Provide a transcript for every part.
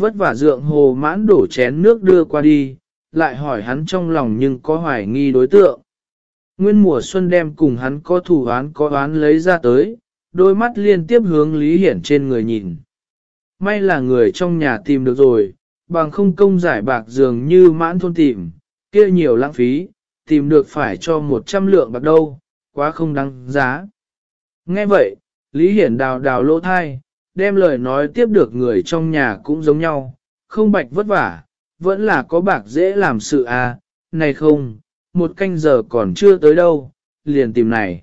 vất vả dượng hồ mãn đổ chén nước đưa qua đi, lại hỏi hắn trong lòng nhưng có hoài nghi đối tượng. Nguyên mùa xuân đem cùng hắn có thủ án có án lấy ra tới, đôi mắt liên tiếp hướng Lý Hiển trên người nhìn. May là người trong nhà tìm được rồi, bằng không công giải bạc dường như mãn thôn tìm, kia nhiều lãng phí, tìm được phải cho một trăm lượng bạc đâu, quá không đáng giá. Nghe vậy, Lý Hiển đào đào lỗ thai, đem lời nói tiếp được người trong nhà cũng giống nhau, không bạch vất vả, vẫn là có bạc dễ làm sự à, này không, một canh giờ còn chưa tới đâu, liền tìm này.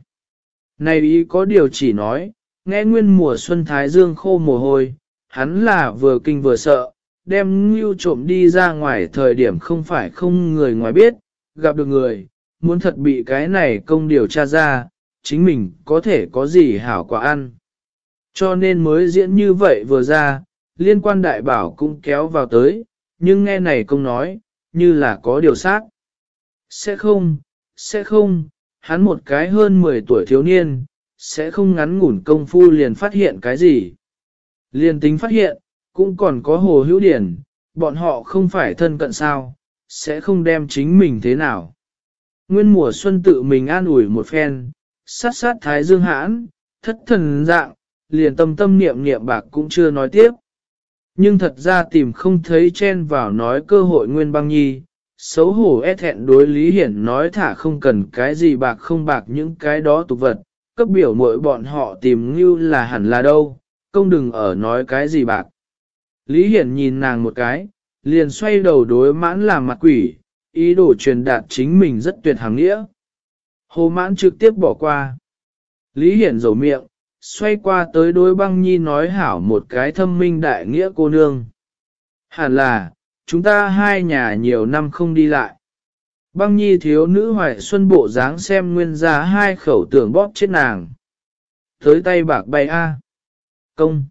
Này ý có điều chỉ nói, nghe nguyên mùa xuân thái dương khô mồ hôi, hắn là vừa kinh vừa sợ, đem ngưu trộm đi ra ngoài thời điểm không phải không người ngoài biết, gặp được người, muốn thật bị cái này công điều tra ra, chính mình có thể có gì hảo quả ăn. Cho nên mới diễn như vậy vừa ra, liên quan đại bảo cũng kéo vào tới, nhưng nghe này công nói, như là có điều sát. Sẽ không, sẽ không, hắn một cái hơn 10 tuổi thiếu niên, sẽ không ngắn ngủn công phu liền phát hiện cái gì. Liền tính phát hiện, cũng còn có hồ hữu điển, bọn họ không phải thân cận sao, sẽ không đem chính mình thế nào. Nguyên mùa xuân tự mình an ủi một phen, sát sát thái dương hãn, thất thần dạng, liền tâm tâm niệm niệm bạc cũng chưa nói tiếp. Nhưng thật ra tìm không thấy chen vào nói cơ hội nguyên băng nhi, xấu hổ e thẹn đối Lý Hiển nói thả không cần cái gì bạc không bạc những cái đó tục vật, cấp biểu mỗi bọn họ tìm như là hẳn là đâu, công đừng ở nói cái gì bạc. Lý Hiển nhìn nàng một cái, liền xoay đầu đối mãn làm mặt quỷ, ý đồ truyền đạt chính mình rất tuyệt hàng nghĩa. Hồ mãn trực tiếp bỏ qua. Lý Hiển rầu miệng, xoay qua tới đối băng nhi nói hảo một cái thâm minh đại nghĩa cô nương. Hẳn là, chúng ta hai nhà nhiều năm không đi lại. Băng nhi thiếu nữ hoài xuân bộ dáng xem nguyên ra hai khẩu tưởng bóp chết nàng. Tới tay bạc bay A. Công.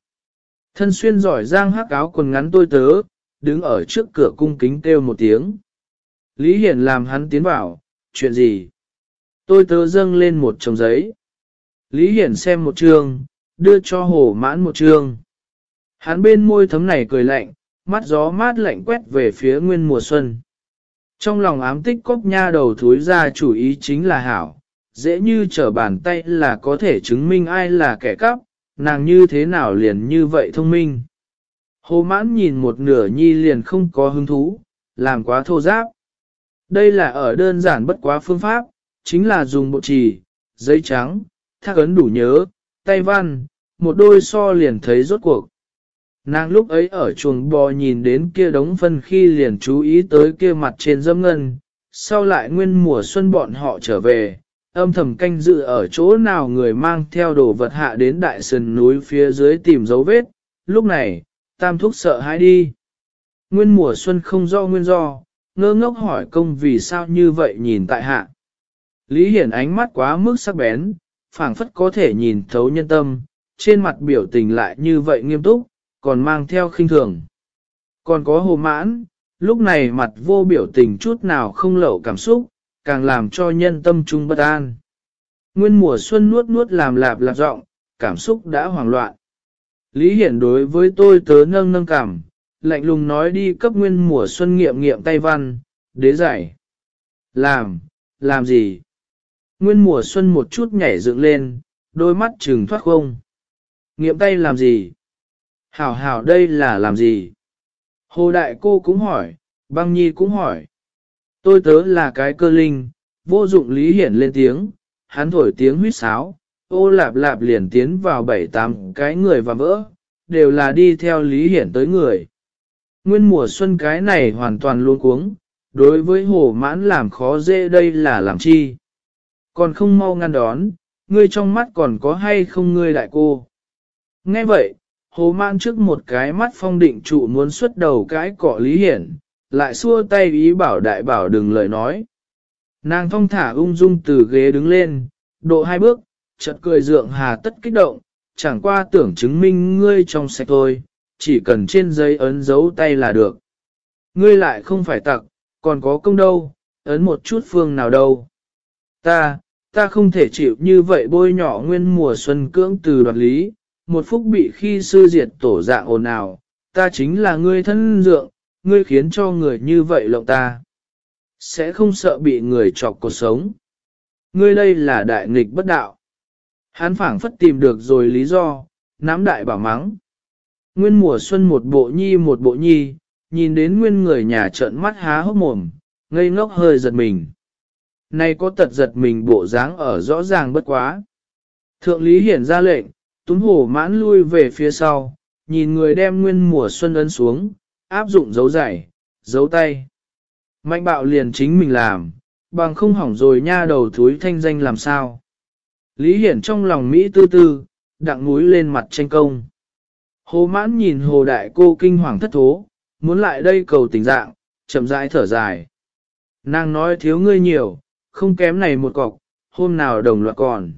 Thân xuyên giỏi giang hắc áo quần ngắn tôi tớ, đứng ở trước cửa cung kính kêu một tiếng. Lý Hiển làm hắn tiến vào, chuyện gì? Tôi tớ dâng lên một chồng giấy. Lý Hiển xem một trường, đưa cho hồ mãn một trường. Hắn bên môi thấm này cười lạnh, mắt gió mát lạnh quét về phía nguyên mùa xuân. Trong lòng ám tích cốc nha đầu thúi ra chủ ý chính là hảo, dễ như trở bàn tay là có thể chứng minh ai là kẻ cắp, nàng như thế nào liền như vậy thông minh. Hồ mãn nhìn một nửa nhi liền không có hứng thú, làm quá thô giáp. Đây là ở đơn giản bất quá phương pháp, chính là dùng bộ trì, giấy trắng, thác ấn đủ nhớ, tay văn, một đôi so liền thấy rốt cuộc. Nàng lúc ấy ở chuồng bò nhìn đến kia đống phân khi liền chú ý tới kia mặt trên dâm ngân, sau lại nguyên mùa xuân bọn họ trở về, âm thầm canh dự ở chỗ nào người mang theo đồ vật hạ đến đại sườn núi phía dưới tìm dấu vết, lúc này, tam thúc sợ hãi đi. Nguyên mùa xuân không do nguyên do, ngơ ngốc hỏi công vì sao như vậy nhìn tại hạ. Lý Hiển ánh mắt quá mức sắc bén, phảng phất có thể nhìn thấu nhân tâm, trên mặt biểu tình lại như vậy nghiêm túc, còn mang theo khinh thường. Còn có hồ mãn, lúc này mặt vô biểu tình chút nào không lậu cảm xúc, càng làm cho nhân tâm trung bất an. Nguyên mùa xuân nuốt nuốt làm lạp lạp giọng, cảm xúc đã hoảng loạn. Lý Hiển đối với tôi tớ nâng nâng cảm, lạnh lùng nói đi cấp nguyên mùa xuân nghiệm nghiệm tay văn, đế giải. Làm, làm gì? Nguyên mùa xuân một chút nhảy dựng lên, đôi mắt trừng thoát không. Nghiệm tay làm gì? Hảo hảo đây là làm gì? Hồ đại cô cũng hỏi, băng nhi cũng hỏi. Tôi tớ là cái cơ linh, vô dụng lý hiển lên tiếng, hắn thổi tiếng huýt sáo, ô lạp lạp liền tiến vào bảy tám cái người và vỡ, đều là đi theo lý hiển tới người. Nguyên mùa xuân cái này hoàn toàn luôn cuống, đối với hồ mãn làm khó dễ đây là làm chi. Còn không mau ngăn đón, ngươi trong mắt còn có hay không ngươi đại cô. Nghe vậy, hồ man trước một cái mắt phong định trụ muốn xuất đầu cái cọ lý hiển, lại xua tay ý bảo đại bảo đừng lời nói. Nàng phong thả ung dung từ ghế đứng lên, độ hai bước, chợt cười dượng hà tất kích động, chẳng qua tưởng chứng minh ngươi trong sạch thôi, chỉ cần trên giấy ấn dấu tay là được. Ngươi lại không phải tặc, còn có công đâu, ấn một chút phương nào đâu. Ta, ta không thể chịu như vậy bôi nhỏ nguyên mùa xuân cưỡng từ đoạt lý, một phúc bị khi sư diệt tổ dạng ồn ào, ta chính là ngươi thân dượng, ngươi khiến cho người như vậy lộng ta. Sẽ không sợ bị người chọc cuộc sống. Ngươi đây là đại nghịch bất đạo. hán phảng phất tìm được rồi lý do, nắm đại bảo mắng. Nguyên mùa xuân một bộ nhi một bộ nhi, nhìn đến nguyên người nhà trợn mắt há hốc mồm, ngây ngốc hơi giật mình. Nay có tật giật mình bộ dáng ở rõ ràng bất quá. Thượng lý hiển ra lệnh, túm hổ mãn lui về phía sau, nhìn người đem nguyên mùa xuân ấn xuống, áp dụng dấu giày, dấu tay. Mạnh bạo liền chính mình làm, bằng không hỏng rồi nha đầu thúi thanh danh làm sao. Lý hiển trong lòng Mỹ tư tư, đặng núi lên mặt tranh công. Hồ mãn nhìn hồ đại cô kinh hoàng thất thố, muốn lại đây cầu tình dạng, chậm rãi thở dài. Nàng nói thiếu ngươi nhiều, không kém này một cọc, hôm nào đồng loạt còn.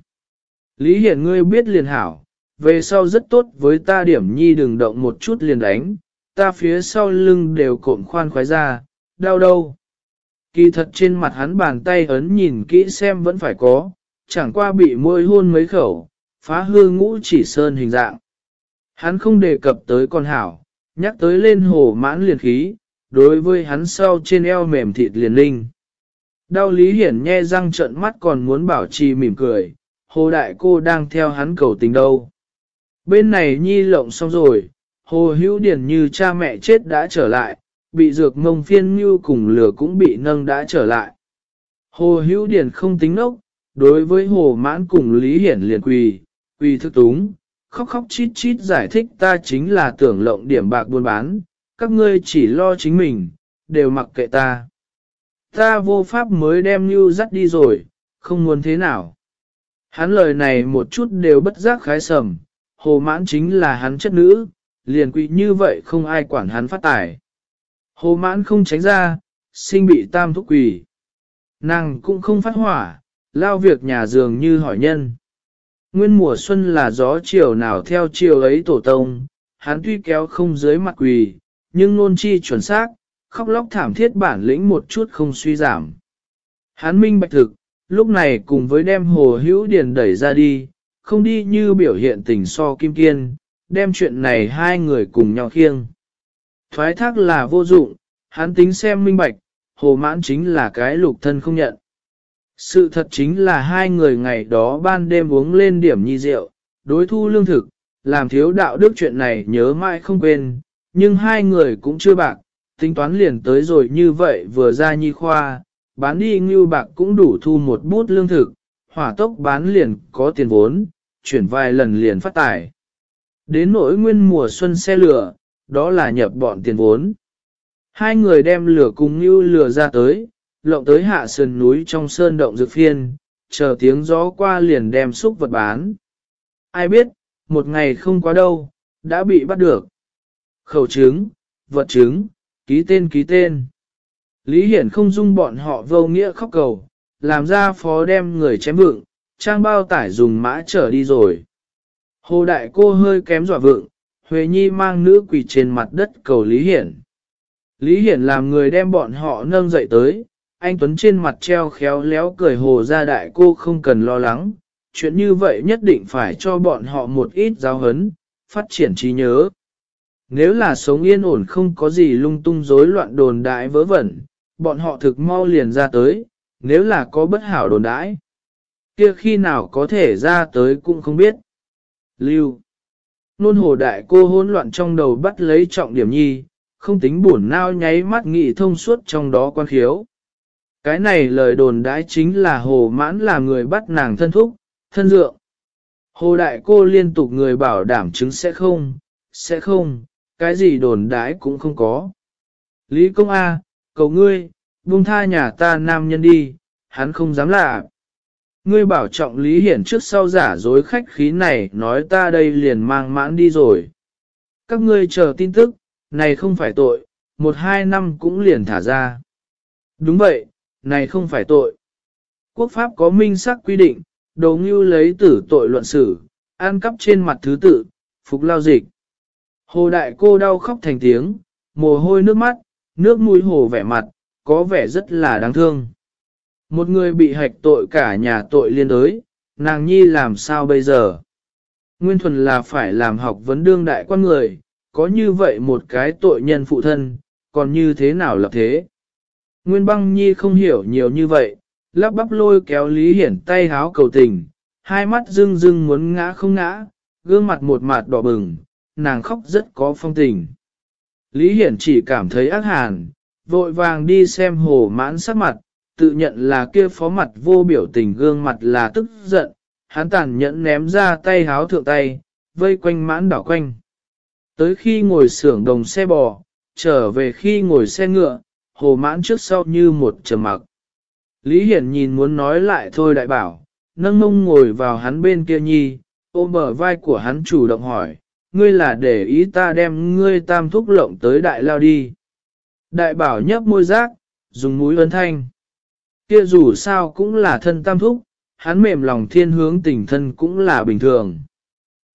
Lý Hiển ngươi biết liền hảo, về sau rất tốt với ta điểm nhi đừng động một chút liền đánh, ta phía sau lưng đều cộm khoan khoái ra, đau đâu. Kỳ thật trên mặt hắn bàn tay ấn nhìn kỹ xem vẫn phải có, chẳng qua bị môi hôn mấy khẩu, phá hư ngũ chỉ sơn hình dạng. Hắn không đề cập tới con hảo, nhắc tới lên hồ mãn liền khí, đối với hắn sau trên eo mềm thịt liền linh. Đau lý hiển nhe răng trợn mắt còn muốn bảo trì mỉm cười, hồ đại cô đang theo hắn cầu tình đâu. Bên này nhi lộng xong rồi, hồ hữu điển như cha mẹ chết đã trở lại, bị dược mông phiên như cùng lửa cũng bị nâng đã trở lại. Hồ hữu điển không tính nốc, đối với hồ mãn cùng lý hiển liền quỳ, quỳ thức túng, khóc khóc chít chít giải thích ta chính là tưởng lộng điểm bạc buôn bán, các ngươi chỉ lo chính mình, đều mặc kệ ta. Ta vô pháp mới đem như dắt đi rồi, không muốn thế nào. Hắn lời này một chút đều bất giác khái sầm, hồ mãn chính là hắn chất nữ, liền quỷ như vậy không ai quản hắn phát tài. Hồ mãn không tránh ra, sinh bị tam thúc quỷ. Nàng cũng không phát hỏa, lao việc nhà dường như hỏi nhân. Nguyên mùa xuân là gió chiều nào theo chiều ấy tổ tông, hắn tuy kéo không dưới mặt quỳ, nhưng nôn chi chuẩn xác, khóc lóc thảm thiết bản lĩnh một chút không suy giảm. Hán minh bạch thực, lúc này cùng với đem hồ hữu điền đẩy ra đi, không đi như biểu hiện tình so kim kiên, đem chuyện này hai người cùng nhau khiêng. Thoái thác là vô dụng, hắn tính xem minh bạch, hồ mãn chính là cái lục thân không nhận. Sự thật chính là hai người ngày đó ban đêm uống lên điểm nhi rượu, đối thu lương thực, làm thiếu đạo đức chuyện này nhớ mãi không quên, nhưng hai người cũng chưa bạc, tính toán liền tới rồi như vậy vừa ra nhi khoa, bán đi ngưu bạc cũng đủ thu một bút lương thực, hỏa tốc bán liền có tiền vốn, chuyển vài lần liền phát tài. Đến nỗi nguyên mùa xuân xe lửa, đó là nhập bọn tiền vốn. Hai người đem lửa cùng ngưu lửa ra tới, lộng tới hạ sườn núi trong sơn động dược phiên, chờ tiếng gió qua liền đem xúc vật bán. Ai biết, một ngày không quá đâu, đã bị bắt được. Khẩu chứng, vật chứng, ký tên ký tên. Lý Hiển không dung bọn họ vô nghĩa khóc cầu, làm ra phó đem người chém vựng, trang bao tải dùng mã trở đi rồi. Hồ đại cô hơi kém dọa vựng, Huệ Nhi mang nữ quỳ trên mặt đất cầu Lý Hiển. Lý Hiển làm người đem bọn họ nâng dậy tới, anh Tuấn trên mặt treo khéo léo cười hồ ra đại cô không cần lo lắng, chuyện như vậy nhất định phải cho bọn họ một ít giáo hấn, phát triển trí nhớ. Nếu là sống yên ổn không có gì lung tung rối loạn đồn đại vớ vẩn, bọn họ thực mau liền ra tới, nếu là có bất hảo đồn đãi. kia khi nào có thể ra tới cũng không biết. Lưu. Nôn hồ đại cô hỗn loạn trong đầu bắt lấy trọng điểm nhi, không tính buồn nao nháy mắt nghị thông suốt trong đó quan khiếu. Cái này lời đồn đãi chính là hồ mãn là người bắt nàng thân thúc, thân dượng. Hồ đại cô liên tục người bảo đảm chứng sẽ không, sẽ không, cái gì đồn đãi cũng không có. Lý công A, cầu ngươi, buông tha nhà ta nam nhân đi, hắn không dám lạ. Ngươi bảo trọng Lý Hiển trước sau giả dối khách khí này nói ta đây liền mang mãn đi rồi. Các ngươi chờ tin tức, này không phải tội, một hai năm cũng liền thả ra. Đúng vậy, này không phải tội. Quốc pháp có minh xác quy định, đồ ngưu lấy tử tội luận xử, an cắp trên mặt thứ tự, phục lao dịch. Hồ đại cô đau khóc thành tiếng, mồ hôi nước mắt, nước mũi hồ vẻ mặt, có vẻ rất là đáng thương. Một người bị hạch tội cả nhà tội liên đới, nàng nhi làm sao bây giờ? Nguyên thuần là phải làm học vấn đương đại quan người, có như vậy một cái tội nhân phụ thân, còn như thế nào lập thế? Nguyên băng nhi không hiểu nhiều như vậy, lắp bắp lôi kéo Lý Hiển tay háo cầu tình, hai mắt rưng rưng muốn ngã không ngã, gương mặt một mặt đỏ bừng, nàng khóc rất có phong tình. Lý Hiển chỉ cảm thấy ác hàn, vội vàng đi xem hồ mãn sắc mặt, tự nhận là kia phó mặt vô biểu tình gương mặt là tức giận, hắn tàn nhẫn ném ra tay háo thượng tay, vây quanh mãn đảo quanh. Tới khi ngồi xưởng đồng xe bò, trở về khi ngồi xe ngựa, hồ mãn trước sau như một trầm mặc. Lý Hiển nhìn muốn nói lại thôi đại bảo, nâng mông ngồi vào hắn bên kia nhi, ôm bờ vai của hắn chủ động hỏi, ngươi là để ý ta đem ngươi tam thúc lộng tới đại lao đi. Đại bảo nhấp môi rác, dùng mũi ấn thanh. Kia dù sao cũng là thân tam thúc, hắn mềm lòng thiên hướng tình thân cũng là bình thường.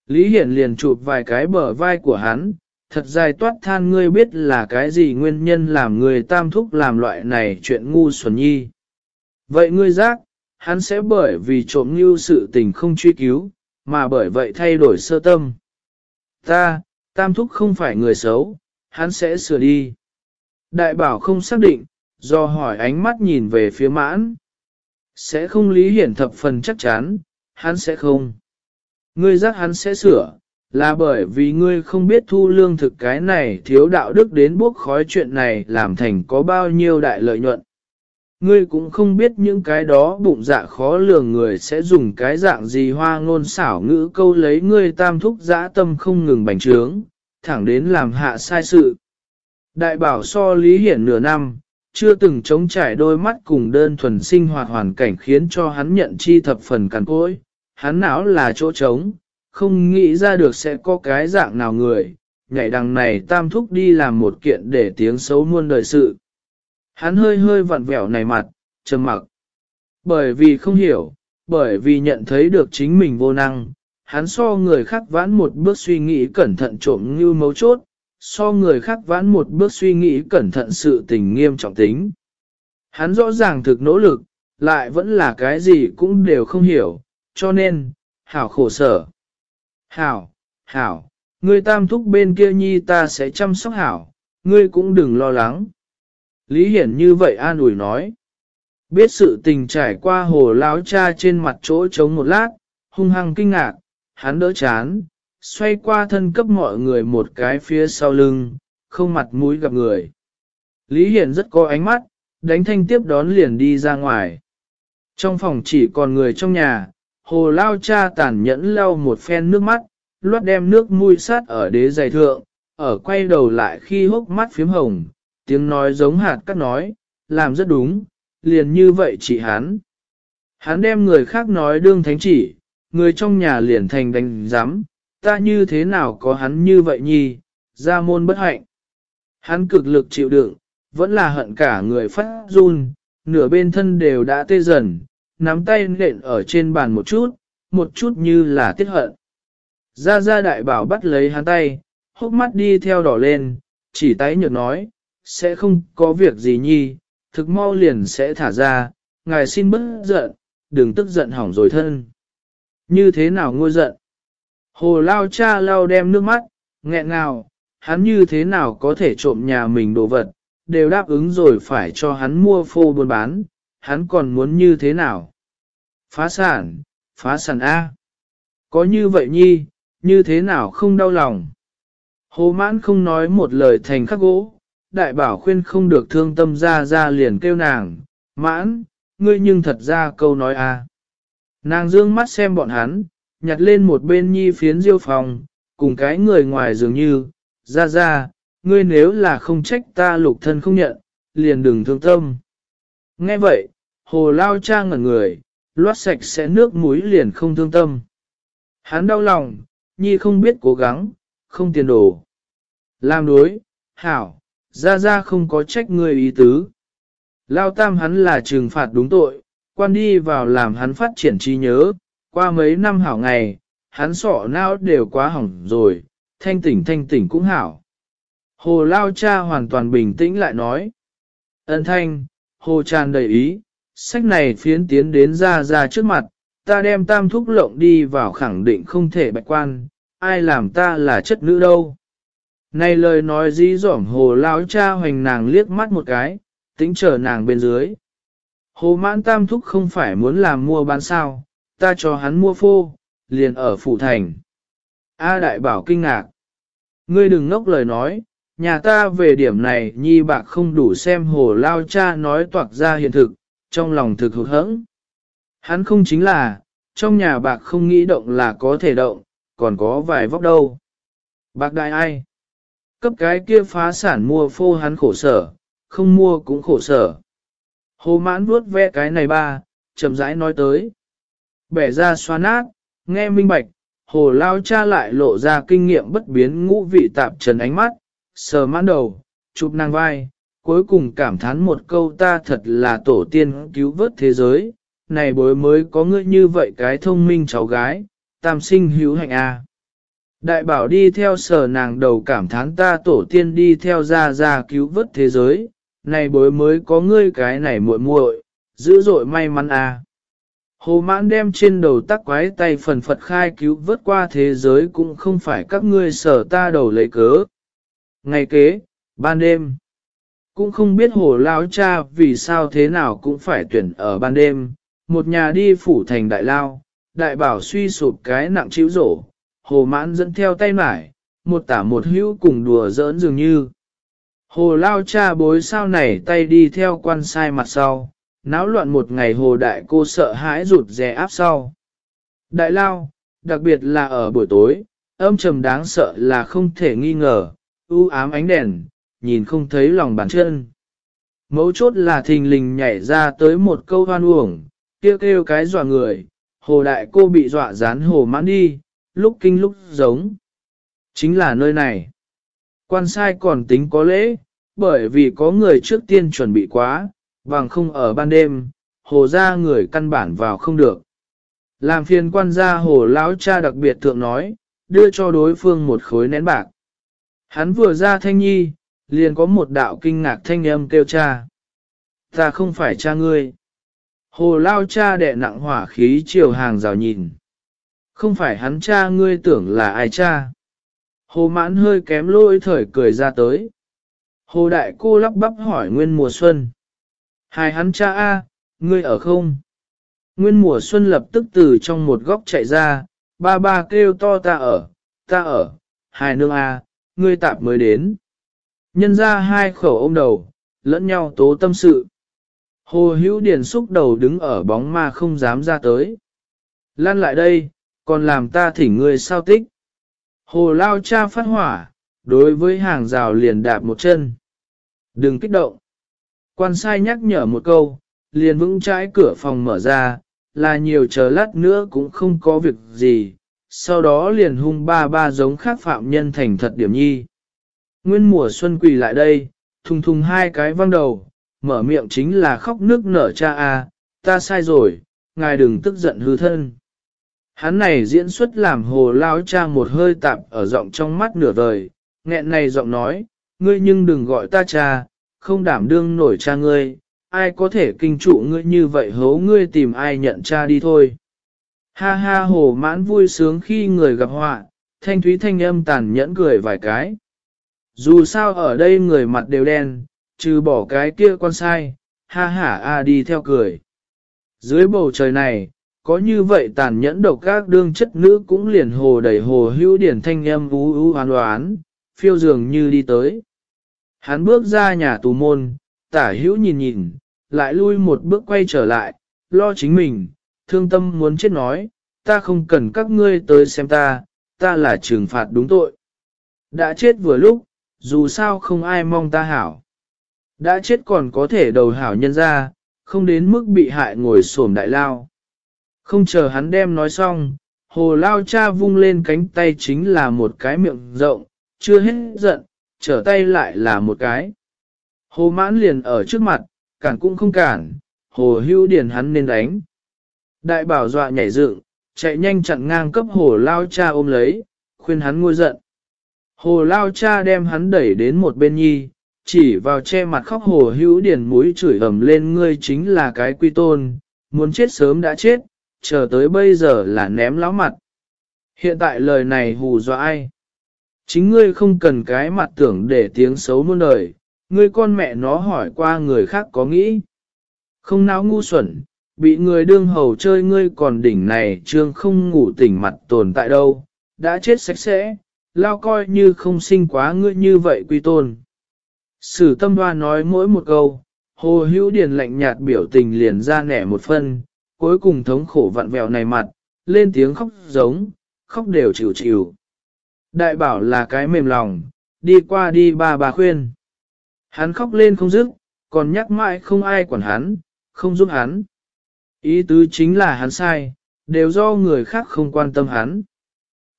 Lý Hiển liền chụp vài cái bờ vai của hắn, thật dài toát than ngươi biết là cái gì nguyên nhân làm người tam thúc làm loại này chuyện ngu xuẩn nhi. Vậy ngươi giác, hắn sẽ bởi vì trộm như sự tình không truy cứu, mà bởi vậy thay đổi sơ tâm. Ta, tam thúc không phải người xấu, hắn sẽ sửa đi. Đại bảo không xác định, do hỏi ánh mắt nhìn về phía mãn. Sẽ không lý hiển thập phần chắc chắn, hắn sẽ không. Ngươi giác hắn sẽ sửa, là bởi vì ngươi không biết thu lương thực cái này thiếu đạo đức đến bốc khói chuyện này làm thành có bao nhiêu đại lợi nhuận. Ngươi cũng không biết những cái đó bụng dạ khó lường người sẽ dùng cái dạng gì hoa ngôn xảo ngữ câu lấy ngươi tam thúc dã tâm không ngừng bành trướng, thẳng đến làm hạ sai sự. Đại bảo so lý hiển nửa năm, chưa từng chống trải đôi mắt cùng đơn thuần sinh hoạt hoàn cảnh khiến cho hắn nhận chi thập phần cằn cỗi, hắn não là chỗ trống, không nghĩ ra được sẽ có cái dạng nào người, nhảy đằng này tam thúc đi làm một kiện để tiếng xấu muôn đời sự. Hắn hơi hơi vặn vẹo này mặt, trầm mặc. Bởi vì không hiểu, bởi vì nhận thấy được chính mình vô năng, hắn so người khác vãn một bước suy nghĩ cẩn thận trộm như mấu chốt, so người khác vãn một bước suy nghĩ cẩn thận sự tình nghiêm trọng tính. Hắn rõ ràng thực nỗ lực, lại vẫn là cái gì cũng đều không hiểu, cho nên, hảo khổ sở. Hảo, hảo, ngươi tam thúc bên kia nhi ta sẽ chăm sóc hảo, ngươi cũng đừng lo lắng. Lý Hiển như vậy an ủi nói. Biết sự tình trải qua hồ láo cha trên mặt chỗ trống một lát, hung hăng kinh ngạc, hắn đỡ chán, xoay qua thân cấp mọi người một cái phía sau lưng, không mặt mũi gặp người. Lý Hiển rất có ánh mắt, đánh thanh tiếp đón liền đi ra ngoài. Trong phòng chỉ còn người trong nhà, hồ lao cha tàn nhẫn lau một phen nước mắt, luốt đem nước mũi sát ở đế giày thượng, ở quay đầu lại khi hốc mắt phím hồng, tiếng nói giống hạt cắt nói, làm rất đúng, liền như vậy chỉ hắn. Hắn đem người khác nói đương thánh chỉ, người trong nhà liền thành đánh giám, ta như thế nào có hắn như vậy nhi, ra môn bất hạnh. Hắn cực lực chịu đựng, vẫn là hận cả người phát run, nửa bên thân đều đã tê dần, nắm tay nện ở trên bàn một chút, một chút như là tiết hận. Ra ra đại bảo bắt lấy hắn tay, hốc mắt đi theo đỏ lên, chỉ tái nhược nói, sẽ không có việc gì nhi, thực mau liền sẽ thả ra, ngài xin bớt giận, đừng tức giận hỏng rồi thân. Như thế nào ngôi giận? Hồ lao cha lao đem nước mắt, nghẹn nào, hắn như thế nào có thể trộm nhà mình đồ vật, đều đáp ứng rồi phải cho hắn mua phô buôn bán, hắn còn muốn như thế nào? Phá sản, phá sản A. Có như vậy nhi, như thế nào không đau lòng? Hồ mãn không nói một lời thành khắc gỗ, đại bảo khuyên không được thương tâm ra ra liền kêu nàng, mãn, ngươi nhưng thật ra câu nói a. Nàng dương mắt xem bọn hắn, nhặt lên một bên nhi phiến diêu phòng, cùng cái người ngoài dường như, ra ra, ngươi nếu là không trách ta lục thân không nhận, liền đừng thương tâm. Nghe vậy, hồ lao cha ngẩn người, loát sạch sẽ nước mũi liền không thương tâm. Hắn đau lòng, nhi không biết cố gắng, không tiền đồ. Làm đối, hảo, ra ra không có trách ngươi ý tứ. Lao tam hắn là trừng phạt đúng tội, quan đi vào làm hắn phát triển trí nhớ, qua mấy năm hảo ngày, hắn sọ não đều quá hỏng rồi, thanh tỉnh thanh tỉnh cũng hảo. Hồ Lao cha hoàn toàn bình tĩnh lại nói. Ân thanh, hồ tràn đầy ý, sách này phiến tiến đến ra ra trước mặt, ta đem tam thúc lộng đi vào khẳng định không thể bạch quan, ai làm ta là chất nữ đâu. Này lời nói dí dỏm hồ lao cha hoành nàng liếc mắt một cái, tính chờ nàng bên dưới. Hồ mãn tam thúc không phải muốn làm mua bán sao, ta cho hắn mua phô, liền ở phủ thành. A đại bảo kinh ngạc. Ngươi đừng ngốc lời nói, nhà ta về điểm này nhi bạc không đủ xem hồ lao cha nói toạc ra hiện thực, trong lòng thực hụt hẫng. Hắn không chính là, trong nhà bạc không nghĩ động là có thể động, còn có vài vóc đâu. Bạc đại ai? Cấp cái kia phá sản mua phô hắn khổ sở, không mua cũng khổ sở. Hồ mãn vuốt vẽ cái này ba, chậm rãi nói tới. Bẻ ra xoa nát, nghe minh bạch, hồ lao cha lại lộ ra kinh nghiệm bất biến ngũ vị tạp trần ánh mắt, sờ mãn đầu, chụp nàng vai, cuối cùng cảm thán một câu ta thật là tổ tiên cứu vớt thế giới, này bối mới có ngươi như vậy cái thông minh cháu gái, tam sinh hữu hạnh a. Đại bảo đi theo sở nàng đầu cảm thán ta tổ tiên đi theo ra ra cứu vớt thế giới, này bối mới có ngươi cái này muội muội, dữ dội may mắn à? Hồ mãn đem trên đầu tắc quái tay phần phật khai cứu vớt qua thế giới cũng không phải các ngươi sở ta đầu lấy cớ. Ngày kế, ban đêm, cũng không biết hồ lao cha vì sao thế nào cũng phải tuyển ở ban đêm, một nhà đi phủ thành đại lao, đại bảo suy sụp cái nặng chịu rổ, hồ mãn dẫn theo tay mải, một tả một hữu cùng đùa giỡn dường như. Hồ lao cha bối sao này tay đi theo quan sai mặt sau, náo loạn một ngày hồ đại cô sợ hãi rụt rè áp sau. Đại lao, đặc biệt là ở buổi tối, âm trầm đáng sợ là không thể nghi ngờ, u ám ánh đèn, nhìn không thấy lòng bàn chân. Mấu chốt là thình lình nhảy ra tới một câu hoan uổng, kêu kêu cái dọa người, hồ đại cô bị dọa dán hồ mãn đi, lúc kinh lúc giống. Chính là nơi này. Quan sai còn tính có lễ, bởi vì có người trước tiên chuẩn bị quá, vàng không ở ban đêm, hồ ra người căn bản vào không được. Làm phiền quan gia hồ lão cha đặc biệt thượng nói, đưa cho đối phương một khối nén bạc. Hắn vừa ra thanh nhi, liền có một đạo kinh ngạc thanh âm kêu cha. Ta không phải cha ngươi. Hồ lao cha đẻ nặng hỏa khí chiều hàng rào nhìn. Không phải hắn cha ngươi tưởng là ai cha. Hồ mãn hơi kém lôi thời cười ra tới. Hồ đại cô lắp bắp hỏi nguyên mùa xuân. Hai hắn cha A, ngươi ở không? Nguyên mùa xuân lập tức từ trong một góc chạy ra, ba ba kêu to ta ở, ta ở, hai nương A, ngươi tạp mới đến. Nhân ra hai khẩu ôm đầu, lẫn nhau tố tâm sự. Hồ hữu điển xúc đầu đứng ở bóng ma không dám ra tới. Lan lại đây, còn làm ta thỉnh ngươi sao tích. Hồ lao cha phát hỏa, đối với hàng rào liền đạp một chân. Đừng kích động. Quan sai nhắc nhở một câu, liền vững trái cửa phòng mở ra, là nhiều chờ lát nữa cũng không có việc gì, sau đó liền hung ba ba giống khác phạm nhân thành thật điểm nhi. Nguyên mùa xuân quỳ lại đây, thùng thùng hai cái văng đầu, mở miệng chính là khóc nước nở cha a, ta sai rồi, ngài đừng tức giận hư thân. Hắn này diễn xuất làm hồ lao cha một hơi tạp ở giọng trong mắt nửa vời, nghẹn này giọng nói, ngươi nhưng đừng gọi ta cha, không đảm đương nổi cha ngươi, ai có thể kinh trụ ngươi như vậy hố ngươi tìm ai nhận cha đi thôi. Ha ha hồ mãn vui sướng khi người gặp họa, thanh thúy thanh âm tàn nhẫn cười vài cái. Dù sao ở đây người mặt đều đen, trừ bỏ cái kia con sai, ha ha a đi theo cười. Dưới bầu trời này, có như vậy tàn nhẫn độc các đương chất nữ cũng liền hồ đầy hồ hữu điển thanh âm ú ú oán oán, phiêu dường như đi tới. Hắn bước ra nhà tù môn, tả hữu nhìn nhìn, lại lui một bước quay trở lại, lo chính mình, thương tâm muốn chết nói, ta không cần các ngươi tới xem ta, ta là trừng phạt đúng tội. Đã chết vừa lúc, dù sao không ai mong ta hảo. Đã chết còn có thể đầu hảo nhân ra, không đến mức bị hại ngồi xổm đại lao. Không chờ hắn đem nói xong, hồ lao cha vung lên cánh tay chính là một cái miệng rộng, chưa hết giận, trở tay lại là một cái. Hồ mãn liền ở trước mặt, cản cũng không cản, hồ hưu điền hắn nên đánh. Đại bảo dọa nhảy dựng, chạy nhanh chặn ngang cấp hồ lao cha ôm lấy, khuyên hắn ngôi giận. Hồ lao cha đem hắn đẩy đến một bên nhi, chỉ vào che mặt khóc hồ hữu điền mũi chửi ầm lên ngươi chính là cái quy tôn, muốn chết sớm đã chết, chờ tới bây giờ là ném láo mặt. Hiện tại lời này hù dọa ai? Chính ngươi không cần cái mặt tưởng để tiếng xấu muôn đời, ngươi con mẹ nó hỏi qua người khác có nghĩ. Không náo ngu xuẩn, bị người đương hầu chơi ngươi còn đỉnh này trương không ngủ tỉnh mặt tồn tại đâu, đã chết sạch sẽ, lao coi như không sinh quá ngươi như vậy quy tôn. Sử tâm hoa nói mỗi một câu, hồ hữu điền lạnh nhạt biểu tình liền ra nẻ một phân, cuối cùng thống khổ vặn vẹo này mặt, lên tiếng khóc giống, khóc đều chịu chịu. Đại bảo là cái mềm lòng, đi qua đi ba bà khuyên. Hắn khóc lên không dứt, còn nhắc mãi không ai quản hắn, không giúp hắn. Ý tứ chính là hắn sai, đều do người khác không quan tâm hắn.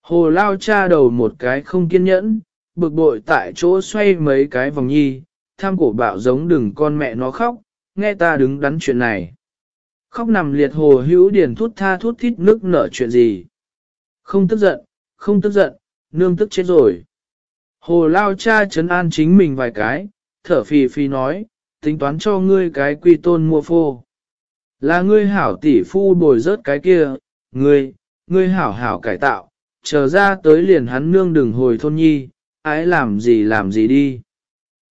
Hồ lao cha đầu một cái không kiên nhẫn, bực bội tại chỗ xoay mấy cái vòng nhi, tham cổ bạo giống đừng con mẹ nó khóc, nghe ta đứng đắn chuyện này. Khóc nằm liệt hồ hữu điển thút tha thút thít nước nở chuyện gì. Không tức giận, không tức giận, nương tức chết rồi. Hồ lao cha chấn an chính mình vài cái, thở phì phì nói, tính toán cho ngươi cái quy tôn mua phô. Là ngươi hảo tỷ phu bồi rớt cái kia, ngươi, ngươi hảo hảo cải tạo, chờ ra tới liền hắn nương đừng hồi thôn nhi, ái làm gì làm gì đi.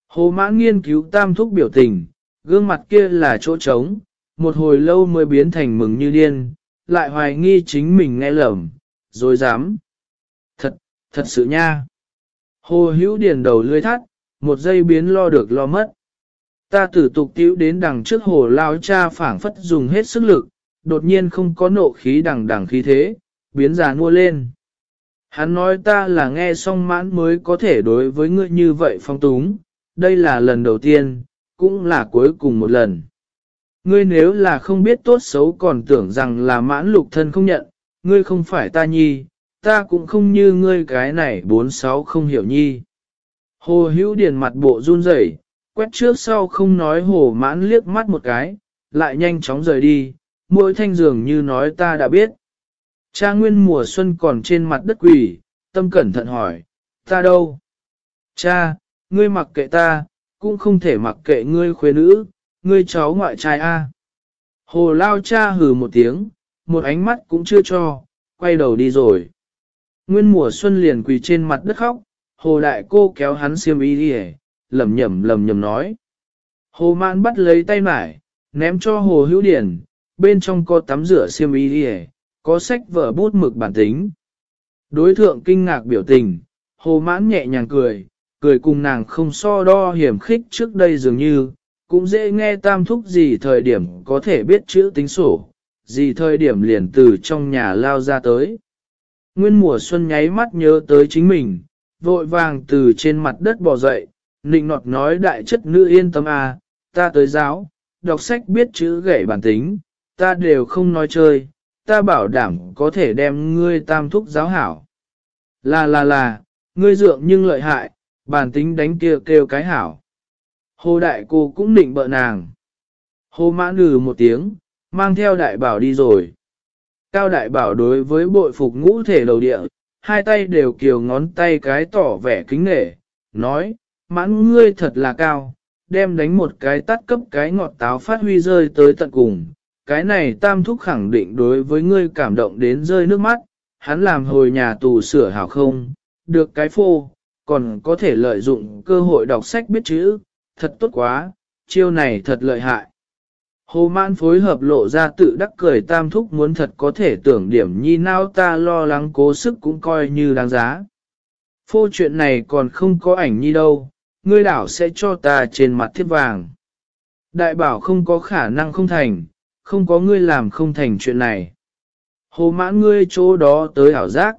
Hồ mãn nghiên cứu tam thúc biểu tình, gương mặt kia là chỗ trống, một hồi lâu mới biến thành mừng như điên, lại hoài nghi chính mình nghe lầm, rồi dám. Thật, thật sự nha. Hồ hữu điền đầu lươi thắt, một giây biến lo được lo mất. Ta tử tục tiểu đến đằng trước hồ lao cha phảng phất dùng hết sức lực, đột nhiên không có nộ khí đằng đằng khí thế, biến già nua lên. Hắn nói ta là nghe xong mãn mới có thể đối với ngươi như vậy phong túng, đây là lần đầu tiên, cũng là cuối cùng một lần. Ngươi nếu là không biết tốt xấu còn tưởng rằng là mãn lục thân không nhận, ngươi không phải ta nhi, ta cũng không như ngươi cái này bốn sáu không hiểu nhi. Hồ hữu điền mặt bộ run rẩy, quét trước sau không nói hồ mãn liếc mắt một cái, lại nhanh chóng rời đi, mỗi thanh dường như nói ta đã biết. Cha nguyên mùa xuân còn trên mặt đất quỷ, tâm cẩn thận hỏi, ta đâu? Cha, ngươi mặc kệ ta, cũng không thể mặc kệ ngươi khuê nữ, ngươi cháu ngoại trai A. Hồ lao cha hừ một tiếng, một ánh mắt cũng chưa cho, quay đầu đi rồi. Nguyên mùa xuân liền quỳ trên mặt đất khóc, hồ đại cô kéo hắn xiêm y đi lầm nhầm lầm nhầm nói. Hồ mạn bắt lấy tay mải, ném cho hồ hữu điển, bên trong có tắm rửa xiêm y đi có sách vở bút mực bản tính. Đối thượng kinh ngạc biểu tình, hồ mãn nhẹ nhàng cười, cười cùng nàng không so đo hiểm khích trước đây dường như, cũng dễ nghe tam thúc gì thời điểm có thể biết chữ tính sổ, gì thời điểm liền từ trong nhà lao ra tới. Nguyên mùa xuân nháy mắt nhớ tới chính mình, vội vàng từ trên mặt đất bò dậy, nịnh nọt nói đại chất nữ yên tâm à, ta tới giáo, đọc sách biết chữ gậy bản tính, ta đều không nói chơi, ta bảo đảm có thể đem ngươi tam thúc giáo hảo. Là là là, ngươi dượng nhưng lợi hại, bản tính đánh kia kêu, kêu cái hảo. Hồ đại cô cũng định bợ nàng. Hồ mãn lừ một tiếng, mang theo đại bảo đi rồi. Cao đại bảo đối với bội phục ngũ thể đầu địa, hai tay đều kiều ngón tay cái tỏ vẻ kính nghệ, nói, mãn ngươi thật là cao, đem đánh một cái tắt cấp cái ngọt táo phát huy rơi tới tận cùng. Cái này tam thúc khẳng định đối với ngươi cảm động đến rơi nước mắt, hắn làm hồi nhà tù sửa hảo không, được cái phô, còn có thể lợi dụng cơ hội đọc sách biết chữ, thật tốt quá, chiêu này thật lợi hại. Hồ mãn phối hợp lộ ra tự đắc cười tam thúc muốn thật có thể tưởng điểm nhi nào ta lo lắng cố sức cũng coi như đáng giá. Phô chuyện này còn không có ảnh nhi đâu, ngươi đảo sẽ cho ta trên mặt thiết vàng. Đại bảo không có khả năng không thành, không có ngươi làm không thành chuyện này. Hồ mãn ngươi chỗ đó tới ảo giác.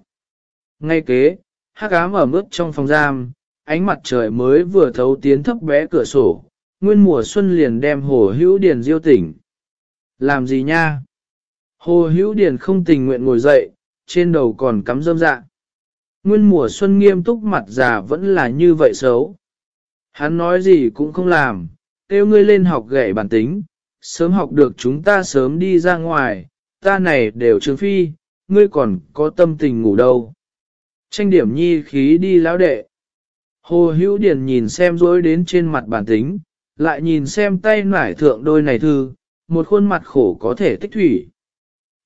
Ngay kế, hắc ám ở mức trong phòng giam, ánh mặt trời mới vừa thấu tiến thấp bé cửa sổ, nguyên mùa xuân liền đem hồ hữu điền diêu tỉnh. Làm gì nha? Hồ hữu điền không tình nguyện ngồi dậy, trên đầu còn cắm rơm dạ. Nguyên mùa xuân nghiêm túc mặt già vẫn là như vậy xấu. Hắn nói gì cũng không làm, kêu ngươi lên học gậy bản tính, sớm học được chúng ta sớm đi ra ngoài, ta này đều trương phi, ngươi còn có tâm tình ngủ đâu. Tranh điểm nhi khí đi lão đệ. Hồ hữu điền nhìn xem rối đến trên mặt bản tính, lại nhìn xem tay nải thượng đôi này thư, một khuôn mặt khổ có thể tích thủy.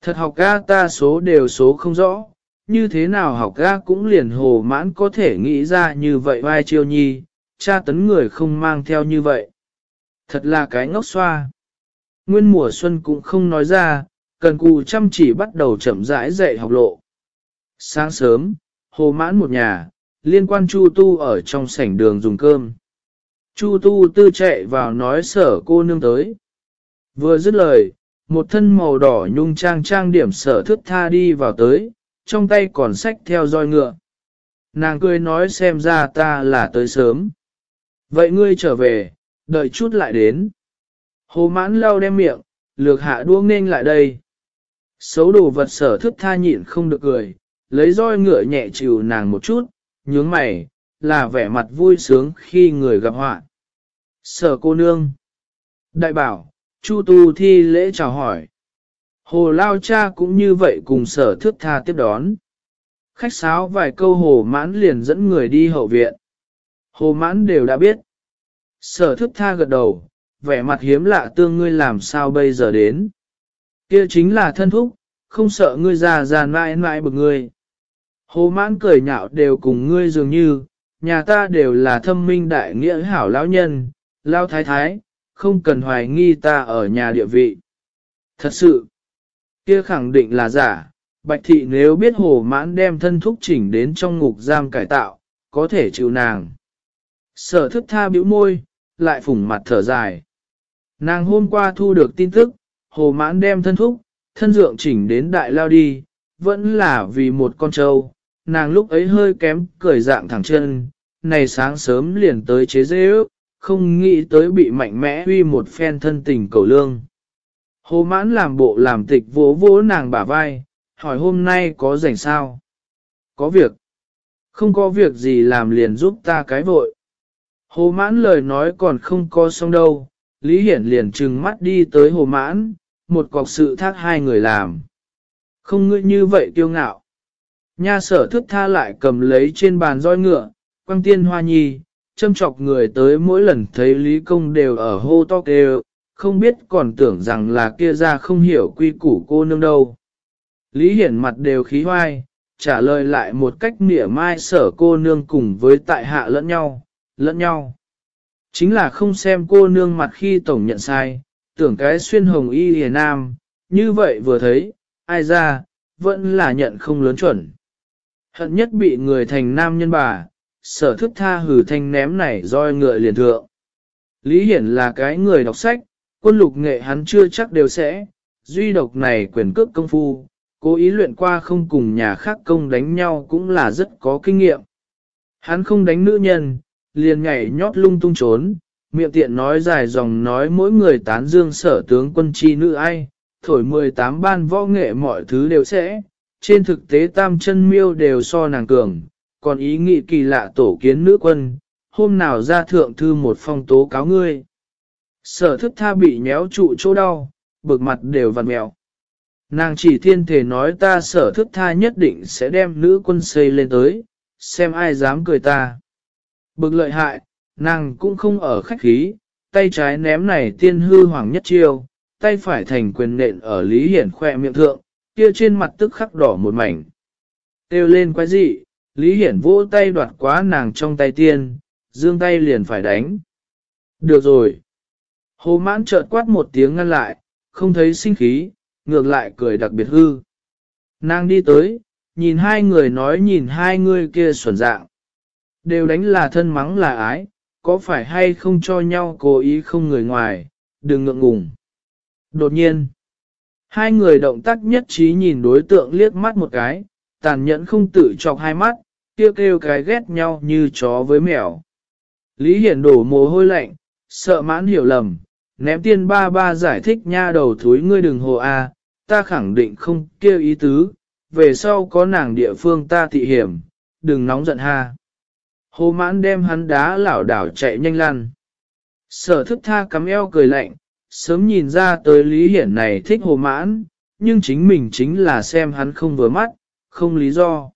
Thật học ca ta số đều số không rõ, Như thế nào học ga cũng liền hồ mãn có thể nghĩ ra như vậy vai chiêu nhi, cha tấn người không mang theo như vậy. Thật là cái ngốc xoa. Nguyên mùa xuân cũng không nói ra, cần cù chăm chỉ bắt đầu chậm rãi dạy học lộ. Sáng sớm, hồ mãn một nhà, liên quan Chu Tu ở trong sảnh đường dùng cơm. Chu Tu tư chạy vào nói sở cô nương tới. Vừa dứt lời, một thân màu đỏ nhung trang trang điểm sở thức tha đi vào tới, trong tay còn sách theo roi ngựa. Nàng cười nói xem ra ta là tới sớm. Vậy ngươi trở về, đợi chút lại đến. Hồ mãn lau đem miệng, lược hạ đua nên lại đây. Xấu đồ vật sở thức tha nhịn không được cười, lấy roi ngựa nhẹ chịu nàng một chút, nhướng mày, là vẻ mặt vui sướng khi người gặp họa. Sở cô nương. Đại bảo, Chu Tu thi lễ chào hỏi. Hồ Lao Cha cũng như vậy cùng sở thước tha tiếp đón. Khách sáo vài câu hồ mãn liền dẫn người đi hậu viện. Hồ mãn đều đã biết. Sở Thước tha gật đầu, vẻ mặt hiếm lạ tương ngươi làm sao bây giờ đến. Kia chính là thân thúc, không sợ ngươi già già mãi mãi bực ngươi. Hồ mãn cười nhạo đều cùng ngươi dường như, nhà ta đều là thâm minh đại nghĩa hảo lão nhân, lao thái thái, không cần hoài nghi ta ở nhà địa vị. Thật sự, kia khẳng định là giả, bạch thị nếu biết hồ mãn đem thân thúc chỉnh đến trong ngục giam cải tạo, có thể chịu nàng. Sở thức tha bĩu môi, lại phủng mặt thở dài. Nàng hôm qua thu được tin tức, hồ mãn đem thân thúc, thân dượng chỉnh đến đại lao đi, vẫn là vì một con trâu. Nàng lúc ấy hơi kém, cười dạng thẳng chân, này sáng sớm liền tới chế dễ ước, không nghĩ tới bị mạnh mẽ huy một phen thân tình cầu lương. Hồ mãn làm bộ làm tịch vỗ vỗ nàng bả vai, hỏi hôm nay có rảnh sao? Có việc. Không có việc gì làm liền giúp ta cái vội. Hồ mãn lời nói còn không có xong đâu, Lý Hiển liền trừng mắt đi tới hồ mãn, một cọc sự thác hai người làm. Không ngươi như vậy kiêu ngạo. Nha sở thức tha lại cầm lấy trên bàn roi ngựa, quăng tiên hoa nhi, châm chọc người tới mỗi lần thấy Lý Công đều ở hô to kêu, không biết còn tưởng rằng là kia ra không hiểu quy củ cô nương đâu. Lý Hiển mặt đều khí hoai, trả lời lại một cách mỉa mai sở cô nương cùng với tại hạ lẫn nhau, lẫn nhau. Chính là không xem cô nương mặt khi tổng nhận sai, tưởng cái xuyên hồng y hề nam, như vậy vừa thấy, ai ra, vẫn là nhận không lớn chuẩn. Hận nhất bị người thành nam nhân bà, sở thức tha hử thanh ném này roi ngựa liền thượng. Lý Hiển là cái người đọc sách, quân lục nghệ hắn chưa chắc đều sẽ, duy độc này quyền cước công phu, cố ý luyện qua không cùng nhà khác công đánh nhau cũng là rất có kinh nghiệm. Hắn không đánh nữ nhân, liền nhảy nhót lung tung trốn, miệng tiện nói dài dòng nói mỗi người tán dương sở tướng quân chi nữ ai, thổi 18 ban võ nghệ mọi thứ đều sẽ, trên thực tế tam chân miêu đều so nàng cường, còn ý nghĩ kỳ lạ tổ kiến nữ quân, hôm nào ra thượng thư một phong tố cáo ngươi. Sở thức tha bị nhéo trụ chỗ đau, bực mặt đều vằn mèo Nàng chỉ thiên thể nói ta sở thức tha nhất định sẽ đem nữ quân xây lên tới, xem ai dám cười ta. Bực lợi hại, nàng cũng không ở khách khí, tay trái ném này tiên hư hoàng nhất chiêu, tay phải thành quyền nện ở Lý Hiển khoe miệng thượng, kia trên mặt tức khắc đỏ một mảnh. Têu lên quái dị, Lý Hiển vỗ tay đoạt quá nàng trong tay tiên, dương tay liền phải đánh. Được rồi. Hồ mãn chợt quát một tiếng ngăn lại, không thấy sinh khí, ngược lại cười đặc biệt hư. Nàng đi tới, nhìn hai người nói nhìn hai người kia xuẩn dạng. Đều đánh là thân mắng là ái, có phải hay không cho nhau cố ý không người ngoài, đừng ngượng ngùng. Đột nhiên, hai người động tác nhất trí nhìn đối tượng liếc mắt một cái, tàn nhẫn không tự chọc hai mắt, kêu kêu cái ghét nhau như chó với mèo. Lý Hiển đổ mồ hôi lạnh, sợ mãn hiểu lầm, ném tiên ba ba giải thích nha đầu thúi ngươi đừng hồ a, ta khẳng định không kêu ý tứ, về sau có nàng địa phương ta thị hiểm, đừng nóng giận ha. Hồ mãn đem hắn đá lảo đảo chạy nhanh lăn. Sở thức tha cắm eo cười lạnh, sớm nhìn ra tới Lý Hiển này thích hồ mãn, nhưng chính mình chính là xem hắn không vừa mắt, không lý do.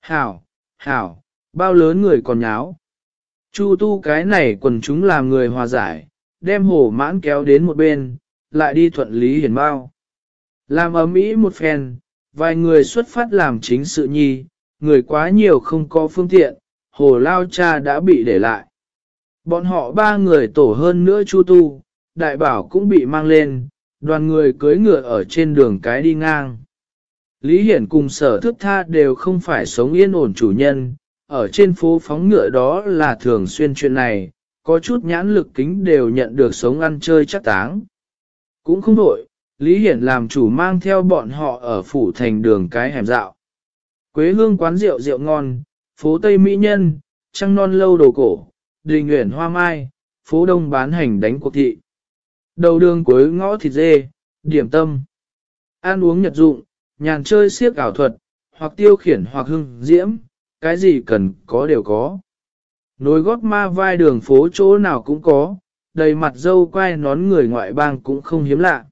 Hảo, hảo, bao lớn người còn nháo. Chu tu cái này quần chúng làm người hòa giải, đem hồ mãn kéo đến một bên, lại đi thuận Lý Hiển bao. Làm ấm ý một phen, vài người xuất phát làm chính sự nhi, người quá nhiều không có phương tiện, hồ lao cha đã bị để lại. Bọn họ ba người tổ hơn nữa chu tu, đại bảo cũng bị mang lên, đoàn người cưới ngựa ở trên đường cái đi ngang. Lý Hiển cùng sở thức tha đều không phải sống yên ổn chủ nhân, ở trên phố phóng ngựa đó là thường xuyên chuyện này, có chút nhãn lực kính đều nhận được sống ăn chơi chắc táng. Cũng không đổi, Lý Hiển làm chủ mang theo bọn họ ở phủ thành đường cái hẻm dạo. Quế hương quán rượu rượu ngon, phố Tây Mỹ Nhân, trăng non lâu đồ cổ, đình nguyện hoa mai, phố Đông bán hành đánh cuộc thị. Đầu đường cuối ngõ thịt dê, điểm tâm. Ăn uống nhật dụng, nhàn chơi siếc ảo thuật, hoặc tiêu khiển hoặc hưng diễm, cái gì cần có đều có. Nối gót ma vai đường phố chỗ nào cũng có, đầy mặt dâu quay nón người ngoại bang cũng không hiếm lạ.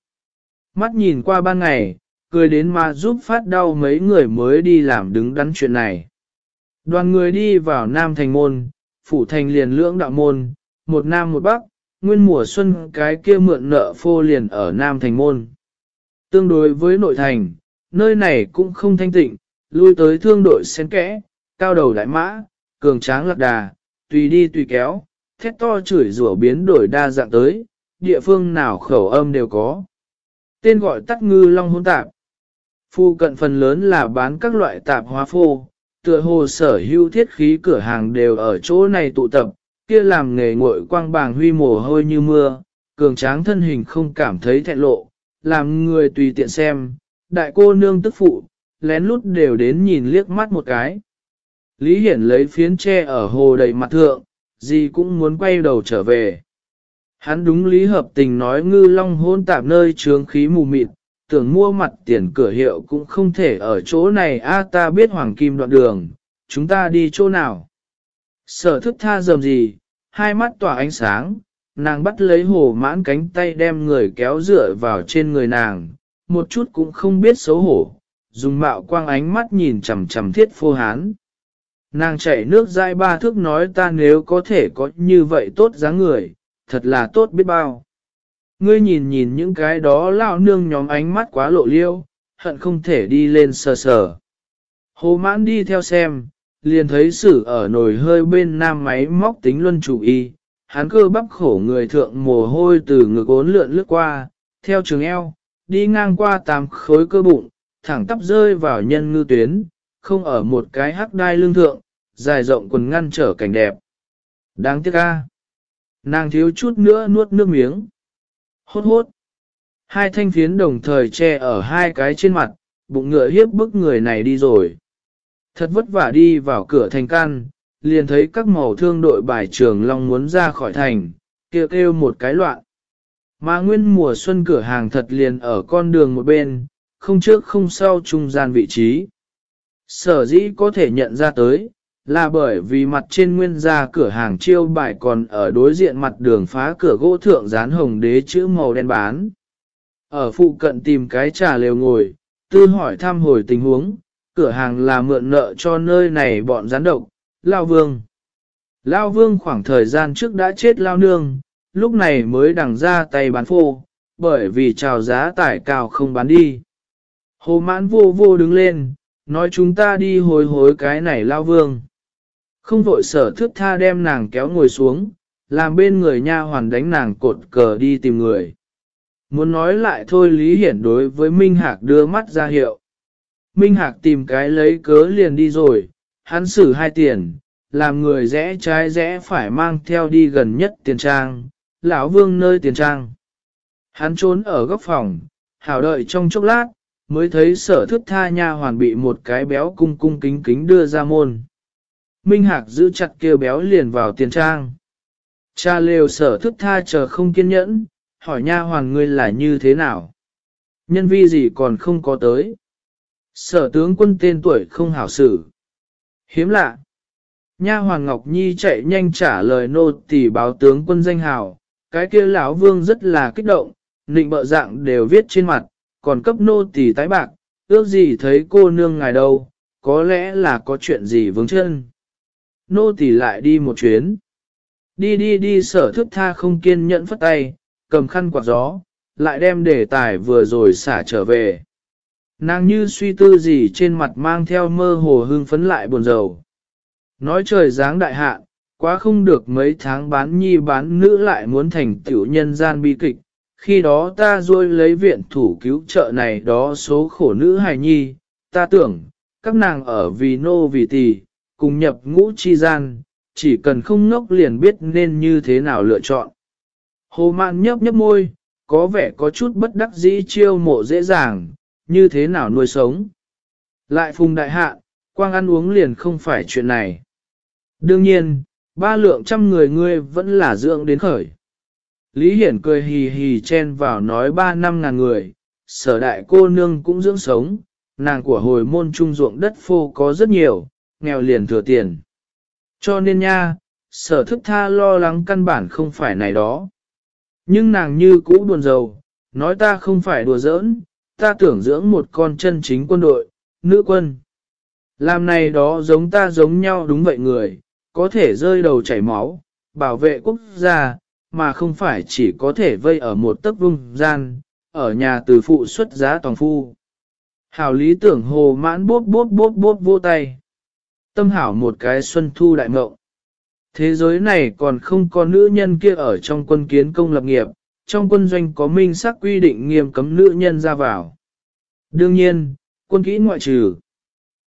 Mắt nhìn qua ban ngày, cười đến mà giúp phát đau mấy người mới đi làm đứng đắn chuyện này. Đoàn người đi vào Nam Thành Môn, phủ thành liền lưỡng đạo môn, một Nam một Bắc, nguyên mùa xuân cái kia mượn nợ phô liền ở Nam Thành Môn. Tương đối với nội thành, nơi này cũng không thanh tịnh, lui tới thương đội xén kẽ, cao đầu đại mã, cường tráng lạc đà, tùy đi tùy kéo, thét to chửi rủa biến đổi đa dạng tới, địa phương nào khẩu âm đều có. Tên gọi tắt ngư long hôn tạp. Phu cận phần lớn là bán các loại tạp hóa phô, tựa hồ sở hữu thiết khí cửa hàng đều ở chỗ này tụ tập, kia làm nghề ngội quang bàng huy mồ hôi như mưa, cường tráng thân hình không cảm thấy thẹn lộ, làm người tùy tiện xem, đại cô nương tức phụ, lén lút đều đến nhìn liếc mắt một cái. Lý Hiển lấy phiến tre ở hồ đầy mặt thượng, gì cũng muốn quay đầu trở về. Hắn đúng lý hợp tình nói ngư long hôn tạp nơi trướng khí mù mịt, tưởng mua mặt tiền cửa hiệu cũng không thể ở chỗ này a ta biết hoàng kim đoạn đường, chúng ta đi chỗ nào. Sở thức tha dầm gì, hai mắt tỏa ánh sáng, nàng bắt lấy hồ mãn cánh tay đem người kéo dựa vào trên người nàng, một chút cũng không biết xấu hổ, dùng mạo quang ánh mắt nhìn chằm chằm thiết phô hán. Nàng chảy nước dai ba thước nói ta nếu có thể có như vậy tốt dáng người, thật là tốt biết bao. Ngươi nhìn nhìn những cái đó lao nương nhóm ánh mắt quá lộ liêu, hận không thể đi lên sờ sờ. Hồ mãn đi theo xem, liền thấy sử ở nồi hơi bên nam máy móc tính luân chủ y, hắn cơ bắp khổ người thượng mồ hôi từ ngực ốn lượn lướt qua, theo trường eo, đi ngang qua tám khối cơ bụng, thẳng tắp rơi vào nhân ngư tuyến, không ở một cái hắc đai lương thượng, dài rộng quần ngăn trở cảnh đẹp. Đáng tiếc ca. Nàng thiếu chút nữa nuốt nước miếng. Hốt hốt. Hai thanh phiến đồng thời che ở hai cái trên mặt, bụng ngựa hiếp bức người này đi rồi. Thật vất vả đi vào cửa thành can, liền thấy các màu thương đội bài trường long muốn ra khỏi thành, kêu kêu một cái loạn. Mà nguyên mùa xuân cửa hàng thật liền ở con đường một bên, không trước không sau trung gian vị trí. Sở dĩ có thể nhận ra tới, là bởi vì mặt trên nguyên gia cửa hàng chiêu bài còn ở đối diện mặt đường phá cửa gỗ thượng dán hồng đế chữ màu đen bán. Ở phụ cận tìm cái trà lều ngồi, tư hỏi thăm hồi tình huống, cửa hàng là mượn nợ cho nơi này bọn gián độc, Lao Vương. Lao Vương khoảng thời gian trước đã chết Lao Nương, lúc này mới đằng ra tay bán phô, bởi vì trào giá tải cao không bán đi. Hồ mãn vô vô đứng lên, nói chúng ta đi hồi hối cái này Lao Vương. Không vội sở thước tha đem nàng kéo ngồi xuống, làm bên người nha hoàn đánh nàng cột cờ đi tìm người. Muốn nói lại thôi Lý Hiển đối với Minh Hạc đưa mắt ra hiệu. Minh Hạc tìm cái lấy cớ liền đi rồi, hắn xử hai tiền, làm người rẽ trái rẽ phải mang theo đi gần nhất tiền trang, lão vương nơi tiền trang. Hắn trốn ở góc phòng, hảo đợi trong chốc lát, mới thấy sở thức tha nha hoàn bị một cái béo cung cung kính kính đưa ra môn. Minh Hạc giữ chặt kêu béo liền vào tiền trang. Cha lều sở thức tha chờ không kiên nhẫn, hỏi nha hoàn ngươi là như thế nào? Nhân vi gì còn không có tới? Sở tướng quân tên tuổi không hảo xử. Hiếm lạ. Nha hoàng Ngọc Nhi chạy nhanh trả lời nô tỳ báo tướng quân danh hào, cái kia lão vương rất là kích động, nịnh bợ dạng đều viết trên mặt, còn cấp nô tỳ tái bạc, ước gì thấy cô nương ngài đâu, có lẽ là có chuyện gì vướng chân nô tỳ lại đi một chuyến. Đi đi đi sở thức tha không kiên nhẫn phất tay, cầm khăn quạt gió, lại đem đề tài vừa rồi xả trở về. Nàng như suy tư gì trên mặt mang theo mơ hồ hương phấn lại buồn rầu. Nói trời dáng đại hạn, quá không được mấy tháng bán nhi bán nữ lại muốn thành tiểu nhân gian bi kịch. Khi đó ta ruôi lấy viện thủ cứu trợ này đó số khổ nữ hài nhi, ta tưởng, các nàng ở vì nô vì tỳ, cùng nhập ngũ chi gian, chỉ cần không ngốc liền biết nên như thế nào lựa chọn. Hồ mạn nhấp nhấp môi, có vẻ có chút bất đắc dĩ chiêu mộ dễ dàng, như thế nào nuôi sống. Lại phùng đại hạ, quang ăn uống liền không phải chuyện này. Đương nhiên, ba lượng trăm người ngươi vẫn là dưỡng đến khởi. Lý Hiển cười hì hì chen vào nói ba năm ngàn người, sở đại cô nương cũng dưỡng sống, nàng của hồi môn trung ruộng đất phô có rất nhiều, nghèo liền thừa tiền. Cho nên nha, sở thức tha lo lắng căn bản không phải này đó. Nhưng nàng như cũ buồn rầu, nói ta không phải đùa giỡn, ta tưởng dưỡng một con chân chính quân đội, nữ quân. Làm này đó giống ta giống nhau đúng vậy người, có thể rơi đầu chảy máu, bảo vệ quốc gia, mà không phải chỉ có thể vây ở một tấc vùng gian, ở nhà từ phụ xuất giá toàn phu. Hảo lý tưởng hồ mãn bốp bốp bốp bốp vô tay. Tâm hảo một cái xuân thu đại mộng. Thế giới này còn không có nữ nhân kia ở trong quân kiến công lập nghiệp, trong quân doanh có minh xác quy định nghiêm cấm nữ nhân ra vào. Đương nhiên, quân kỹ ngoại trừ.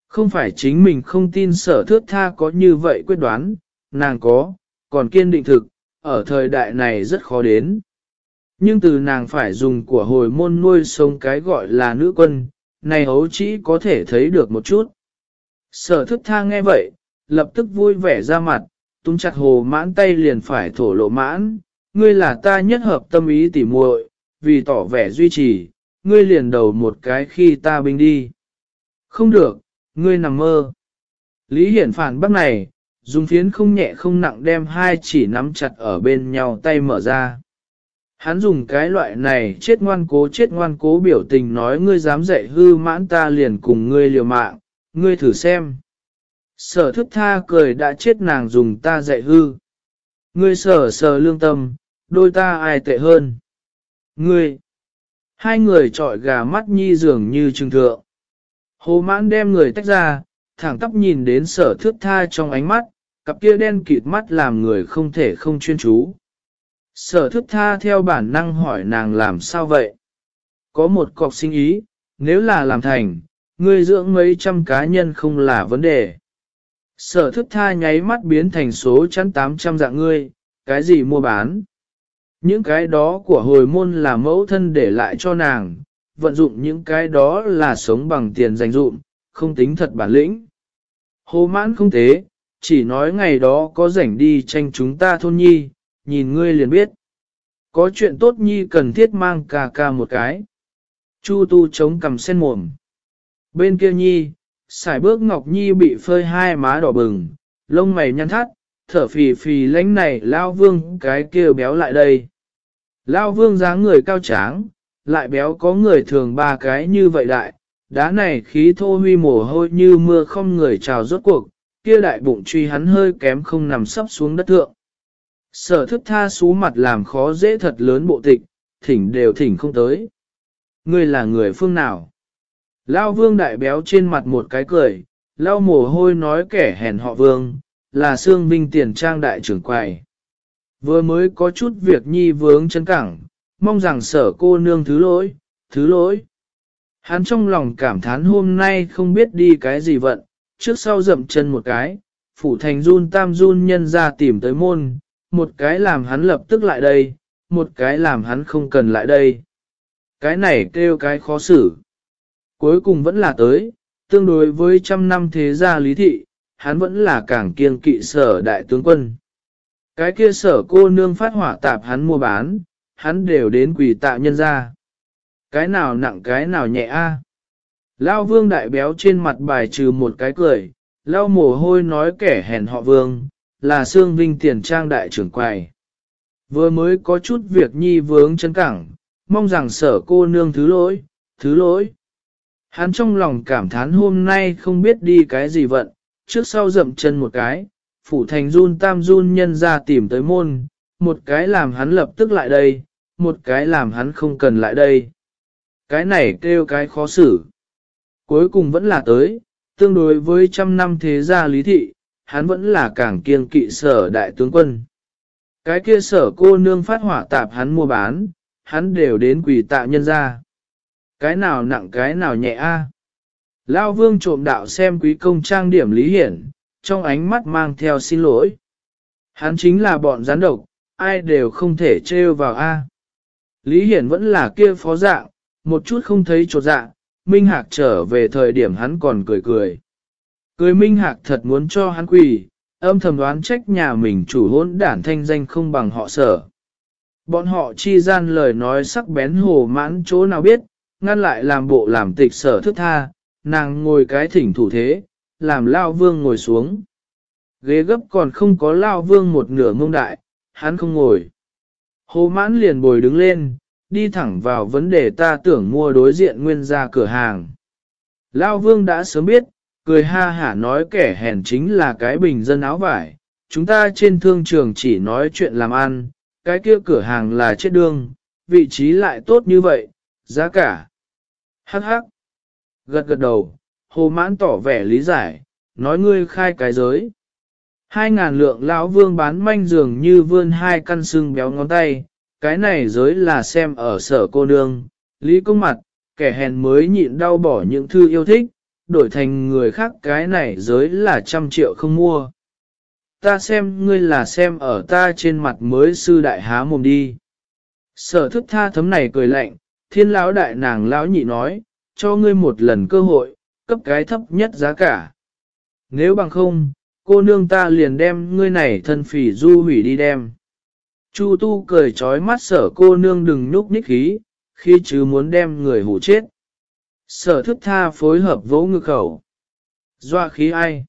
Không phải chính mình không tin sở thước tha có như vậy quyết đoán, nàng có, còn kiên định thực, ở thời đại này rất khó đến. Nhưng từ nàng phải dùng của hồi môn nuôi sống cái gọi là nữ quân, này hấu chỉ có thể thấy được một chút. Sở thức tha nghe vậy, lập tức vui vẻ ra mặt, tung chặt hồ mãn tay liền phải thổ lộ mãn, ngươi là ta nhất hợp tâm ý tỉ muội, vì tỏ vẻ duy trì, ngươi liền đầu một cái khi ta binh đi. Không được, ngươi nằm mơ. Lý Hiển phản bác này, dùng phiến không nhẹ không nặng đem hai chỉ nắm chặt ở bên nhau tay mở ra. Hắn dùng cái loại này chết ngoan cố chết ngoan cố biểu tình nói ngươi dám dạy hư mãn ta liền cùng ngươi liều mạng, ngươi thử xem. Sở thức tha cười đã chết nàng dùng ta dạy hư. Ngươi sở sở lương tâm, đôi ta ai tệ hơn. Ngươi, hai người trọi gà mắt nhi dường như trừng thượng. Hồ mãn đem người tách ra, thẳng tắp nhìn đến sở thước tha trong ánh mắt, cặp kia đen kịt mắt làm người không thể không chuyên chú. Sở thước tha theo bản năng hỏi nàng làm sao vậy? Có một cọc sinh ý, nếu là làm thành, ngươi dưỡng mấy trăm cá nhân không là vấn đề. Sở thức tha nháy mắt biến thành số chắn 800 dạng ngươi, cái gì mua bán? Những cái đó của hồi môn là mẫu thân để lại cho nàng, vận dụng những cái đó là sống bằng tiền dành dụm không tính thật bản lĩnh. Hồ mãn không thế, chỉ nói ngày đó có rảnh đi tranh chúng ta thôn nhi, nhìn ngươi liền biết. Có chuyện tốt nhi cần thiết mang ca ca một cái. Chu tu chống cầm sen mồm. Bên kia nhi, xài bước ngọc nhi bị phơi hai má đỏ bừng, lông mày nhăn thắt, thở phì phì lánh này lao vương cái kia béo lại đây. Lao vương dáng người cao tráng, lại béo có người thường ba cái như vậy đại, đá này khí thô huy mồ hôi như mưa không người trào rốt cuộc, kia đại bụng truy hắn hơi kém không nằm sắp xuống đất thượng. Sở thức tha xú mặt làm khó dễ thật lớn bộ tịch, thỉnh đều thỉnh không tới. Ngươi là người phương nào? Lao vương đại béo trên mặt một cái cười, lao mồ hôi nói kẻ hèn họ vương, là xương vinh tiền trang đại trưởng quầy. Vừa mới có chút việc nhi vướng chân cẳng, mong rằng sở cô nương thứ lỗi, thứ lỗi. Hắn trong lòng cảm thán hôm nay không biết đi cái gì vận, trước sau dậm chân một cái, phủ thành run tam run nhân ra tìm tới môn, một cái làm hắn lập tức lại đây, một cái làm hắn không cần lại đây. Cái này kêu cái khó xử. Cuối cùng vẫn là tới, tương đối với trăm năm thế gia lý thị, hắn vẫn là càng kiêng kỵ sở đại tướng quân. Cái kia sở cô nương phát hỏa tạp hắn mua bán, hắn đều đến quỷ tạ nhân ra. Cái nào nặng cái nào nhẹ a? Lao vương đại béo trên mặt bài trừ một cái cười, lao mồ hôi nói kẻ hèn họ vương, là xương vinh tiền trang đại trưởng quầy. Vừa mới có chút việc nhi vướng chân cẳng, mong rằng sở cô nương thứ lỗi, thứ lỗi. Hắn trong lòng cảm thán hôm nay không biết đi cái gì vận, trước sau dậm chân một cái, phủ thành run tam run nhân ra tìm tới môn, một cái làm hắn lập tức lại đây, một cái làm hắn không cần lại đây. Cái này kêu cái khó xử. cuối cùng vẫn là tới, tương đối với trăm năm thế gia lý thị, hắn vẫn là càng kiêng kỵ sở đại tướng quân. Cái kia sở cô nương phát hỏa tạp hắn mua bán, hắn đều đến quỷ tạ nhân ra. Cái nào nặng cái nào nhẹ a? Lao vương trộm đạo xem quý công trang điểm lý hiển, trong ánh mắt mang theo xin lỗi. Hắn chính là bọn gián độc, ai đều không thể trêu vào a. Lý hiển vẫn là kia phó dạng, một chút không thấy trột dạng, Minh Hạc trở về thời điểm hắn còn cười cười. Cười Minh Hạc thật muốn cho hắn quỳ, âm thầm đoán trách nhà mình chủ hỗn đản thanh danh không bằng họ sở. Bọn họ chi gian lời nói sắc bén hồ mãn chỗ nào biết, ngăn lại làm bộ làm tịch sở thức tha, nàng ngồi cái thỉnh thủ thế, làm lao vương ngồi xuống. Ghế gấp còn không có lao vương một nửa ngông đại, hắn không ngồi. Hồ mãn liền bồi đứng lên, đi thẳng vào vấn đề ta tưởng mua đối diện nguyên gia cửa hàng. Lao vương đã sớm biết, cười ha hả nói kẻ hèn chính là cái bình dân áo vải, chúng ta trên thương trường chỉ nói chuyện làm ăn, cái kia cửa hàng là chết đương, vị trí lại tốt như vậy, giá cả. Hắc hắc. Gật gật đầu, hồ mãn tỏ vẻ lý giải, nói ngươi khai cái giới. Hai ngàn lượng lão vương bán manh dường như vươn hai căn xương béo ngón tay, cái này giới là xem ở sở cô nương, lý công mặt, kẻ hèn mới nhịn đau bỏ những thư yêu thích, đổi thành người khác cái này giới là trăm triệu không mua. Ta xem ngươi là xem ở ta trên mặt mới sư đại há mồm đi. Sở thức tha thấm này cười lạnh, thiên lão đại nàng lão nhị nói, cho ngươi một lần cơ hội, cấp cái thấp nhất giá cả. Nếu bằng không, cô nương ta liền đem ngươi này thân phỉ du hủy đi đem. Chu tu cười trói mắt sở cô nương đừng núp ních khí, khi chứ muốn đem người hủ chết. Sở thức tha phối hợp vỗ ngực khẩu. Doa khí ai?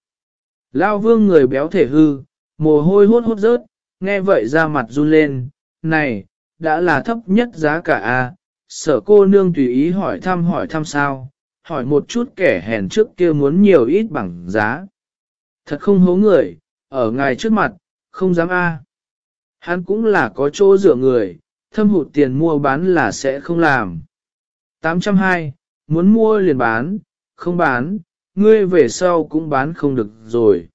Lao vương người béo thể hư, mồ hôi hốt hốt rớt, nghe vậy ra mặt run lên, này, đã là thấp nhất giá cả a. sở cô nương tùy ý hỏi thăm hỏi thăm sao, hỏi một chút kẻ hèn trước kia muốn nhiều ít bằng giá. Thật không hố người, ở ngài trước mặt, không dám a. Hắn cũng là có chỗ dựa người, thâm hụt tiền mua bán là sẽ không làm. 802, muốn mua liền bán, không bán, ngươi về sau cũng bán không được rồi.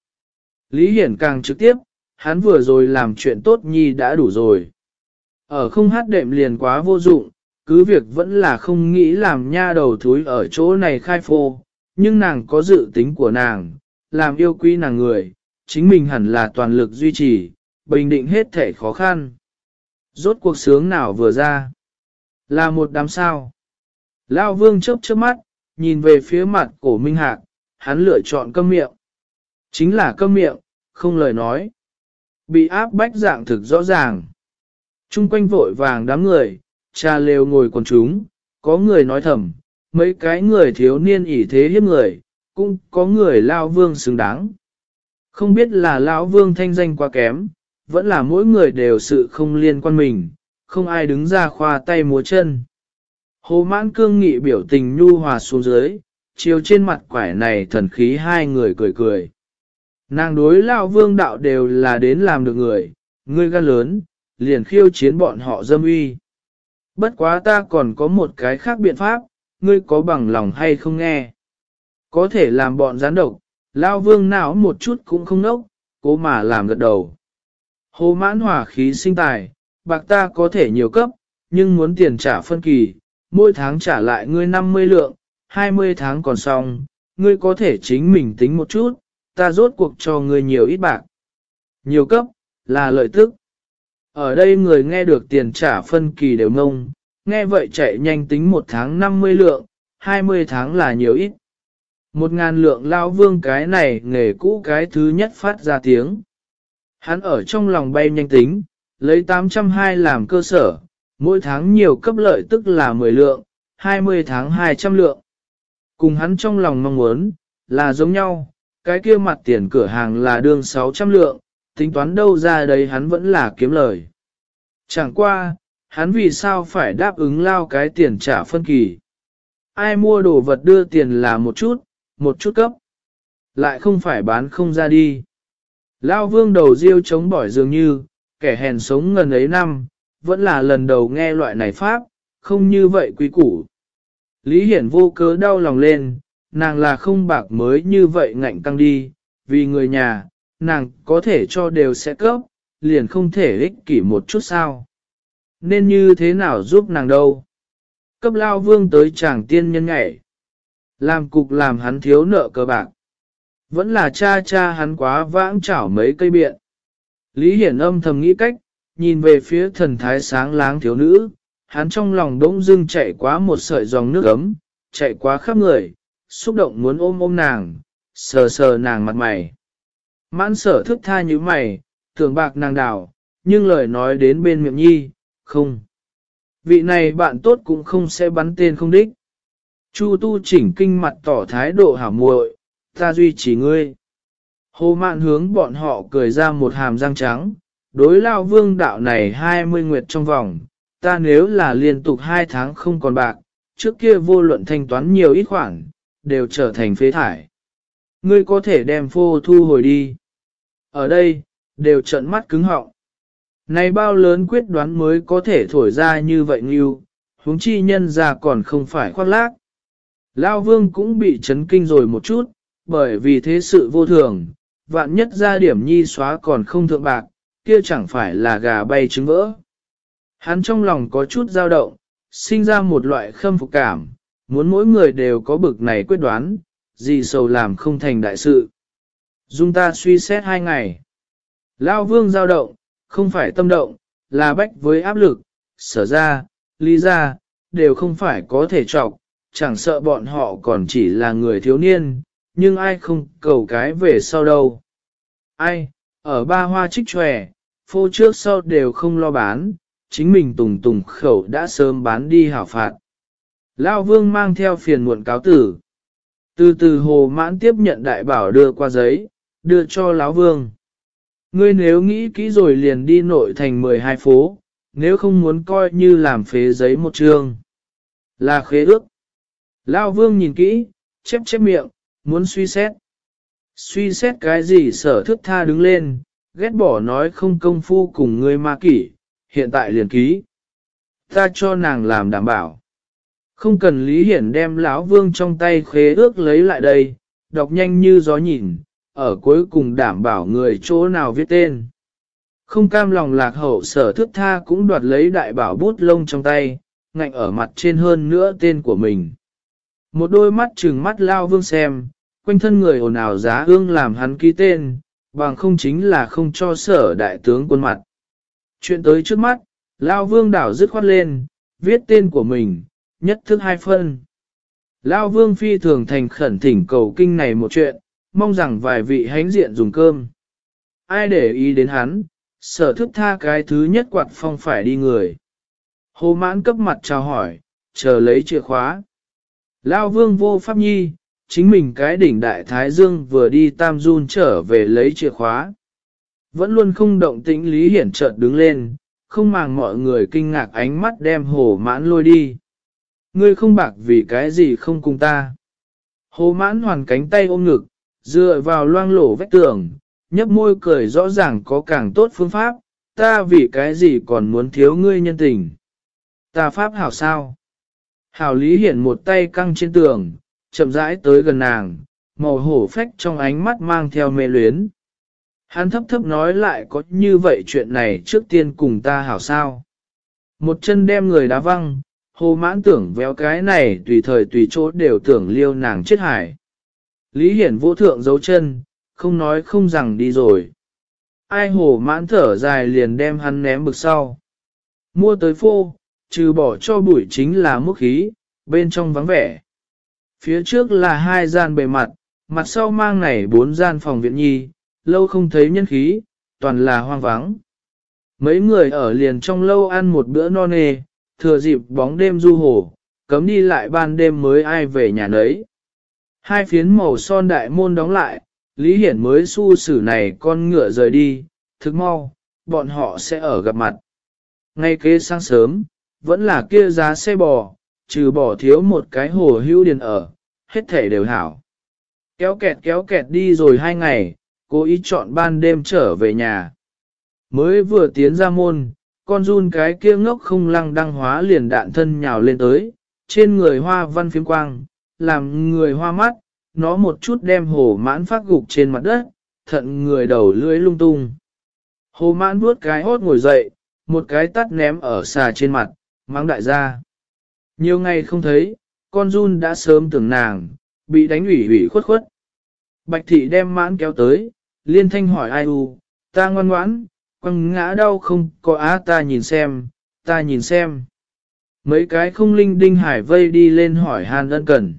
Lý Hiển càng trực tiếp, hắn vừa rồi làm chuyện tốt nhi đã đủ rồi. Ở không hát đệm liền quá vô dụng, cứ việc vẫn là không nghĩ làm nha đầu thúi ở chỗ này khai phô, nhưng nàng có dự tính của nàng, làm yêu quý nàng người, chính mình hẳn là toàn lực duy trì, bình định hết thể khó khăn. Rốt cuộc sướng nào vừa ra? Là một đám sao. Lao vương chớp chớp mắt, nhìn về phía mặt cổ Minh Hạc, hắn lựa chọn câm miệng. Chính là câm miệng, không lời nói. Bị áp bách dạng thực rõ ràng. Trung quanh vội vàng đám người, cha lều ngồi quần chúng, có người nói thầm, mấy cái người thiếu niên ỷ thế hiếp người, cũng có người lao vương xứng đáng. Không biết là lão vương thanh danh quá kém, vẫn là mỗi người đều sự không liên quan mình, không ai đứng ra khoa tay múa chân. Hồ mãn cương nghị biểu tình nhu hòa xuống dưới, chiều trên mặt quải này thần khí hai người cười cười. Nàng đối lao vương đạo đều là đến làm được người, ngươi gan lớn, liền khiêu chiến bọn họ dâm uy. Bất quá ta còn có một cái khác biện pháp, ngươi có bằng lòng hay không nghe. Có thể làm bọn gián độc, lao vương não một chút cũng không nốc, cố mà làm gật đầu. Hồ mãn hỏa khí sinh tài, bạc ta có thể nhiều cấp, nhưng muốn tiền trả phân kỳ, mỗi tháng trả lại ngươi 50 lượng, 20 tháng còn xong, ngươi có thể chính mình tính một chút, ta rốt cuộc cho ngươi nhiều ít bạc. Nhiều cấp, là lợi tức. Ở đây người nghe được tiền trả phân kỳ đều ngông, nghe vậy chạy nhanh tính một tháng 50 lượng, 20 tháng là nhiều ít. Một ngàn lượng lao vương cái này nghề cũ cái thứ nhất phát ra tiếng. Hắn ở trong lòng bay nhanh tính, lấy 820 làm cơ sở, mỗi tháng nhiều cấp lợi tức là 10 lượng, 20 tháng 200 lượng. Cùng hắn trong lòng mong muốn, là giống nhau, cái kia mặt tiền cửa hàng là đương 600 lượng, tính toán đâu ra đấy hắn vẫn là kiếm lời. Chẳng qua, hắn vì sao phải đáp ứng lao cái tiền trả phân kỳ. Ai mua đồ vật đưa tiền là một chút, một chút cấp. Lại không phải bán không ra đi. Lao vương đầu riêu chống bỏi dường như, kẻ hèn sống ngần ấy năm, vẫn là lần đầu nghe loại này pháp, không như vậy quý củ. Lý Hiển vô cớ đau lòng lên, nàng là không bạc mới như vậy ngạnh căng đi, vì người nhà, nàng có thể cho đều sẽ cấp, liền không thể ích kỷ một chút sao. Nên như thế nào giúp nàng đâu? Cấp lao vương tới chàng tiên nhân nhảy. Làm cục làm hắn thiếu nợ cơ bạc. Vẫn là cha cha hắn quá vãng chảo mấy cây biện. Lý Hiển âm thầm nghĩ cách, nhìn về phía thần thái sáng láng thiếu nữ, hắn trong lòng đống dưng chạy quá một sợi dòng nước ấm, chạy quá khắp người, xúc động muốn ôm ôm nàng, sờ sờ nàng mặt mày. Mãn sở thức tha như mày, tưởng bạc nàng đảo, nhưng lời nói đến bên miệng nhi, không. Vị này bạn tốt cũng không sẽ bắn tên không đích. Chu tu chỉnh kinh mặt tỏ thái độ hảo muội, ta duy trì ngươi. Hồ mạn hướng bọn họ cười ra một hàm răng trắng, đối lao vương đạo này 20 nguyệt trong vòng, ta nếu là liên tục hai tháng không còn bạc, trước kia vô luận thanh toán nhiều ít khoản, đều trở thành phế thải. Ngươi có thể đem phô thu hồi đi. Ở đây, đều trận mắt cứng họng. Này bao lớn quyết đoán mới có thể thổi ra như vậy nghiêu, huống chi nhân ra còn không phải khoác lác. Lao vương cũng bị chấn kinh rồi một chút, bởi vì thế sự vô thường, vạn nhất ra điểm nhi xóa còn không thượng bạc, kia chẳng phải là gà bay trứng vỡ. Hắn trong lòng có chút dao động, sinh ra một loại khâm phục cảm, muốn mỗi người đều có bực này quyết đoán, gì sầu làm không thành đại sự. Dung ta suy xét hai ngày. Lao vương giao động, không phải tâm động, là bách với áp lực, sở ra, lý ra, đều không phải có thể trọc, chẳng sợ bọn họ còn chỉ là người thiếu niên, nhưng ai không cầu cái về sau đâu. Ai, ở ba hoa trích tròe, phô trước sau đều không lo bán, chính mình tùng tùng khẩu đã sớm bán đi hảo phạt. Lao vương mang theo phiền muộn cáo tử. Từ từ hồ mãn tiếp nhận đại bảo đưa qua giấy, đưa cho lão vương. Ngươi nếu nghĩ kỹ rồi liền đi nội thành 12 phố, nếu không muốn coi như làm phế giấy một trường, Là khế ước. Lao vương nhìn kỹ, chép chép miệng, muốn suy xét. Suy xét cái gì sở thức tha đứng lên, ghét bỏ nói không công phu cùng ngươi ma kỷ, hiện tại liền ký. Ta cho nàng làm đảm bảo. Không cần Lý Hiển đem lão vương trong tay khế ước lấy lại đây, đọc nhanh như gió nhìn, ở cuối cùng đảm bảo người chỗ nào viết tên. Không cam lòng lạc hậu sở thức tha cũng đoạt lấy đại bảo bút lông trong tay, ngạnh ở mặt trên hơn nữa tên của mình. Một đôi mắt trừng mắt lao vương xem, quanh thân người ồn ào giá ương làm hắn ký tên, bằng không chính là không cho sở đại tướng quân mặt. Chuyện tới trước mắt, lao vương đảo dứt khoát lên, viết tên của mình, nhất thức hai phân. Lao vương phi thường thành khẩn thỉnh cầu kinh này một chuyện, mong rằng vài vị hánh diện dùng cơm. Ai để ý đến hắn, sở thức tha cái thứ nhất quạt phong phải đi người. Hồ mãn cấp mặt chào hỏi, chờ lấy chìa khóa. Lao vương vô pháp nhi, chính mình cái đỉnh đại thái dương vừa đi tam run trở về lấy chìa khóa. Vẫn luôn không động tĩnh Lý Hiển chợt đứng lên, không màng mọi người kinh ngạc ánh mắt đem hồ mãn lôi đi. Ngươi không bạc vì cái gì không cùng ta. Hồ mãn hoàn cánh tay ôm ngực, dựa vào loang lổ vách tường, nhấp môi cười rõ ràng có càng tốt phương pháp, ta vì cái gì còn muốn thiếu ngươi nhân tình. Ta pháp hảo sao? Hảo Lý Hiển một tay căng trên tường, chậm rãi tới gần nàng, màu hổ phách trong ánh mắt mang theo mê luyến. Hắn thấp thấp nói lại có như vậy chuyện này trước tiên cùng ta hảo sao. Một chân đem người đá văng, hồ mãn tưởng véo cái này tùy thời tùy chỗ đều tưởng liêu nàng chết hải. Lý Hiển vô thượng dấu chân, không nói không rằng đi rồi. Ai hồ mãn thở dài liền đem hắn ném bực sau. Mua tới phô, trừ bỏ cho bụi chính là mức khí, bên trong vắng vẻ. Phía trước là hai gian bề mặt, mặt sau mang này bốn gian phòng viện nhi, lâu không thấy nhân khí, toàn là hoang vắng. Mấy người ở liền trong lâu ăn một bữa no nê, thừa dịp bóng đêm du hồ, cấm đi lại ban đêm mới ai về nhà nấy. Hai phiến màu son đại môn đóng lại, Lý Hiển mới su xử này con ngựa rời đi, thức mau, bọn họ sẽ ở gặp mặt. Ngay kế sáng sớm, vẫn là kia giá xe bò, trừ bỏ thiếu một cái hồ hưu điền ở, hết thể đều hảo. Kéo kẹt kéo kẹt đi rồi hai ngày, cố ý chọn ban đêm trở về nhà. Mới vừa tiến ra môn, con run cái kia ngốc không lăng đăng hóa liền đạn thân nhào lên tới, trên người hoa văn phiếm quang, làm người hoa mắt, nó một chút đem hồ mãn phát gục trên mặt đất, thận người đầu lưỡi lung tung. Hồ mãn vuốt cái hốt ngồi dậy, một cái tắt ném ở xà trên mặt, mang đại gia. Nhiều ngày không thấy, con run đã sớm tưởng nàng, bị đánh ủy ủy khuất khuất. Bạch thị đem mãn kéo tới, liên thanh hỏi ai u, ta ngoan ngoãn, quăng ngã đau không có á ta nhìn xem, ta nhìn xem. Mấy cái không linh đinh hải vây đi lên hỏi hàn ân cần.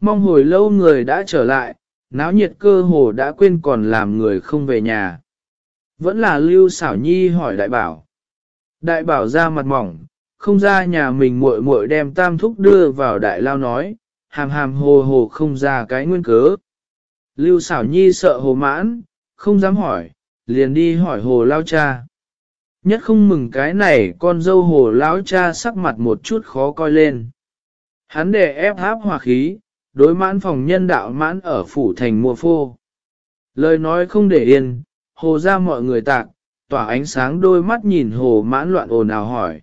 Mong hồi lâu người đã trở lại, náo nhiệt cơ hồ đã quên còn làm người không về nhà. Vẫn là Lưu Xảo Nhi hỏi đại bảo. Đại bảo ra mặt mỏng, không ra nhà mình muội muội đem tam thúc đưa vào đại lao nói, hàm hàm hồ hồ không ra cái nguyên cớ. Lưu Xảo Nhi sợ hồ mãn, không dám hỏi, liền đi hỏi hồ lao cha. Nhất không mừng cái này con dâu hồ lão cha sắc mặt một chút khó coi lên. Hắn để ép háp hòa khí, đối mãn phòng nhân đạo mãn ở phủ thành mùa phô. Lời nói không để yên, hồ ra mọi người tạc, tỏa ánh sáng đôi mắt nhìn hồ mãn loạn ồn ào hỏi.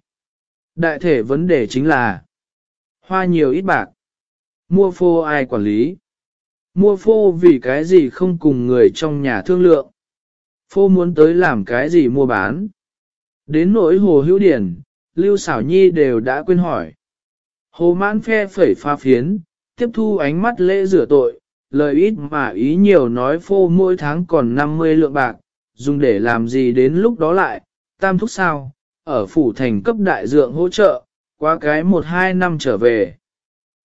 Đại thể vấn đề chính là hoa nhiều ít bạc, mua phô ai quản lý, mua phô vì cái gì không cùng người trong nhà thương lượng, phô muốn tới làm cái gì mua bán. Đến nỗi hồ hữu điển, lưu xảo nhi đều đã quên hỏi. Hồ mãn phe phẩy pha phiến, tiếp thu ánh mắt lễ rửa tội, lời ít mà ý nhiều nói phô mỗi tháng còn 50 lượng bạc, dùng để làm gì đến lúc đó lại, tam thúc sao, ở phủ thành cấp đại dượng hỗ trợ, qua cái một hai năm trở về.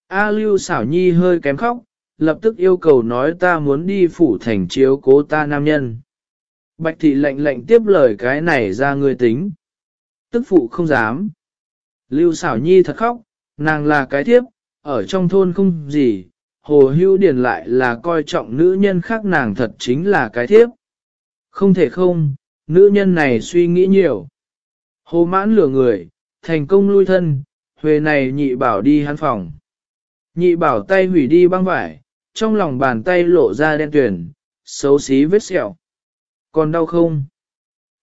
A lưu xảo nhi hơi kém khóc, lập tức yêu cầu nói ta muốn đi phủ thành chiếu cố ta nam nhân. Bạch thị lệnh lệnh tiếp lời cái này ra người tính. Tức phụ không dám. Lưu xảo nhi thật khóc, nàng là cái thiếp, ở trong thôn không gì, hồ hưu điền lại là coi trọng nữ nhân khác nàng thật chính là cái thiếp. Không thể không, nữ nhân này suy nghĩ nhiều. Hồ mãn lừa người, thành công lui thân, huề này nhị bảo đi hắn phòng. Nhị bảo tay hủy đi băng vải, trong lòng bàn tay lộ ra đen tuyển, xấu xí vết sẹo. Còn đau không?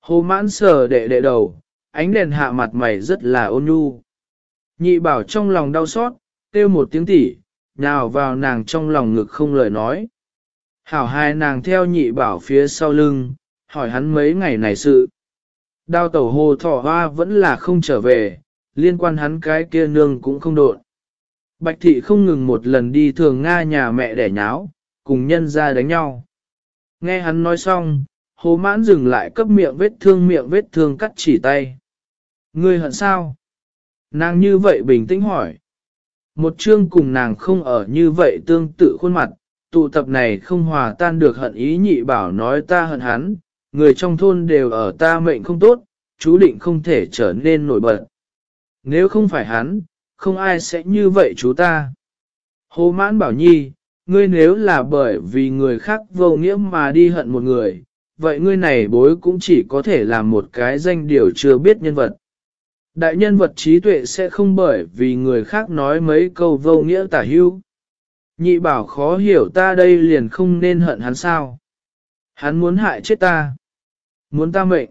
Hồ mãn sờ đệ đệ đầu, ánh đèn hạ mặt mày rất là ôn nhu. Nhị bảo trong lòng đau xót, kêu một tiếng tỉ, nhào vào nàng trong lòng ngực không lời nói. Hảo hai nàng theo nhị bảo phía sau lưng, hỏi hắn mấy ngày này sự. Đao tẩu hồ thỏ hoa vẫn là không trở về, liên quan hắn cái kia nương cũng không đột. Bạch thị không ngừng một lần đi thường Nga nhà mẹ đẻ nháo, cùng nhân ra đánh nhau. Nghe hắn nói xong, hồ mãn dừng lại cấp miệng vết thương miệng vết thương cắt chỉ tay. Ngươi hận sao? Nàng như vậy bình tĩnh hỏi. Một chương cùng nàng không ở như vậy tương tự khuôn mặt, tụ tập này không hòa tan được hận ý nhị bảo nói ta hận hắn, người trong thôn đều ở ta mệnh không tốt, chú định không thể trở nên nổi bật. Nếu không phải hắn, không ai sẽ như vậy chú ta. Hồ mãn bảo nhi, ngươi nếu là bởi vì người khác vô nghĩa mà đi hận một người, vậy ngươi này bối cũng chỉ có thể làm một cái danh điều chưa biết nhân vật. Đại nhân vật trí tuệ sẽ không bởi vì người khác nói mấy câu vô nghĩa tả hưu. Nhị bảo khó hiểu ta đây liền không nên hận hắn sao. Hắn muốn hại chết ta. Muốn ta mệnh.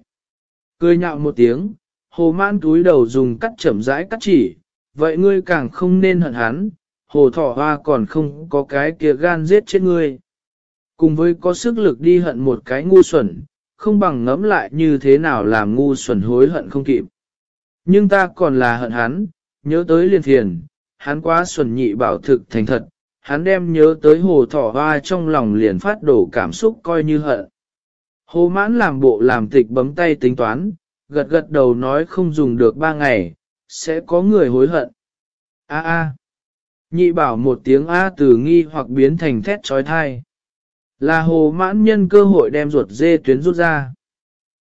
Cười nhạo một tiếng, hồ mãn túi đầu dùng cắt chậm rãi cắt chỉ, vậy ngươi càng không nên hận hắn, hồ thỏ hoa còn không có cái kia gan giết chết ngươi. Cùng với có sức lực đi hận một cái ngu xuẩn, không bằng ngẫm lại như thế nào làm ngu xuẩn hối hận không kịp. Nhưng ta còn là hận hắn, nhớ tới liền thiền, hắn quá xuẩn nhị bảo thực thành thật, hắn đem nhớ tới hồ thỏ hoa trong lòng liền phát đổ cảm xúc coi như hận. Hồ mãn làm bộ làm tịch bấm tay tính toán, gật gật đầu nói không dùng được ba ngày, sẽ có người hối hận. A a. Nhị bảo một tiếng A từ nghi hoặc biến thành thét trói thai. Là hồ mãn nhân cơ hội đem ruột dê tuyến rút ra.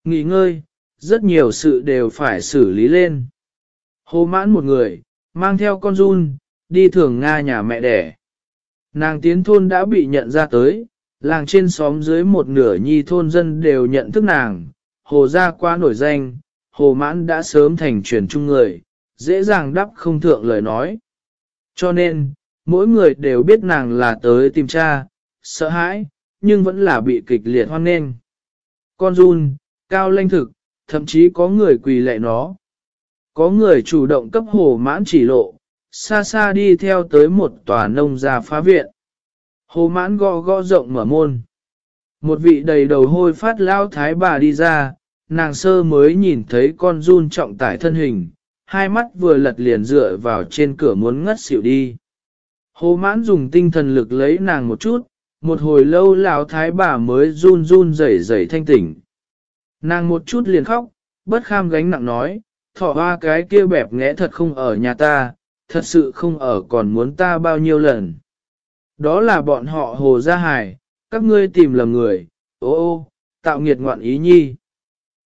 Nghỉ ngơi, rất nhiều sự đều phải xử lý lên. Hồ mãn một người, mang theo con run, đi thường Nga nhà mẹ đẻ. Nàng tiến thôn đã bị nhận ra tới, làng trên xóm dưới một nửa nhi thôn dân đều nhận thức nàng, hồ ra qua nổi danh, hồ mãn đã sớm thành truyền chung người, dễ dàng đắp không thượng lời nói. Cho nên, mỗi người đều biết nàng là tới tìm cha, sợ hãi, nhưng vẫn là bị kịch liệt hoan nghênh. Con run, cao lanh thực, thậm chí có người quỳ lệ nó. Có người chủ động cấp hồ mãn chỉ lộ, xa xa đi theo tới một tòa nông gia phá viện. Hồ mãn gõ gõ rộng mở môn. Một vị đầy đầu hôi phát lao thái bà đi ra, nàng sơ mới nhìn thấy con run trọng tải thân hình, hai mắt vừa lật liền dựa vào trên cửa muốn ngất xỉu đi. Hồ mãn dùng tinh thần lực lấy nàng một chút, một hồi lâu lão thái bà mới run run rẩy rẩy thanh tỉnh. Nàng một chút liền khóc, bất kham gánh nặng nói, thọ hoa cái kia bẹp nghẽ thật không ở nhà ta, thật sự không ở còn muốn ta bao nhiêu lần. Đó là bọn họ hồ gia hải, các ngươi tìm lầm người, ô ô, tạo nghiệt ngoạn ý nhi.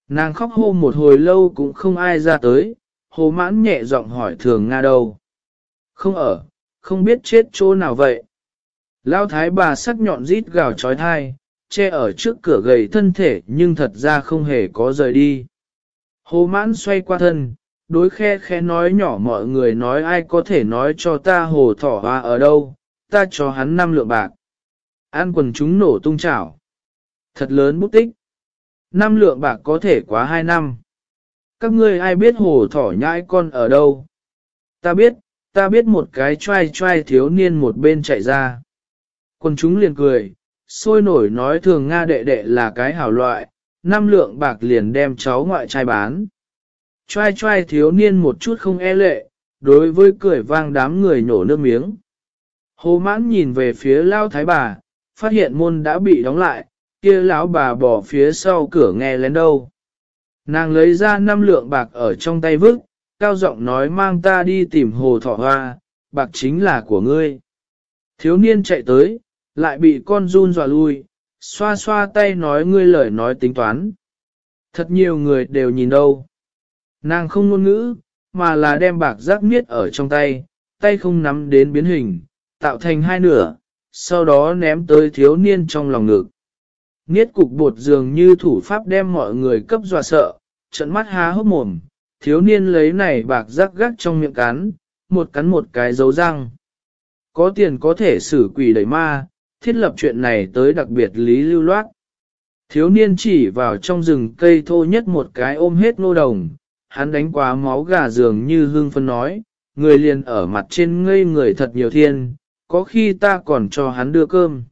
Nàng khóc hô một hồi lâu cũng không ai ra tới, hồ mãn nhẹ giọng hỏi thường Nga đâu. Không ở, không biết chết chỗ nào vậy. Lao thái bà sắc nhọn rít gào trói thai, che ở trước cửa gầy thân thể nhưng thật ra không hề có rời đi. Hồ mãn xoay qua thân, đối khe khe nói nhỏ mọi người nói ai có thể nói cho ta hồ thỏ hoa ở đâu, ta cho hắn năm lượng bạc. An quần chúng nổ tung chảo. Thật lớn bút tích. Năm lượng bạc có thể quá hai năm. Các ngươi ai biết hồ thỏ nhãi con ở đâu? Ta biết, ta biết một cái trai trai thiếu niên một bên chạy ra. Quân chúng liền cười, sôi nổi nói thường Nga đệ đệ là cái hảo loại, năm lượng bạc liền đem cháu ngoại trai bán. Trai trai thiếu niên một chút không e lệ, đối với cười vang đám người nổ nước miếng. Hồ mãn nhìn về phía lao thái bà, phát hiện môn đã bị đóng lại, kia lão bà bỏ phía sau cửa nghe lén đâu. Nàng lấy ra năm lượng bạc ở trong tay vứt, cao giọng nói mang ta đi tìm hồ thỏ hoa, bạc chính là của ngươi. Thiếu niên chạy tới, lại bị con run dọa lui, xoa xoa tay nói ngươi lời nói tính toán. Thật nhiều người đều nhìn đâu. Nàng không ngôn ngữ, mà là đem bạc giác miết ở trong tay, tay không nắm đến biến hình, tạo thành hai nửa, sau đó ném tới thiếu niên trong lòng ngực. Niết cục bột dường như thủ pháp đem mọi người cấp dọa sợ, trận mắt há hốc mồm, thiếu niên lấy này bạc rắc gác trong miệng cắn, một cắn một cái dấu răng. Có tiền có thể xử quỷ đẩy ma, thiết lập chuyện này tới đặc biệt lý lưu loát. Thiếu niên chỉ vào trong rừng cây thô nhất một cái ôm hết nô đồng, hắn đánh quá máu gà dường như hương phân nói, người liền ở mặt trên ngây người thật nhiều thiên, có khi ta còn cho hắn đưa cơm.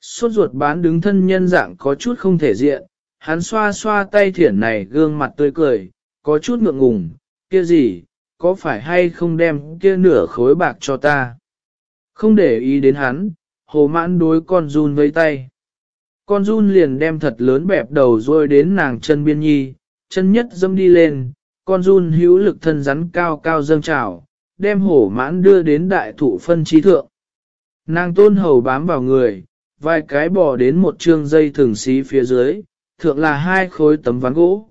Suốt ruột bán đứng thân nhân dạng có chút không thể diện, hắn xoa xoa tay thiển này gương mặt tươi cười, có chút ngượng ngùng, kia gì, có phải hay không đem kia nửa khối bạc cho ta. Không để ý đến hắn, hồ mãn đối con run với tay. Con run liền đem thật lớn bẹp đầu rồi đến nàng chân biên nhi, chân nhất dâm đi lên, con run hữu lực thân rắn cao cao dâng trào, đem hổ mãn đưa đến đại thụ phân trí thượng. Nàng tôn hầu bám vào người, vài cái bò đến một trương dây thường xí phía dưới, thượng là hai khối tấm ván gỗ.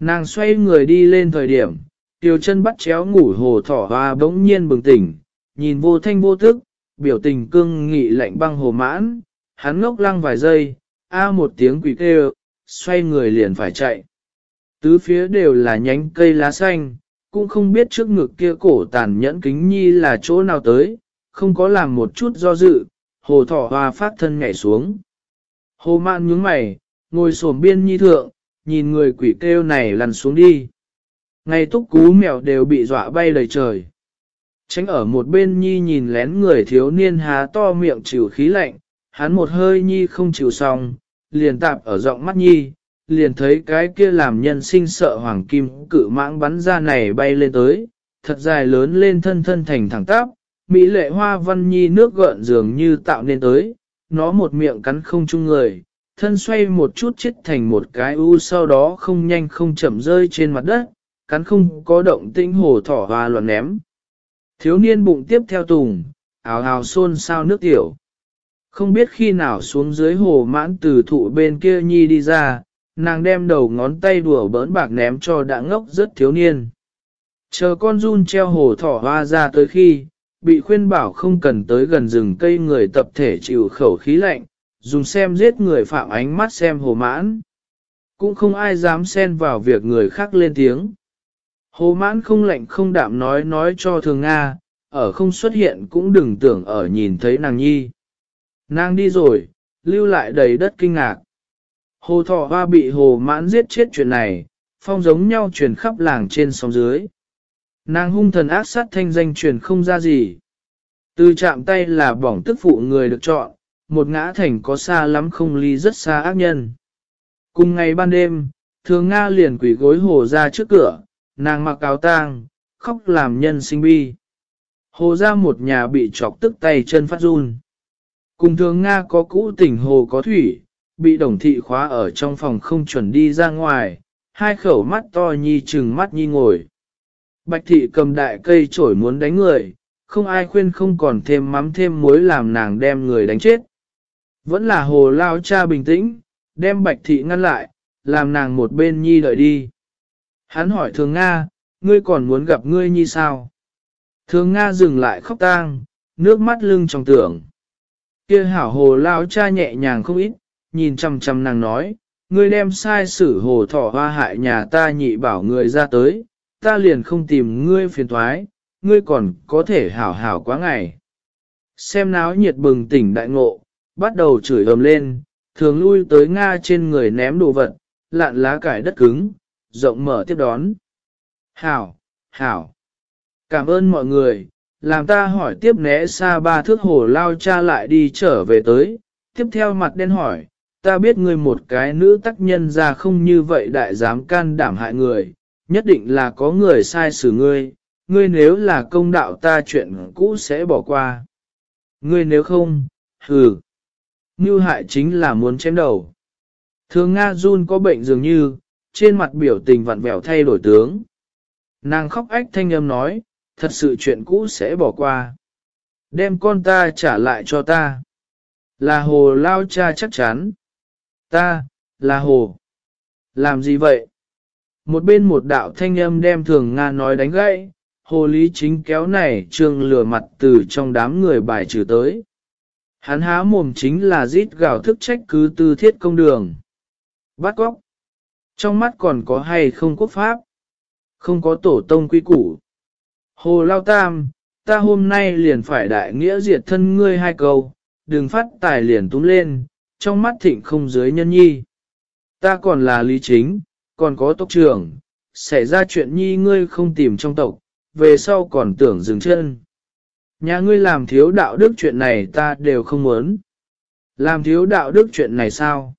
Nàng xoay người đi lên thời điểm, tiêu chân bắt chéo ngủ hồ thỏ hoa bỗng nhiên bừng tỉnh, nhìn vô thanh vô thức, biểu tình cương nghị lạnh băng hồ mãn, hắn ngốc lăng vài giây, a một tiếng quỷ kêu, xoay người liền phải chạy. Tứ phía đều là nhánh cây lá xanh, cũng không biết trước ngực kia cổ tàn nhẫn kính nhi là chỗ nào tới, không có làm một chút do dự, hồ thỏ hoa phát thân nhảy xuống. Hồ mạn nhướng mày, ngồi xổm biên nhi thượng, nhìn người quỷ kêu này lăn xuống đi. ngay túc cú mèo đều bị dọa bay lời trời. Tránh ở một bên nhi nhìn lén người thiếu niên há to miệng chịu khí lạnh, hắn một hơi nhi không chịu xong, liền tạp ở giọng mắt nhi, liền thấy cái kia làm nhân sinh sợ hoàng kim cự mãng bắn ra này bay lên tới, thật dài lớn lên thân thân thành thẳng tắp, mỹ lệ hoa văn nhi nước gợn dường như tạo nên tới, nó một miệng cắn không chung người, thân xoay một chút chết thành một cái u sau đó không nhanh không chậm rơi trên mặt đất, cắn không có động tĩnh hồ thỏ hoa loạn ném. Thiếu niên bụng tiếp theo tùng, ào ào xôn sao nước tiểu. Không biết khi nào xuống dưới hồ mãn từ thụ bên kia nhi đi ra, nàng đem đầu ngón tay đùa bỡn bạc ném cho đã ngốc rất thiếu niên. Chờ con run treo hồ thỏ hoa ra tới khi, bị khuyên bảo không cần tới gần rừng cây người tập thể chịu khẩu khí lạnh, dùng xem giết người phạm ánh mắt xem hồ mãn. Cũng không ai dám xen vào việc người khác lên tiếng. Hồ mãn không lạnh không đạm nói nói cho thường Nga, ở không xuất hiện cũng đừng tưởng ở nhìn thấy nàng nhi. Nàng đi rồi, lưu lại đầy đất kinh ngạc. Hồ thọ hoa bị hồ mãn giết chết chuyện này, phong giống nhau truyền khắp làng trên sông dưới. Nàng hung thần ác sát thanh danh truyền không ra gì. Từ chạm tay là bỏng tức phụ người được chọn, một ngã thành có xa lắm không ly rất xa ác nhân. Cùng ngày ban đêm, thường Nga liền quỷ gối hồ ra trước cửa, nàng mặc áo tang, khóc làm nhân sinh bi. Hồ ra một nhà bị chọc tức tay chân phát run. Cùng thường Nga có cũ tỉnh hồ có thủy, bị đồng thị khóa ở trong phòng không chuẩn đi ra ngoài, hai khẩu mắt to nhi chừng mắt nhi ngồi. Bạch thị cầm đại cây chổi muốn đánh người, không ai khuyên không còn thêm mắm thêm muối làm nàng đem người đánh chết. Vẫn là hồ lao cha bình tĩnh, đem bạch thị ngăn lại, làm nàng một bên nhi đợi đi. Hắn hỏi thường Nga, ngươi còn muốn gặp ngươi như sao? Thường Nga dừng lại khóc tang, nước mắt lưng trong tưởng. Kia hảo hồ lao cha nhẹ nhàng không ít, nhìn chăm chăm nàng nói, ngươi đem sai sử hồ thỏ hoa hại nhà ta nhị bảo người ra tới, ta liền không tìm ngươi phiền thoái, ngươi còn có thể hảo hảo quá ngày. Xem náo nhiệt bừng tỉnh đại ngộ, bắt đầu chửi ầm lên, thường lui tới Nga trên người ném đồ vật, lạn lá cải đất cứng, rộng mở tiếp đón. Hảo, hảo, cảm ơn mọi người, làm ta hỏi tiếp né xa ba thước hồ lao cha lại đi trở về tới, tiếp theo mặt đen hỏi, ta biết ngươi một cái nữ tác nhân ra không như vậy đại dám can đảm hại người, nhất định là có người sai xử ngươi, ngươi nếu là công đạo ta chuyện cũ sẽ bỏ qua. Ngươi nếu không, hừ, như hại chính là muốn chém đầu. Thường Nga Jun có bệnh dường như, trên mặt biểu tình vặn vẹo thay đổi tướng. Nàng khóc ách thanh âm nói, thật sự chuyện cũ sẽ bỏ qua. Đem con ta trả lại cho ta. Là hồ lao cha chắc chắn. Ta, là hồ. Làm gì vậy? Một bên một đạo thanh âm đem thường Nga nói đánh gãy, hồ lý chính kéo này trương lửa mặt từ trong đám người bài trừ tới. Hắn há mồm chính là rít gào thức trách cứ tư thiết công đường. Bắt góc. Trong mắt còn có hay không quốc pháp? Không có tổ tông quy củ. Hồ Lao Tam, ta hôm nay liền phải đại nghĩa diệt thân ngươi hai câu, đừng phát tài liền túm lên, trong mắt thịnh không dưới nhân nhi. Ta còn là lý chính, còn có tộc trưởng, xảy ra chuyện nhi ngươi không tìm trong tộc, về sau còn tưởng dừng chân. Nhà ngươi làm thiếu đạo đức chuyện này ta đều không muốn. Làm thiếu đạo đức chuyện này sao?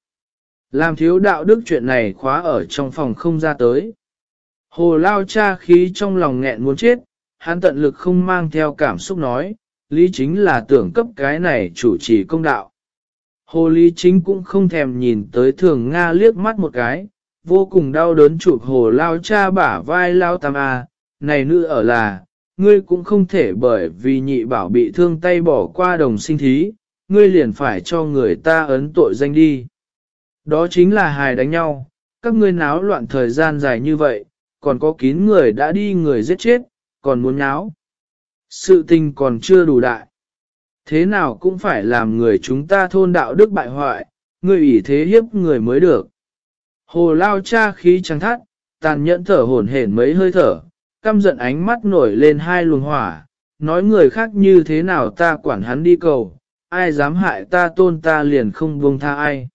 Làm thiếu đạo đức chuyện này khóa ở trong phòng không ra tới. Hồ lao cha khí trong lòng nghẹn muốn chết, hắn tận lực không mang theo cảm xúc nói, lý chính là tưởng cấp cái này chủ trì công đạo. Hồ lý chính cũng không thèm nhìn tới thường Nga liếc mắt một cái, vô cùng đau đớn chụp hồ lao cha bả vai lao tam a, này nữ ở là, ngươi cũng không thể bởi vì nhị bảo bị thương tay bỏ qua đồng sinh thí, ngươi liền phải cho người ta ấn tội danh đi. Đó chính là hài đánh nhau, các ngươi náo loạn thời gian dài như vậy, còn có kín người đã đi người giết chết, còn muốn náo. Sự tình còn chưa đủ đại. Thế nào cũng phải làm người chúng ta thôn đạo đức bại hoại, người ủy thế hiếp người mới được. Hồ lao cha khí trắng thắt, tàn nhẫn thở hổn hển mấy hơi thở, căm giận ánh mắt nổi lên hai luồng hỏa, nói người khác như thế nào ta quản hắn đi cầu, ai dám hại ta tôn ta liền không buông tha ai.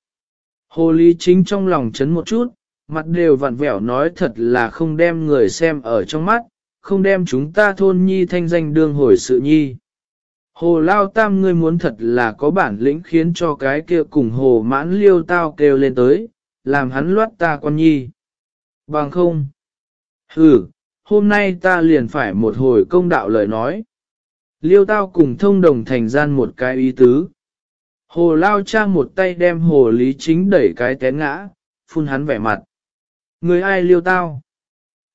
Hồ Lý Chính trong lòng chấn một chút, mặt đều vặn vẹo nói thật là không đem người xem ở trong mắt, không đem chúng ta thôn nhi thanh danh đương hồi sự nhi. Hồ Lao Tam ngươi muốn thật là có bản lĩnh khiến cho cái kia cùng hồ mãn liêu tao kêu lên tới, làm hắn loát ta con nhi. Bằng không? Ừ, hôm nay ta liền phải một hồi công đạo lời nói. Liêu tao cùng thông đồng thành gian một cái ý tứ. Hồ lao trang một tay đem hồ lý chính đẩy cái té ngã, phun hắn vẻ mặt. Người ai liêu tao?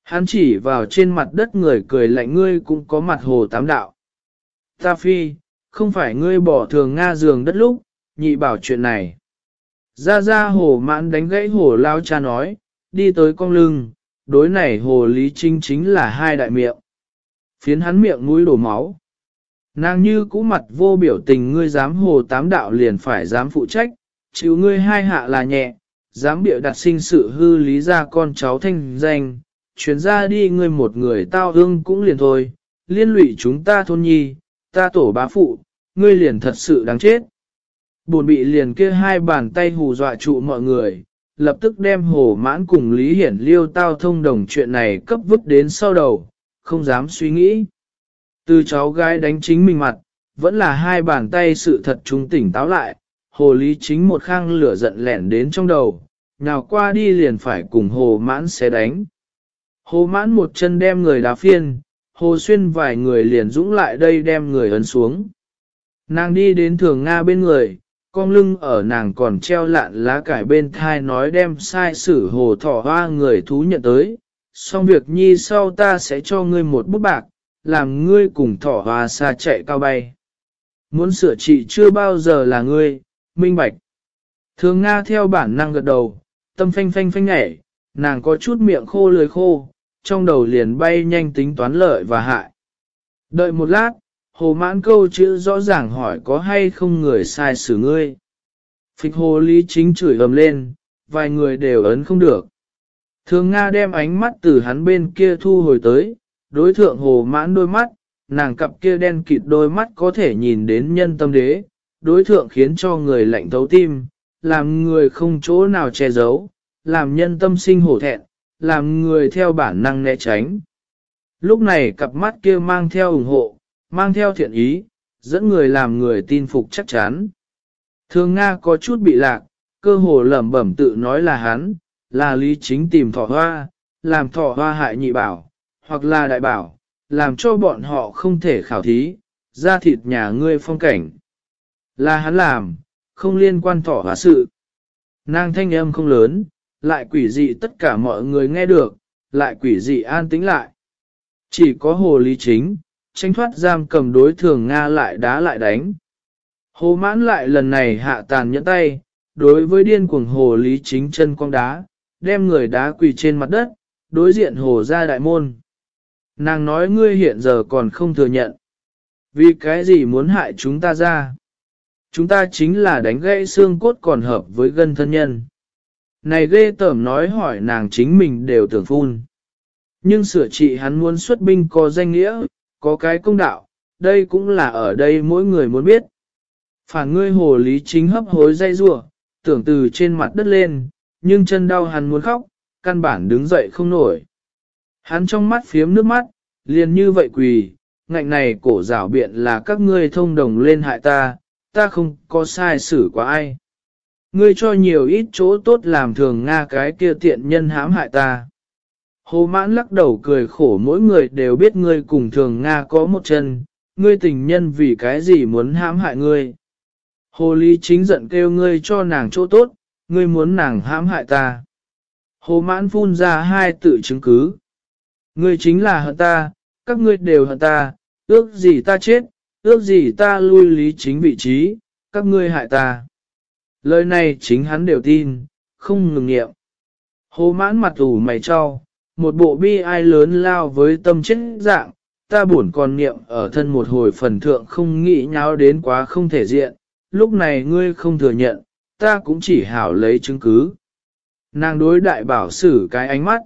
Hắn chỉ vào trên mặt đất người cười lạnh ngươi cũng có mặt hồ tám đạo. Ta phi, không phải ngươi bỏ thường Nga giường đất lúc, nhị bảo chuyện này. Ra ra hồ mãn đánh gãy hồ lao cha nói, đi tới con lưng, đối này hồ lý chính chính là hai đại miệng. Phiến hắn miệng mũi đổ máu. Nàng như cũ mặt vô biểu tình ngươi dám hồ tám đạo liền phải dám phụ trách, chịu ngươi hai hạ là nhẹ, dám biểu đặt sinh sự hư lý ra con cháu thanh danh, chuyển ra đi ngươi một người tao hương cũng liền thôi, liên lụy chúng ta thôn nhi, ta tổ bá phụ, ngươi liền thật sự đáng chết. Bồn bị liền kia hai bàn tay hù dọa trụ mọi người, lập tức đem hồ mãn cùng Lý Hiển Liêu tao thông đồng chuyện này cấp vứt đến sau đầu, không dám suy nghĩ. Từ cháu gái đánh chính mình mặt, vẫn là hai bàn tay sự thật trung tỉnh táo lại, hồ lý chính một khang lửa giận lẻn đến trong đầu, nào qua đi liền phải cùng hồ mãn xé đánh. Hồ mãn một chân đem người đá phiên, hồ xuyên vài người liền dũng lại đây đem người ấn xuống. Nàng đi đến thường Nga bên người, con lưng ở nàng còn treo lạn lá cải bên thai nói đem sai sử hồ thỏ hoa người thú nhận tới, xong việc nhi sau ta sẽ cho ngươi một bút bạc, làm ngươi cùng thỏ hoa xa chạy cao bay. Muốn sửa trị chưa bao giờ là ngươi, minh bạch. Thường Nga theo bản năng gật đầu, tâm phanh phanh phanh nhảy, nàng có chút miệng khô lưỡi khô, trong đầu liền bay nhanh tính toán lợi và hại. Đợi một lát, hồ mãn câu chữ rõ ràng hỏi có hay không người sai xử ngươi. Phịch hồ lý chính chửi ầm lên, vài người đều ấn không được. Thường Nga đem ánh mắt từ hắn bên kia thu hồi tới, đối thượng hồ mãn đôi mắt, nàng cặp kia đen kịt đôi mắt có thể nhìn đến nhân tâm đế, đối thượng khiến cho người lạnh thấu tim, làm người không chỗ nào che giấu, làm nhân tâm sinh hổ thẹn, làm người theo bản năng né tránh. Lúc này cặp mắt kia mang theo ủng hộ, mang theo thiện ý, dẫn người làm người tin phục chắc chắn. Thường Nga có chút bị lạc, cơ hồ lẩm bẩm tự nói là hắn, là lý chính tìm thỏ hoa, làm thỏ hoa hại nhị bảo, hoặc là đại bảo, làm cho bọn họ không thể khảo thí, ra thịt nhà ngươi phong cảnh. Là hắn làm, không liên quan thỏ hóa sự. Nàng thanh âm không lớn, lại quỷ dị tất cả mọi người nghe được, lại quỷ dị an tĩnh lại. Chỉ có hồ lý chính, tranh thoát giam cầm đối thường Nga lại đá lại đánh. Hồ mãn lại lần này hạ tàn nhẫn tay, đối với điên cuồng hồ lý chính chân con đá, đem người đá quỳ trên mặt đất, đối diện hồ ra đại môn. Nàng nói ngươi hiện giờ còn không thừa nhận. Vì cái gì muốn hại chúng ta ra? Chúng ta chính là đánh gãy xương cốt còn hợp với gân thân nhân. Này ghê tởm nói hỏi nàng chính mình đều tưởng phun. Nhưng sửa trị hắn muốn xuất binh có danh nghĩa, có cái công đạo, đây cũng là ở đây mỗi người muốn biết. Phản ngươi hồ lý chính hấp hối dây rủa tưởng từ trên mặt đất lên, nhưng chân đau hắn muốn khóc, căn bản đứng dậy không nổi. Hắn trong mắt phiếm nước mắt, liền như vậy quỳ, ngạnh này cổ rảo biện là các ngươi thông đồng lên hại ta, ta không có sai xử quá ai. Ngươi cho nhiều ít chỗ tốt làm thường Nga cái kia tiện nhân hãm hại ta. Hồ mãn lắc đầu cười khổ mỗi người đều biết ngươi cùng thường Nga có một chân, ngươi tình nhân vì cái gì muốn hãm hại ngươi. Hồ lý chính giận kêu ngươi cho nàng chỗ tốt, ngươi muốn nàng hãm hại ta. Hồ mãn phun ra hai tự chứng cứ. Ngươi chính là hận ta, các ngươi đều hận ta, ước gì ta chết, ước gì ta lui lý chính vị trí, các ngươi hại ta. Lời này chính hắn đều tin, không ngừng nghiệm. Hồ mãn mặt ủ mày cho, một bộ bi ai lớn lao với tâm chết dạng, ta buồn còn niệm ở thân một hồi phần thượng không nghĩ nháo đến quá không thể diện, lúc này ngươi không thừa nhận, ta cũng chỉ hảo lấy chứng cứ. Nàng đối đại bảo xử cái ánh mắt.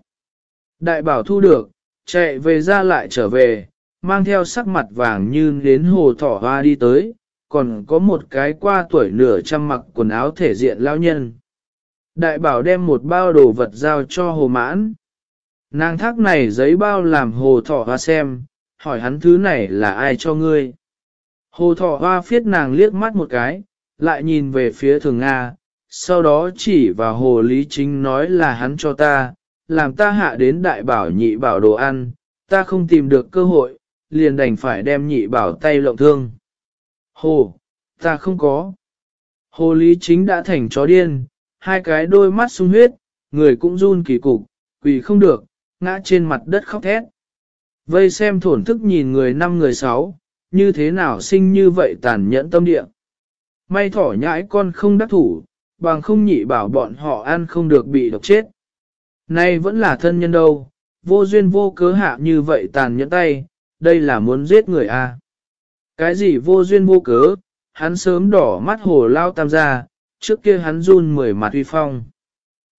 Đại bảo thu được, chạy về ra lại trở về, mang theo sắc mặt vàng như đến hồ thỏ hoa đi tới, còn có một cái qua tuổi nửa trăm mặc quần áo thể diện lao nhân. Đại bảo đem một bao đồ vật giao cho hồ mãn. Nàng thác này giấy bao làm hồ thỏ hoa xem, hỏi hắn thứ này là ai cho ngươi. Hồ thỏ hoa phiết nàng liếc mắt một cái, lại nhìn về phía thường Nga, sau đó chỉ vào hồ lý chính nói là hắn cho ta, làm ta hạ đến đại bảo nhị bảo đồ ăn, ta không tìm được cơ hội, liền đành phải đem nhị bảo tay lộng thương. Hồ, ta không có. Hồ lý chính đã thành chó điên, hai cái đôi mắt sung huyết, người cũng run kỳ cục, quỳ không được, ngã trên mặt đất khóc thét. Vây xem thổn thức nhìn người năm người sáu, như thế nào sinh như vậy tàn nhẫn tâm địa. May thỏ nhãi con không đắc thủ, bằng không nhị bảo bọn họ ăn không được bị độc chết. Nay vẫn là thân nhân đâu, vô duyên vô cớ hạ như vậy tàn nhẫn tay, đây là muốn giết người. À. Cái gì vô duyên vô cớ, hắn sớm đỏ mắt hồ lao tam gia, trước kia hắn run mười mặt uy phong.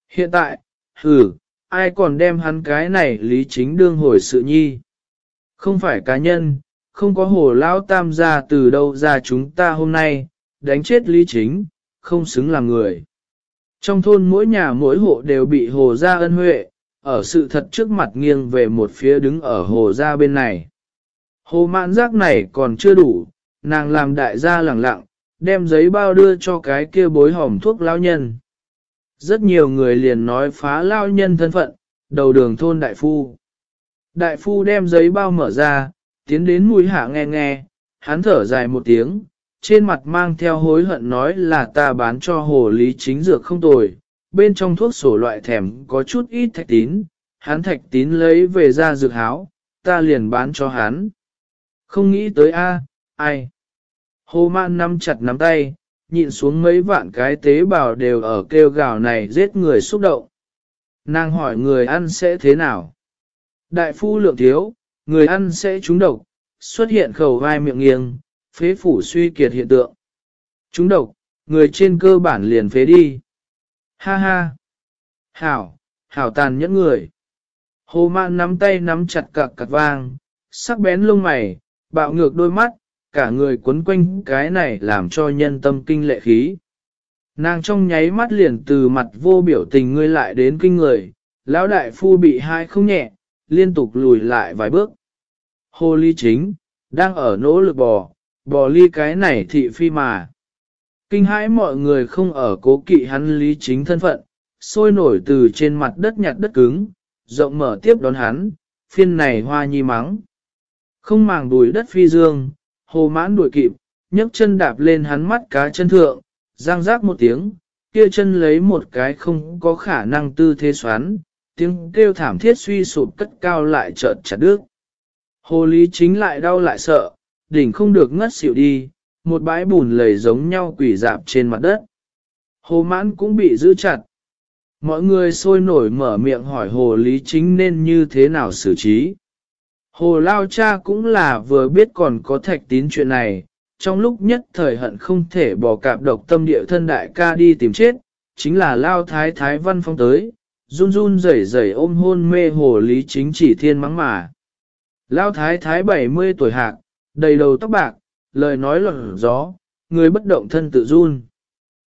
Hiện tại, hừ, ai còn đem hắn cái này lý chính đương hồi sự nhi. Không phải cá nhân, không có hồ lao tam gia từ đâu ra chúng ta hôm nay, đánh chết lý chính, không xứng làm người. Trong thôn mỗi nhà mỗi hộ đều bị hồ gia ân huệ, ở sự thật trước mặt nghiêng về một phía đứng ở hồ gia bên này. Hồ mạn giác này còn chưa đủ, nàng làm đại gia lẳng lặng, đem giấy bao đưa cho cái kia bối hỏng thuốc lao nhân. Rất nhiều người liền nói phá lao nhân thân phận, đầu đường thôn đại phu. Đại phu đem giấy bao mở ra, tiến đến mũi hạ nghe nghe, hắn thở dài một tiếng, trên mặt mang theo hối hận nói là ta bán cho hồ lý chính dược không tồi, bên trong thuốc sổ loại thèm có chút ít thạch tín, hắn thạch tín lấy về ra dược háo, ta liền bán cho hắn. Không nghĩ tới a, ai. Hồ man nắm chặt nắm tay, nhịn xuống mấy vạn cái tế bào đều ở kêu gào này giết người xúc động. Nàng hỏi người ăn sẽ thế nào? Đại phu lượng thiếu, người ăn sẽ trúng độc, xuất hiện khẩu vai miệng nghiêng, phế phủ suy kiệt hiện tượng. chúng độc, người trên cơ bản liền phế đi. Ha ha! Hảo, hảo tàn nhẫn người. Hồ mạn nắm tay nắm chặt cạc cạc vang, sắc bén lông mày, bạo ngược đôi mắt, cả người quấn quanh cái này làm cho nhân tâm kinh lệ khí. Nàng trong nháy mắt liền từ mặt vô biểu tình ngươi lại đến kinh người, lão đại phu bị hai không nhẹ, liên tục lùi lại vài bước. Hồ ly chính, đang ở nỗ lực bò, bỏ ly cái này thị phi mà. Kinh hãi mọi người không ở cố kỵ hắn lý chính thân phận, sôi nổi từ trên mặt đất nhặt đất cứng, rộng mở tiếp đón hắn, phiên này hoa nhi mắng. Không màng đuổi đất phi dương, hồ mãn đuổi kịp, nhấc chân đạp lên hắn mắt cá chân thượng, giang rác một tiếng, kia chân lấy một cái không có khả năng tư thế xoắn, tiếng kêu thảm thiết suy sụp cất cao lại chợt chặt đứt. Hồ lý chính lại đau lại sợ, đỉnh không được ngất xỉu đi, một bãi bùn lầy giống nhau quỷ dạp trên mặt đất. Hồ mãn cũng bị giữ chặt. Mọi người sôi nổi mở miệng hỏi hồ lý chính nên như thế nào xử trí. Hồ Lao Cha cũng là vừa biết còn có thạch tín chuyện này, trong lúc nhất thời hận không thể bỏ cạp độc tâm địa thân đại ca đi tìm chết, chính là Lao Thái Thái Văn Phong tới, run run rẩy rẩy ôm hôn mê hồ lý chính chỉ thiên mắng mà. Lao Thái Thái 70 tuổi hạc, đầy đầu tóc bạc, lời nói lỏng gió, người bất động thân tự run.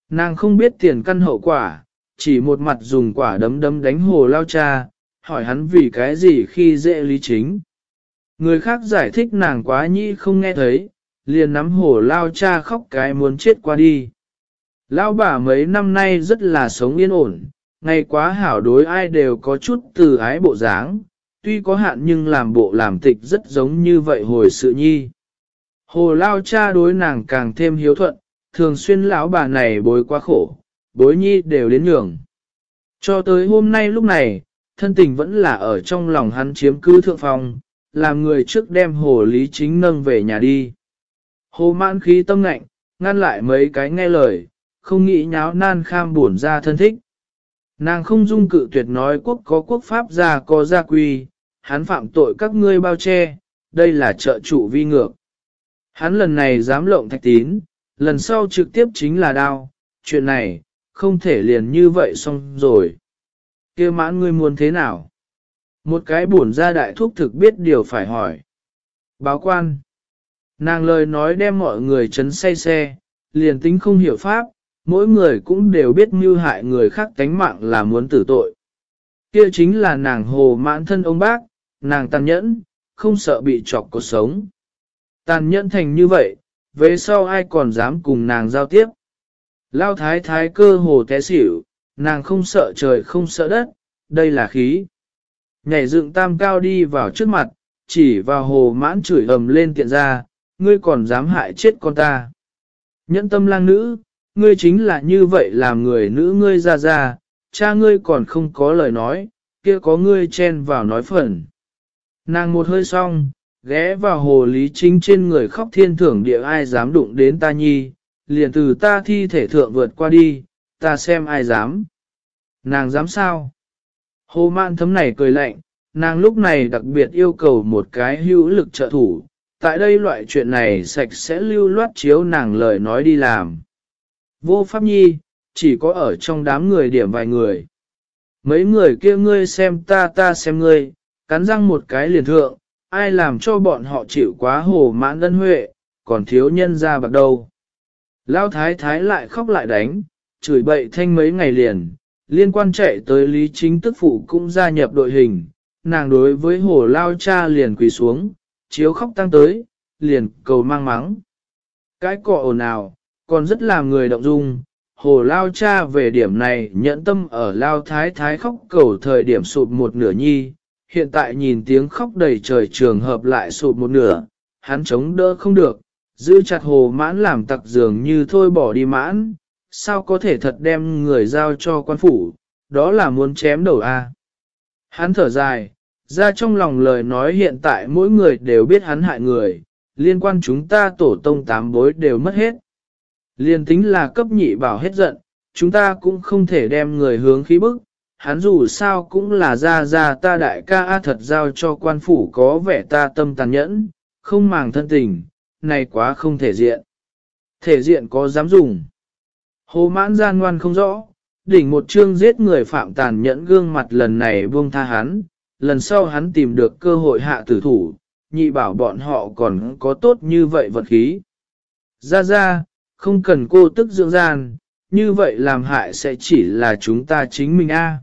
Nàng không biết tiền căn hậu quả, chỉ một mặt dùng quả đấm đấm đánh hồ lao cha, hỏi hắn vì cái gì khi dễ lý chính. Người khác giải thích nàng quá nhĩ không nghe thấy, liền nắm hổ lao cha khóc cái muốn chết qua đi. Lao bà mấy năm nay rất là sống yên ổn, ngày quá hảo đối ai đều có chút từ ái bộ dáng, tuy có hạn nhưng làm bộ làm tịch rất giống như vậy hồi sự nhi. Hồ lao cha đối nàng càng thêm hiếu thuận, thường xuyên lão bà này bối quá khổ, bối nhi đều đến nhường. Cho tới hôm nay lúc này, thân tình vẫn là ở trong lòng hắn chiếm cứ thượng phòng, làm người trước đem hồ lý chính nâng về nhà đi. Hồ mãn khí tâm ngạnh, ngăn lại mấy cái nghe lời, không nghĩ nháo nan kham buồn ra thân thích. Nàng không dung cự tuyệt nói quốc có quốc pháp gia có gia quy, hắn phạm tội các ngươi bao che, đây là trợ trụ vi ngược. Hắn lần này dám lộng thạch tín, lần sau trực tiếp chính là đao, chuyện này, không thể liền như vậy xong rồi. kia mãn ngươi muốn thế nào? Một cái bổn ra đại thúc thực biết điều phải hỏi. Báo quan. Nàng lời nói đem mọi người chấn say xe, liền tính không hiểu pháp, mỗi người cũng đều biết mưu hại người khác tánh mạng là muốn tử tội. Kia chính là nàng hồ mãn thân ông bác, nàng tàn nhẫn, không sợ bị chọc cuộc sống. Tàn nhẫn thành như vậy, về sau ai còn dám cùng nàng giao tiếp. Lao thái thái cơ hồ té xỉu, nàng không sợ trời không sợ đất, đây là khí. Nhảy dựng tam cao đi vào trước mặt, chỉ vào hồ mãn chửi ầm lên tiện ra, ngươi còn dám hại chết con ta. Nhẫn tâm lang nữ, ngươi chính là như vậy làm người nữ ngươi ra ra, cha ngươi còn không có lời nói, kia có ngươi chen vào nói phần. Nàng một hơi xong, ghé vào hồ lý chính trên người khóc thiên thưởng địa ai dám đụng đến ta nhi, liền từ ta thi thể thượng vượt qua đi, ta xem ai dám. Nàng dám sao? Hồ mạn thấm này cười lạnh, nàng lúc này đặc biệt yêu cầu một cái hữu lực trợ thủ, tại đây loại chuyện này sạch sẽ lưu loát chiếu nàng lời nói đi làm. Vô pháp nhi, chỉ có ở trong đám người điểm vài người. Mấy người kia ngươi xem ta ta xem ngươi, cắn răng một cái liền thượng, ai làm cho bọn họ chịu quá hồ mãn ân huệ, còn thiếu nhân ra bạc đầu Lao thái thái lại khóc lại đánh, chửi bậy thanh mấy ngày liền, liên quan chạy tới Lý Chính tức phụ cũng gia nhập đội hình, nàng đối với hồ lao cha liền quỳ xuống, chiếu khóc tăng tới, liền cầu mang mắng. Cái cọ ồn ào, còn rất làm người động dung, hồ lao cha về điểm này nhẫn tâm ở lao thái thái khóc cầu thời điểm sụp một nửa nhi, hiện tại nhìn tiếng khóc đầy trời trường hợp lại sụp một nửa, hắn chống đỡ không được, giữ chặt hồ mãn làm tặc dường như thôi bỏ đi mãn, sao có thể thật đem người giao cho quan phủ, đó là muốn chém đầu a. Hắn thở dài, ra trong lòng lời nói hiện tại mỗi người đều biết hắn hại người, liên quan chúng ta tổ tông tám bối đều mất hết. Liên tính là cấp nhị bảo hết giận, chúng ta cũng không thể đem người hướng khí bức, hắn dù sao cũng là ra ra ta đại ca thật giao cho quan phủ có vẻ ta tâm tàn nhẫn, không màng thân tình, này quá không thể diện. Thể diện có dám dùng. Hồ mãn gian ngoan không rõ, đỉnh một chương giết người phạm tàn nhẫn gương mặt lần này buông tha hắn, lần sau hắn tìm được cơ hội hạ tử thủ, nhị bảo bọn họ còn có tốt như vậy vật khí. Ra ra, không cần cô tức dưỡng gian, như vậy làm hại sẽ chỉ là chúng ta chính mình a.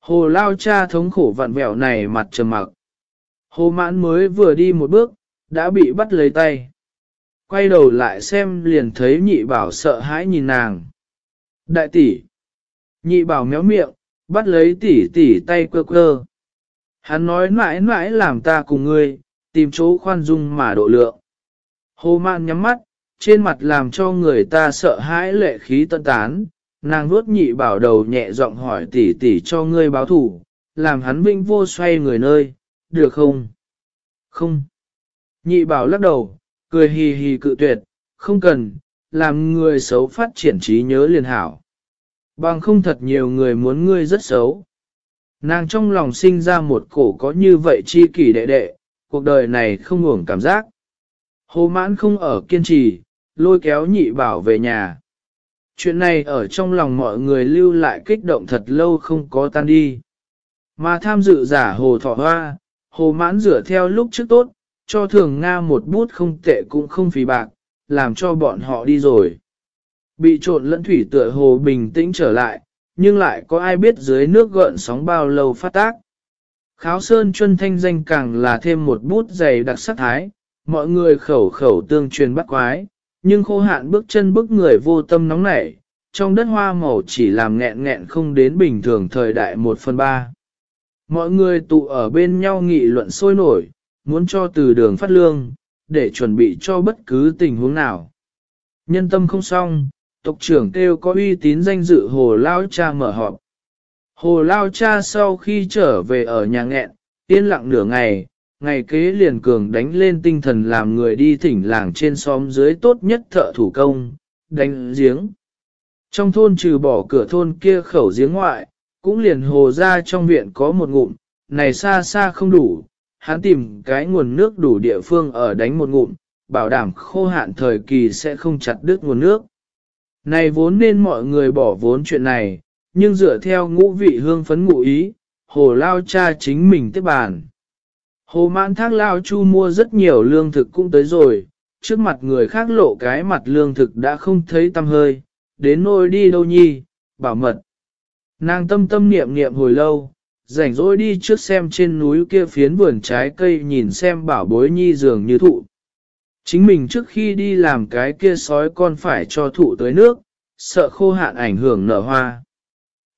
Hồ lao cha thống khổ vặn vẹo này mặt trầm mặc. Hồ mãn mới vừa đi một bước, đã bị bắt lấy tay. Quay đầu lại xem liền thấy nhị bảo sợ hãi nhìn nàng. Đại tỷ. Nhị bảo méo miệng, bắt lấy tỷ tỷ tay quơ quơ. Hắn nói mãi mãi làm ta cùng ngươi, tìm chỗ khoan dung mà độ lượng. Hồ mạn nhắm mắt, trên mặt làm cho người ta sợ hãi lệ khí tân tán, nàng vuốt nhị bảo đầu nhẹ giọng hỏi tỷ tỷ cho ngươi báo thủ, làm hắn vinh vô xoay người nơi, được không? Không. Nhị bảo lắc đầu, cười hì hì cự tuyệt, không cần, làm người xấu phát triển trí nhớ liền hảo. Bằng không thật nhiều người muốn ngươi rất xấu. Nàng trong lòng sinh ra một cổ có như vậy chi kỷ đệ đệ, cuộc đời này không ngủng cảm giác. Hồ mãn không ở kiên trì, lôi kéo nhị bảo về nhà. Chuyện này ở trong lòng mọi người lưu lại kích động thật lâu không có tan đi. Mà tham dự giả hồ thọ hoa, hồ mãn rửa theo lúc trước tốt, cho thường Nga một bút không tệ cũng không phí bạc, làm cho bọn họ đi rồi. Bị trộn lẫn thủy tựa hồ bình tĩnh trở lại, nhưng lại có ai biết dưới nước gợn sóng bao lâu phát tác. Kháo sơn chuân thanh danh càng là thêm một bút dày đặc sắc thái, mọi người khẩu khẩu tương truyền bắt quái, nhưng khô hạn bước chân bước người vô tâm nóng nảy, trong đất hoa màu chỉ làm nghẹn nghẹn không đến bình thường thời đại một phần ba. Mọi người tụ ở bên nhau nghị luận sôi nổi, muốn cho từ đường phát lương, để chuẩn bị cho bất cứ tình huống nào. Nhân tâm không xong, tộc trưởng kêu có uy tín danh dự hồ lao cha mở họp. Hồ lao cha sau khi trở về ở nhà nghẹn, yên lặng nửa ngày, ngày kế liền cường đánh lên tinh thần làm người đi thỉnh làng trên xóm dưới tốt nhất thợ thủ công, đánh giếng. Trong thôn trừ bỏ cửa thôn kia khẩu giếng ngoại, cũng liền hồ ra trong viện có một ngụm, này xa xa không đủ, hắn tìm cái nguồn nước đủ địa phương ở đánh một ngụm, bảo đảm khô hạn thời kỳ sẽ không chặt đứt nguồn nước. Này vốn nên mọi người bỏ vốn chuyện này, nhưng dựa theo ngũ vị hương phấn ngụ ý, hồ lao cha chính mình tiếp bàn. Hồ mãn thác lao chu mua rất nhiều lương thực cũng tới rồi, trước mặt người khác lộ cái mặt lương thực đã không thấy tâm hơi, đến nôi đi đâu nhi, bảo mật. Nàng tâm tâm niệm niệm hồi lâu, rảnh rỗi đi trước xem trên núi kia phiến vườn trái cây nhìn xem bảo bối nhi dường như thụ. Chính mình trước khi đi làm cái kia sói con phải cho thụ tới nước, sợ khô hạn ảnh hưởng nở hoa.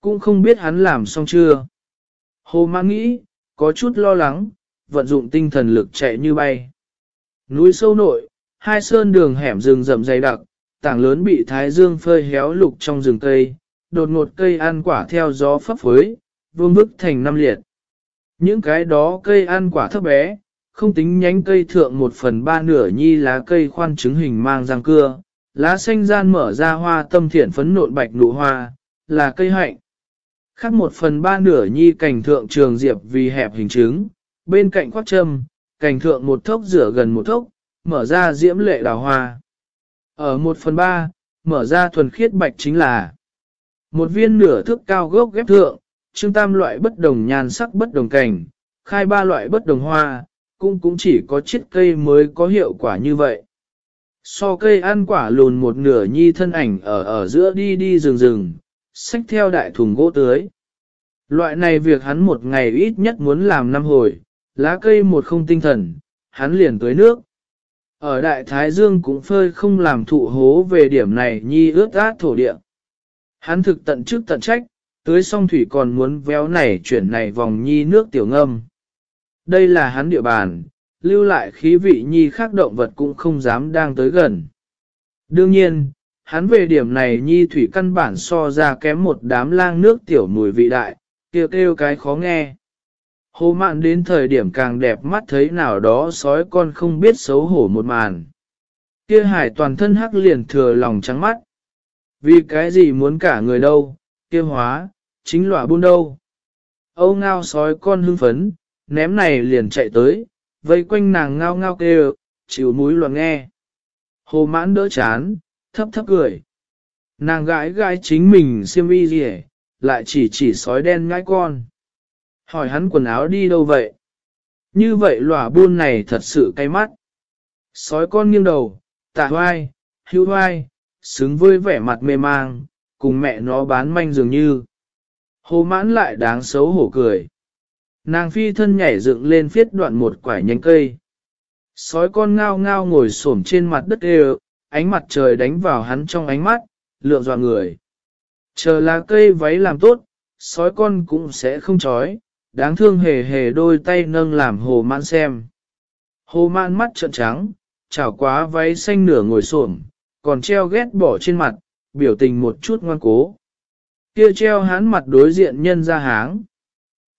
Cũng không biết hắn làm xong chưa. Hồ mãn nghĩ, có chút lo lắng, vận dụng tinh thần lực chạy như bay. Núi sâu nội, hai sơn đường hẻm rừng rậm dày đặc, tảng lớn bị thái dương phơi héo lục trong rừng cây, đột ngột cây ăn quả theo gió phấp phới, vương bức thành năm liệt. Những cái đó cây ăn quả thấp bé, không tính nhánh cây thượng một phần ba nửa nhi lá cây khoan trứng hình mang răng cưa, lá xanh gian mở ra hoa tâm thiện phấn nộn bạch nụ hoa, là cây hạnh. Khác một phần ba nửa nhi cành thượng trường diệp vì hẹp hình trứng, bên cạnh khoác châm, cành thượng một thốc rửa gần một thốc, mở ra diễm lệ đào hoa. Ở một phần ba, mở ra thuần khiết bạch chính là một viên nửa thước cao gốc ghép thượng, trương tam loại bất đồng nhan sắc bất đồng cảnh khai ba loại bất đồng hoa, cũng cũng chỉ có chiếc cây mới có hiệu quả như vậy. So cây ăn quả lùn một nửa nhi thân ảnh ở ở giữa đi đi rừng rừng, xách theo đại thùng gỗ tưới. Loại này việc hắn một ngày ít nhất muốn làm năm hồi, lá cây một không tinh thần, hắn liền tưới nước. Ở Đại Thái Dương cũng phơi không làm thụ hố về điểm này nhi ướt át thổ địa. Hắn thực tận trước tận trách, tưới xong thủy còn muốn véo này chuyển này vòng nhi nước tiểu ngâm. Đây là hắn địa bàn, lưu lại khí vị nhi khác động vật cũng không dám đang tới gần. Đương nhiên, hắn về điểm này nhi thủy căn bản so ra kém một đám lang nước tiểu mùi vị đại, kêu kêu cái khó nghe. Hồ mạn đến thời điểm càng đẹp mắt thấy nào đó sói con không biết xấu hổ một màn. Kia hải toàn thân hắc liền thừa lòng trắng mắt. Vì cái gì muốn cả người đâu, kia hóa, chính lọa buôn đâu. Âu ngao sói con hưng phấn, ném này liền chạy tới, vây quanh nàng ngao ngao kêu, chịu mũi loạn nghe. Hồ mãn đỡ chán, thấp thấp cười. Nàng gái gái chính mình xiêm y gì lại chỉ chỉ sói đen ngãi con. Hỏi hắn quần áo đi đâu vậy? Như vậy lỏa buôn này thật sự cay mắt. Sói con nghiêng đầu, tạ hoai, hưu hoai, xứng với vẻ mặt mê mang, cùng mẹ nó bán manh dường như. Hồ mãn lại đáng xấu hổ cười. Nàng phi thân nhảy dựng lên phiết đoạn một quải nhánh cây. Sói con ngao ngao ngồi xổm trên mặt đất đều, ánh mặt trời đánh vào hắn trong ánh mắt, lượng dọa người. Chờ lá cây váy làm tốt, sói con cũng sẽ không chói, đáng thương hề hề đôi tay nâng làm hồ mãn xem. Hồ mãn mắt trợn trắng, chảo quá váy xanh nửa ngồi xổm, còn treo ghét bỏ trên mặt, biểu tình một chút ngoan cố. Kia treo hán mặt đối diện nhân ra háng.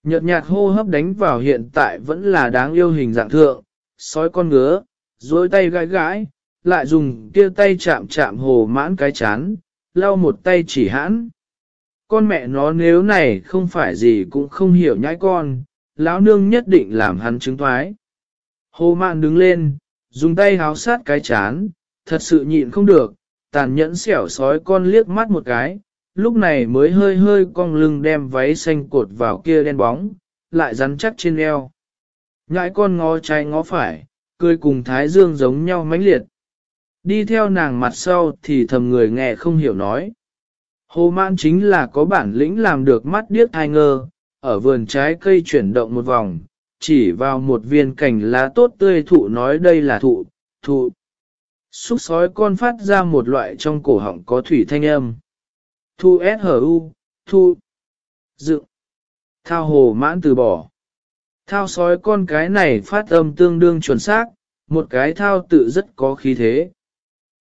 Nhợt nhạt hô hấp đánh vào hiện tại vẫn là đáng yêu hình dạng thượng, sói con ngứa, dối tay gãi gãi, lại dùng kia tay chạm chạm hồ mãn cái chán, lau một tay chỉ hãn. Con mẹ nó nếu này không phải gì cũng không hiểu nhãi con, lão nương nhất định làm hắn chứng thoái. Hồ mạn đứng lên, dùng tay háo sát cái chán, thật sự nhịn không được, tàn nhẫn xẻo sói con liếc mắt một cái, lúc này mới hơi hơi cong lưng đem váy xanh cột vào kia đen bóng, lại rắn chắc trên eo. Nhãi con ngó trái ngó phải, cười cùng thái dương giống nhau mãnh liệt. Đi theo nàng mặt sau thì thầm người nghe không hiểu nói. Hồ mãn chính là có bản lĩnh làm được mắt điếc thai ngơ, ở vườn trái cây chuyển động một vòng, chỉ vào một viên cành lá tốt tươi thụ nói đây là thụ, thụ. Xúc sói con phát ra một loại trong cổ họng có thủy thanh âm. Thu S-H-U, thu, dựng, thao hồ mãn từ bỏ. Thao sói con cái này phát âm tương đương chuẩn xác, một cái thao tự rất có khí thế.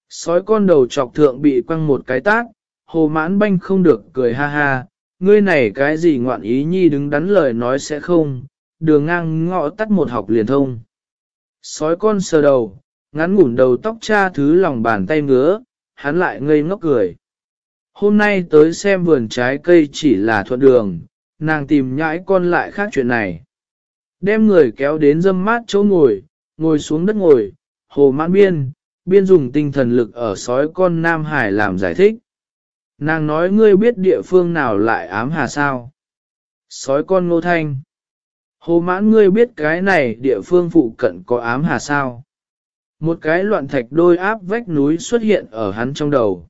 Sói con đầu chọc thượng bị quăng một cái tát, hồ mãn banh không được cười ha ha, ngươi này cái gì ngoạn ý nhi đứng đắn lời nói sẽ không, đường ngang ngõ tắt một học liền thông. Sói con sờ đầu, ngắn ngủn đầu tóc cha thứ lòng bàn tay ngứa, hắn lại ngây ngốc cười. Hôm nay tới xem vườn trái cây chỉ là thuận đường, nàng tìm nhãi con lại khác chuyện này. Đem người kéo đến dâm mát chỗ ngồi, ngồi xuống đất ngồi, hồ mãn biên, biên dùng tinh thần lực ở sói con Nam Hải làm giải thích. Nàng nói ngươi biết địa phương nào lại ám hà sao? Sói con ngô thanh. Hồ mãn ngươi biết cái này địa phương phụ cận có ám hà sao? Một cái loạn thạch đôi áp vách núi xuất hiện ở hắn trong đầu.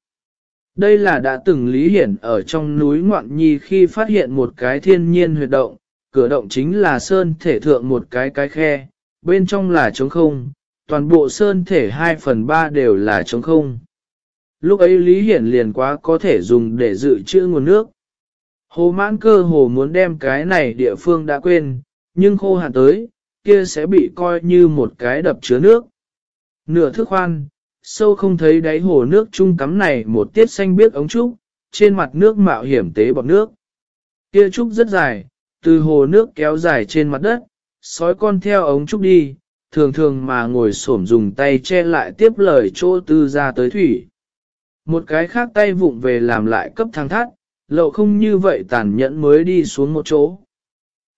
Đây là đã từng lý hiển ở trong núi ngoạn nhi khi phát hiện một cái thiên nhiên huyệt động, cửa động chính là sơn thể thượng một cái cái khe, bên trong là trống không, toàn bộ sơn thể 2 phần 3 đều là trống không. Lúc ấy Lý Hiển liền quá có thể dùng để dự trữ nguồn nước. Hồ mãn cơ hồ muốn đem cái này địa phương đã quên, nhưng khô hạn tới, kia sẽ bị coi như một cái đập chứa nước. Nửa thước khoan, sâu không thấy đáy hồ nước trung cắm này một tiết xanh biếc ống trúc, trên mặt nước mạo hiểm tế bọt nước. Kia trúc rất dài, từ hồ nước kéo dài trên mặt đất, sói con theo ống trúc đi, thường thường mà ngồi xổm dùng tay che lại tiếp lời chỗ tư ra tới thủy. Một cái khác tay vụng về làm lại cấp thang thắt, lậu không như vậy tàn nhẫn mới đi xuống một chỗ.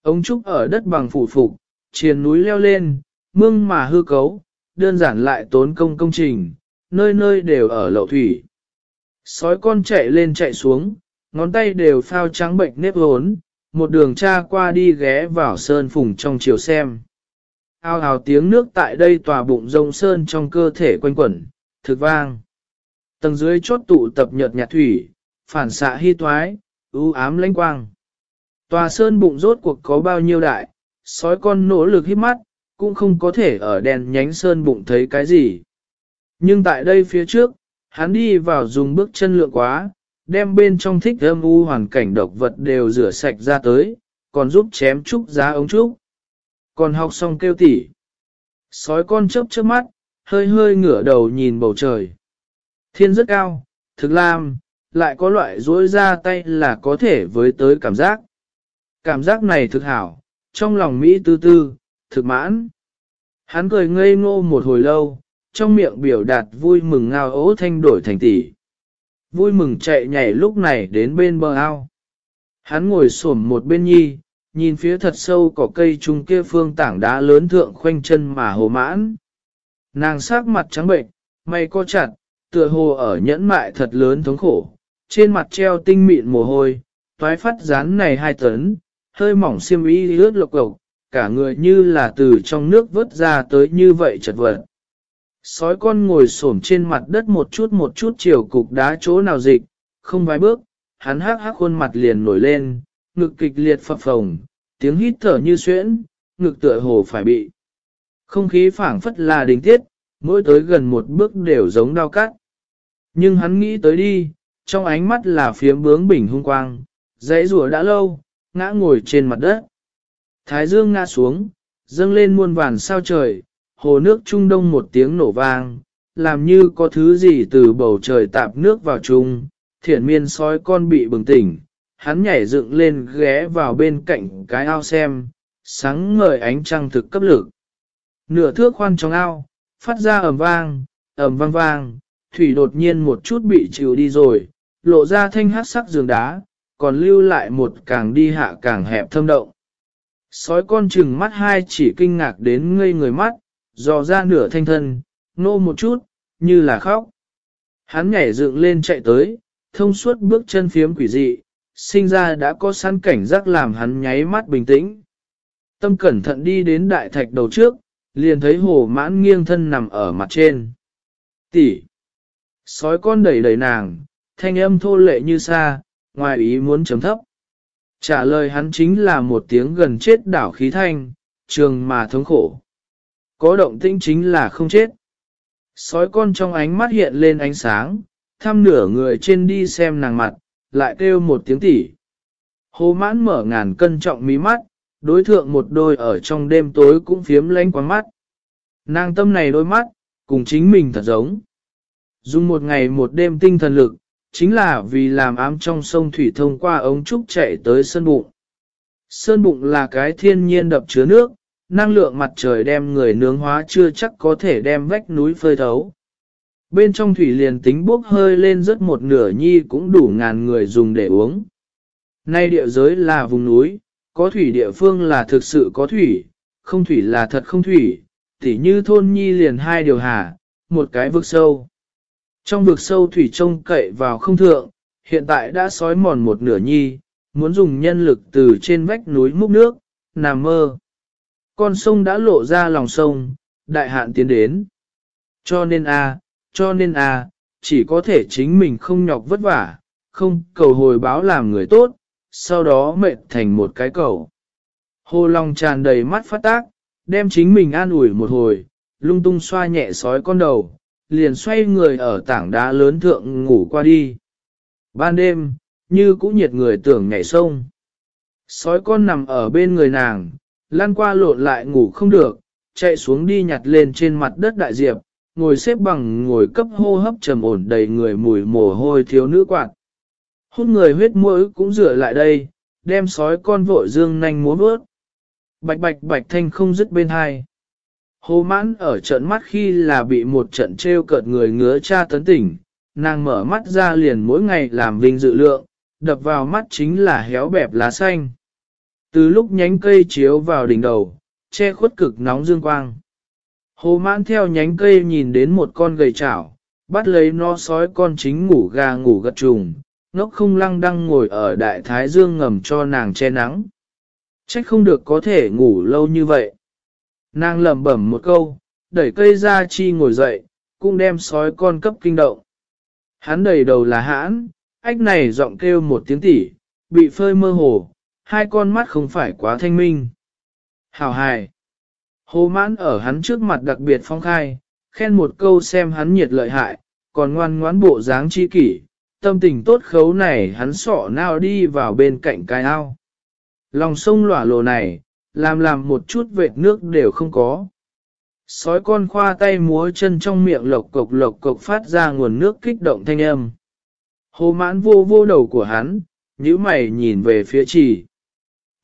Ống trúc ở đất bằng phủ phục, triền núi leo lên, mương mà hư cấu, đơn giản lại tốn công công trình, nơi nơi đều ở lậu thủy. Sói con chạy lên chạy xuống, ngón tay đều phao trắng bệnh nếp hốn, một đường cha qua đi ghé vào sơn phùng trong chiều xem. Ao hào tiếng nước tại đây tòa bụng rông sơn trong cơ thể quanh quẩn, thực vang. Tầng dưới chốt tụ tập nhợt nhạt thủy, phản xạ hy toái, ưu ám lãnh quang. Tòa sơn bụng rốt cuộc có bao nhiêu đại, sói con nỗ lực hít mắt, cũng không có thể ở đèn nhánh sơn bụng thấy cái gì. Nhưng tại đây phía trước, hắn đi vào dùng bước chân lượng quá, đem bên trong thích âm u hoàn cảnh độc vật đều rửa sạch ra tới, còn giúp chém trúc giá ống trúc. Còn học xong kêu tỉ. Sói con chớp chớp mắt, hơi hơi ngửa đầu nhìn bầu trời. Thiên rất cao, thực lam, lại có loại dối ra tay là có thể với tới cảm giác. Cảm giác này thực hảo, trong lòng Mỹ tư tư, thực mãn. Hắn cười ngây ngô một hồi lâu, trong miệng biểu đạt vui mừng ngao ố thanh đổi thành tỷ. Vui mừng chạy nhảy lúc này đến bên bờ ao. Hắn ngồi xổm một bên nhi, nhìn phía thật sâu cỏ cây trung kia phương tảng đá lớn thượng khoanh chân mà hồ mãn. Nàng sắc mặt trắng bệnh, mày co chặt, tựa hồ ở nhẫn mại thật lớn thống khổ, trên mặt treo tinh mịn mồ hôi, toái phát rán này hai tấn, hơi mỏng xiêm y lướt lộc lộc, cả người như là từ trong nước vớt ra tới như vậy chật vật. Sói con ngồi xổm trên mặt đất một chút một chút chiều cục đá chỗ nào dịch, không vài bước, hắn hắc hắc khuôn mặt liền nổi lên, ngực kịch liệt phập phồng, tiếng hít thở như xuyễn, ngực tựa hồ phải bị. Không khí phảng phất là đình tiết, mỗi tới gần một bước đều giống đau cắt. Nhưng hắn nghĩ tới đi, trong ánh mắt là phiếm bướng bình hung quang, dãy rùa đã lâu, ngã ngồi trên mặt đất. Thái dương ngã xuống, dâng lên muôn vàn sao trời, hồ nước trung đông một tiếng nổ vang, làm như có thứ gì từ bầu trời tạp nước vào chung, thiển miên sói con bị bừng tỉnh, hắn nhảy dựng lên ghé vào bên cạnh cái ao xem, sáng ngời ánh trăng thực cấp lực. Nửa thước khoan trong ao, phát ra ầm vang, ầm vang vang, thủy đột nhiên một chút bị chịu đi rồi, lộ ra thanh hát sắc giường đá, còn lưu lại một càng đi hạ càng hẹp thâm động. Sói con chừng mắt hai chỉ kinh ngạc đến ngây người mắt, dò ra nửa thanh thân, nô một chút, như là khóc. Hắn nhảy dựng lên chạy tới, thông suốt bước chân phiếm quỷ dị, sinh ra đã có sẵn cảnh giác làm hắn nháy mắt bình tĩnh. Tâm cẩn thận đi đến đại thạch đầu trước, liền thấy hồ mãn nghiêng thân nằm ở mặt trên. Tỷ! Sói con đẩy đẩy nàng, thanh âm thô lệ như xa, ngoài ý muốn chấm thấp. Trả lời hắn chính là một tiếng gần chết đảo khí thanh, trường mà thống khổ. Có động tĩnh chính là không chết. Sói con trong ánh mắt hiện lên ánh sáng, thăm nửa người trên đi xem nàng mặt, lại kêu một tiếng tỉ. Hồ mãn mở ngàn cân trọng mí mắt, đối thượng một đôi ở trong đêm tối cũng phiếm lánh quán mắt. Nàng tâm này đôi mắt, cùng chính mình thật giống. Dùng một ngày một đêm tinh thần lực, chính là vì làm ám trong sông thủy thông qua ống trúc chạy tới sơn bụng. Sơn bụng là cái thiên nhiên đập chứa nước, năng lượng mặt trời đem người nướng hóa chưa chắc có thể đem vách núi phơi thấu. Bên trong thủy liền tính bốc hơi lên rất một nửa nhi cũng đủ ngàn người dùng để uống. Nay địa giới là vùng núi, có thủy địa phương là thực sự có thủy, không thủy là thật không thủy, tỉ như thôn nhi liền hai điều hà, một cái vực sâu. Trong vực sâu thủy trông cậy vào không thượng, hiện tại đã sói mòn một nửa nhi, muốn dùng nhân lực từ trên vách núi múc nước, nằm mơ. Con sông đã lộ ra lòng sông, đại hạn tiến đến. Cho nên a, cho nên a, chỉ có thể chính mình không nhọc vất vả, không cầu hồi báo làm người tốt, sau đó mệt thành một cái cầu. Hồ Long tràn đầy mắt phát tác, đem chính mình an ủi một hồi, lung tung xoa nhẹ sói con đầu, liền xoay người ở tảng đá lớn thượng ngủ qua đi. Ban đêm, như cũng nhiệt người tưởng nhảy sông. Sói con nằm ở bên người nàng, lăn qua lộn lại ngủ không được, chạy xuống đi nhặt lên trên mặt đất đại diệp, ngồi xếp bằng ngồi cấp hô hấp trầm ổn đầy người mùi mồ hôi thiếu nữ quạt. Hút người huyết mũi cũng rửa lại đây, đem sói con vội dương nanh múa vớt. Bạch bạch bạch thanh không dứt bên hai. Hồ mãn ở trận mắt khi là bị một trận treo cợt người ngứa cha tấn tỉnh, nàng mở mắt ra liền mỗi ngày làm vinh dự lượng, đập vào mắt chính là héo bẹp lá xanh. Từ lúc nhánh cây chiếu vào đỉnh đầu, che khuất cực nóng dương quang. Hồ mãn theo nhánh cây nhìn đến một con gầy chảo, bắt lấy nó sói con chính ngủ gà ngủ gật trùng, ngốc không lăng đăng ngồi ở đại thái dương ngầm cho nàng che nắng. Trách không được có thể ngủ lâu như vậy. Nàng lẩm bẩm một câu, đẩy cây ra chi ngồi dậy, cũng đem sói con cấp kinh động. Hắn đầy đầu là hãn, ách này giọng kêu một tiếng tỉ, bị phơi mơ hồ, hai con mắt không phải quá thanh minh. Hảo hài. Hồ mãn ở hắn trước mặt đặc biệt phong khai, khen một câu xem hắn nhiệt lợi hại, còn ngoan ngoãn bộ dáng chi kỷ, tâm tình tốt khấu này hắn sọ nào đi vào bên cạnh cái ao. Lòng sông lỏa lồ này, làm làm một chút vệt nước đều không có. Sói con khoa tay múa chân trong miệng lộc cộc lộc cộc phát ra nguồn nước kích động thanh âm. Hồ mãn vô vô đầu của hắn, nhíu mày nhìn về phía trì.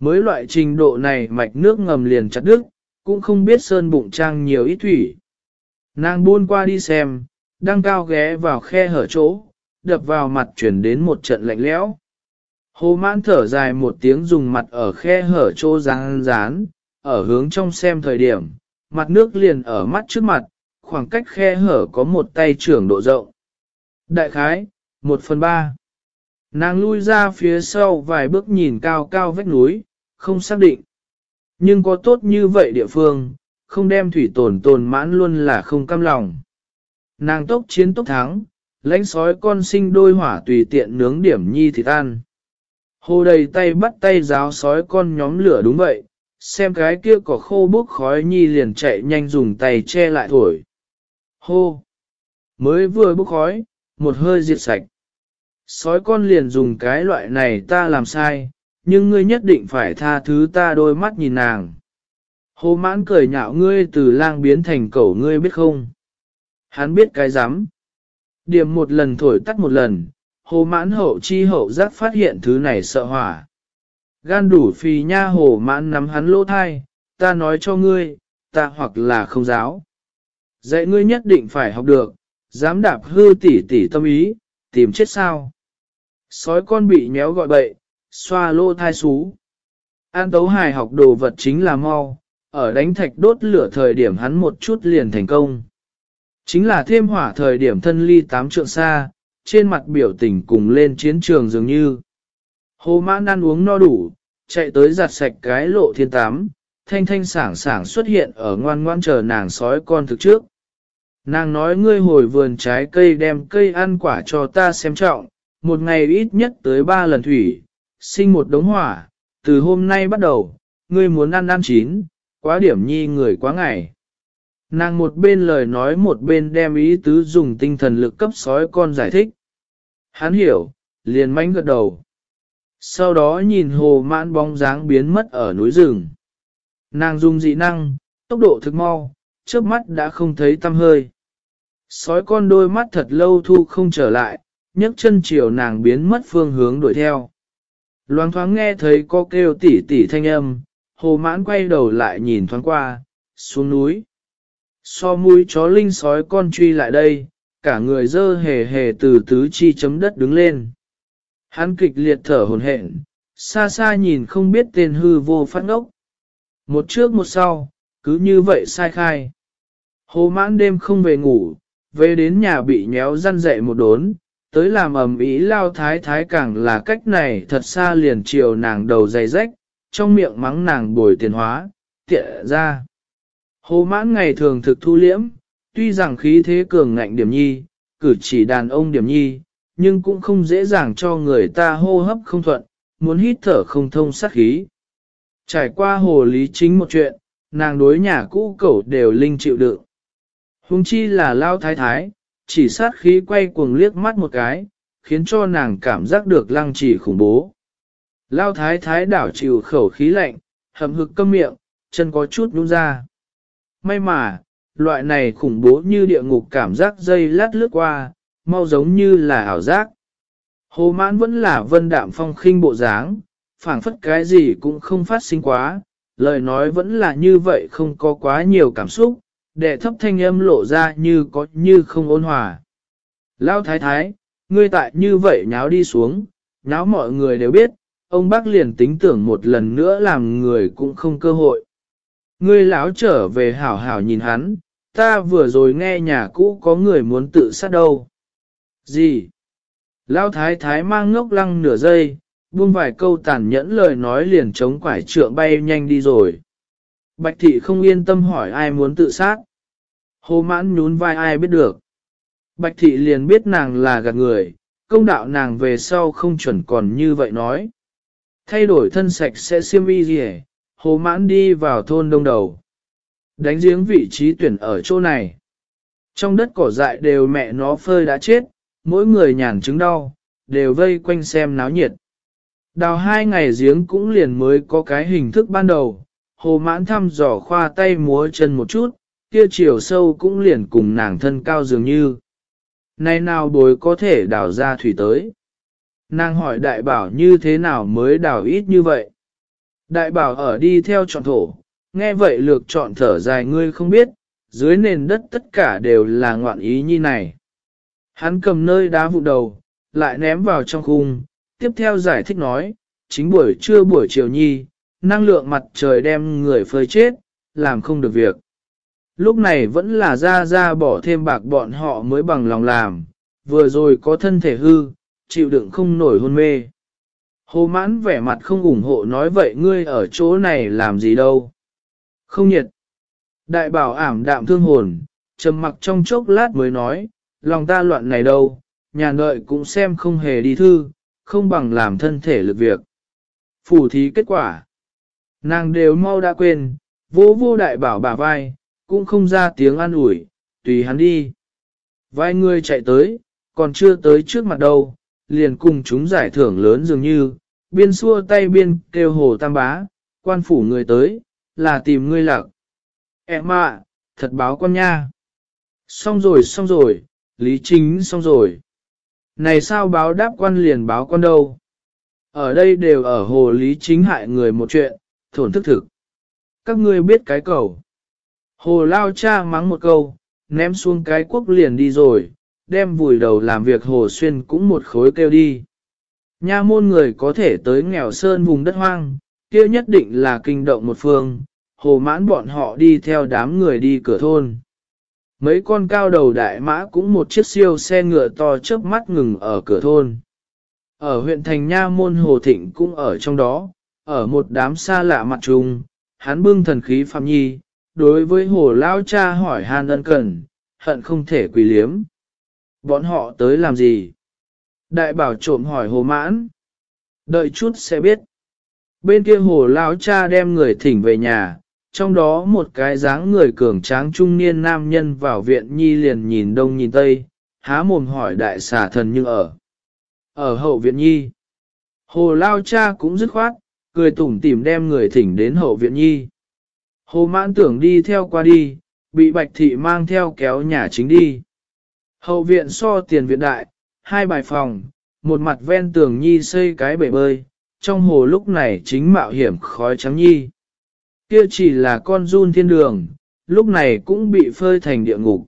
Mới loại trình độ này mạch nước ngầm liền chặt đứt, cũng không biết sơn bụng trang nhiều ít thủy. Nàng buôn qua đi xem, đang cao ghé vào khe hở chỗ, đập vào mặt chuyển đến một trận lạnh lẽo. Hồ mãn thở dài một tiếng dùng mặt ở khe hở trô rán rán, ở hướng trong xem thời điểm, mặt nước liền ở mắt trước mặt, khoảng cách khe hở có một tay trưởng độ rộng. Đại khái, một phần ba. Nàng lui ra phía sau vài bước nhìn cao cao vách núi, không xác định. Nhưng có tốt như vậy địa phương, không đem thủy tồn tồn mãn luôn là không cam lòng. Nàng tốc chiến tốc thắng, lãnh sói con sinh đôi hỏa tùy tiện nướng điểm nhi thịt ăn. Hồ đầy tay bắt tay giáo sói con nhóm lửa đúng vậy, xem cái kia có khô bốc khói nhi liền chạy nhanh dùng tay che lại thổi. Hô! Mới vừa bốc khói, một hơi diệt sạch. Sói con liền dùng cái loại này ta làm sai, nhưng ngươi nhất định phải tha thứ ta đôi mắt nhìn nàng. Hồ mãn cười nhạo ngươi từ lang biến thành cẩu ngươi biết không? Hắn biết cái rắm Điểm một lần thổi tắt một lần, hồ mãn hậu chi hậu giác phát hiện thứ này sợ hỏa. Gan đủ phì nha hồ mãn nắm hắn lỗ thai, ta nói cho ngươi, ta hoặc là không giáo. Dạy ngươi nhất định phải học được, dám đạp hư tỉ tỉ tâm ý, tìm chết sao. Sói con bị nhéo gọi bậy, xoa lỗ thai xú. An tấu hài học đồ vật chính là mau, ở đánh thạch đốt lửa thời điểm hắn một chút liền thành công. Chính là thêm hỏa thời điểm thân ly tám trượng xa, trên mặt biểu tình cùng lên chiến trường dường như. Hồ mãn ăn uống no đủ, chạy tới giặt sạch cái lộ thiên tám, thanh thanh sảng sảng xuất hiện ở ngoan ngoan chờ nàng sói con thực trước. Nàng nói ngươi hồi vườn trái cây đem cây ăn quả cho ta xem trọng, một ngày ít nhất tới ba lần thủy, sinh một đống hỏa, từ hôm nay bắt đầu, ngươi muốn ăn ăn chín, quá điểm nhi người quá ngày. Nàng một bên lời nói một bên đem ý tứ dùng tinh thần lực cấp sói con giải thích. Hắn hiểu, liền mánh gật đầu. Sau đó nhìn hồ mãn bóng dáng biến mất ở núi rừng. Nàng dùng dị năng, tốc độ thực mau, trước mắt đã không thấy tâm hơi. Sói con đôi mắt thật lâu thu không trở lại, nhấc chân chiều nàng biến mất phương hướng đuổi theo. Loáng thoáng nghe thấy có kêu tỉ tỉ thanh âm, hồ mãn quay đầu lại nhìn thoáng qua, xuống núi. So mũi chó linh sói con truy lại đây, cả người dơ hề hề từ tứ chi chấm đất đứng lên. Hắn kịch liệt thở hồn hển, xa xa nhìn không biết tên hư vô phát ngốc. Một trước một sau, cứ như vậy sai khai. Hồ mãn đêm không về ngủ, về đến nhà bị nhéo răn dậy một đốn, tới làm ầm ý lao thái thái càng là cách này thật xa liền chiều nàng đầu dày rách, trong miệng mắng nàng bồi tiền hóa, tiện ra. Hồ mãn ngày thường thực thu liễm, tuy rằng khí thế cường ngạnh điểm nhi, cử chỉ đàn ông điểm nhi, nhưng cũng không dễ dàng cho người ta hô hấp không thuận, muốn hít thở không thông sát khí. Trải qua hồ lý chính một chuyện, nàng đối nhà cũ cẩu đều linh chịu đựng. Hùng chi là lao thái thái, chỉ sát khí quay cuồng liếc mắt một cái, khiến cho nàng cảm giác được lăng trì khủng bố. Lao thái thái đảo chịu khẩu khí lạnh, hầm hực câm miệng, chân có chút nhún ra. May mà, loại này khủng bố như địa ngục cảm giác dây lát lướt qua, mau giống như là ảo giác. Hồ mãn vẫn là vân đạm phong khinh bộ dáng, phảng phất cái gì cũng không phát sinh quá, lời nói vẫn là như vậy không có quá nhiều cảm xúc, để thấp thanh âm lộ ra như có như không ôn hòa. Lao thái thái, ngươi tại như vậy nháo đi xuống, nháo mọi người đều biết, ông bác liền tính tưởng một lần nữa làm người cũng không cơ hội. Ngươi lão trở về hảo hảo nhìn hắn, ta vừa rồi nghe nhà cũ có người muốn tự sát đâu. Gì? Lão thái thái mang ngốc lăng nửa giây, buông vài câu tàn nhẫn lời nói liền chống quải trượng bay nhanh đi rồi. Bạch thị không yên tâm hỏi ai muốn tự sát. Hồ mãn nhún vai ai biết được. Bạch thị liền biết nàng là gạt người, công đạo nàng về sau không chuẩn còn như vậy nói. Thay đổi thân sạch sẽ xiêm y gì hồ mãn đi vào thôn đông đầu. Đánh giếng vị trí tuyển ở chỗ này. Trong đất cỏ dại đều mẹ nó phơi đã chết, mỗi người nhàn chứng đau, đều vây quanh xem náo nhiệt. Đào hai ngày giếng cũng liền mới có cái hình thức ban đầu, hồ mãn thăm dò khoa tay múa chân một chút, kia chiều sâu cũng liền cùng nàng thân cao dường như. Này nào bối có thể đào ra thủy tới? Nàng hỏi đại bảo như thế nào mới đào ít như vậy? Đại bảo ở đi theo chọn thổ, nghe vậy lược chọn thở dài ngươi không biết, dưới nền đất tất cả đều là ngoạn ý như này. Hắn cầm nơi đá vụ đầu, lại ném vào trong khung, tiếp theo giải thích nói, chính buổi trưa buổi chiều nhi, năng lượng mặt trời đem người phơi chết, làm không được việc. Lúc này vẫn là ra ra bỏ thêm bạc bọn họ mới bằng lòng làm, vừa rồi có thân thể hư, chịu đựng không nổi hôn mê. Hồ mãn vẻ mặt không ủng hộ nói vậy ngươi ở chỗ này làm gì đâu. Không nhiệt. Đại bảo ảm đạm thương hồn, trầm mặc trong chốc lát mới nói, lòng ta loạn này đâu, nhà đợi cũng xem không hề đi thư, không bằng làm thân thể lực việc. Phủ thí kết quả. Nàng đều mau đã quên, vô vô đại bảo bà vai, cũng không ra tiếng an ủi, tùy hắn đi. Vài người chạy tới, còn chưa tới trước mặt đâu, liền cùng chúng giải thưởng lớn dường như, biên xua tay biên kêu hồ tam bá, quan phủ người tới, là tìm ngươi lạc. Em ạ, thật báo con nha. Xong rồi xong rồi, lý chính xong rồi. Này sao báo đáp quan liền báo con đâu? Ở đây đều ở hồ lý chính hại người một chuyện, thổn thức thực. Các ngươi biết cái cầu. Hồ lao cha mắng một câu, ném xuống cái quốc liền đi rồi, đem vùi đầu làm việc hồ xuyên cũng một khối kêu đi. Nha môn người có thể tới nghèo sơn vùng đất hoang, kia nhất định là kinh động một phương, hồ mãn bọn họ đi theo đám người đi cửa thôn. Mấy con cao đầu đại mã cũng một chiếc siêu xe ngựa to chớp mắt ngừng ở cửa thôn. Ở huyện thành Nha Môn Hồ Thịnh cũng ở trong đó, ở một đám xa lạ mặt trùng, hắn bưng thần khí phạm nhi, đối với hồ lao cha hỏi han ân cần, hận không thể quỳ liếm. Bọn họ tới làm gì? Đại bảo trộm hỏi hồ mãn. Đợi chút sẽ biết. Bên kia hồ Lão cha đem người thỉnh về nhà, trong đó một cái dáng người cường tráng trung niên nam nhân vào viện nhi liền nhìn đông nhìn tây, há mồm hỏi đại xà thần nhưng ở. Ở hậu viện nhi, hồ lao cha cũng dứt khoát, cười tủm tỉm đem người thỉnh đến hậu viện nhi. Hồ mãn tưởng đi theo qua đi, bị bạch thị mang theo kéo nhà chính đi. Hậu viện so tiền viện đại, hai bài phòng, một mặt ven tường nhi xây cái bể bơi, trong hồ lúc này chính mạo hiểm khói trắng nhi kia chỉ là con run thiên đường, lúc này cũng bị phơi thành địa ngục.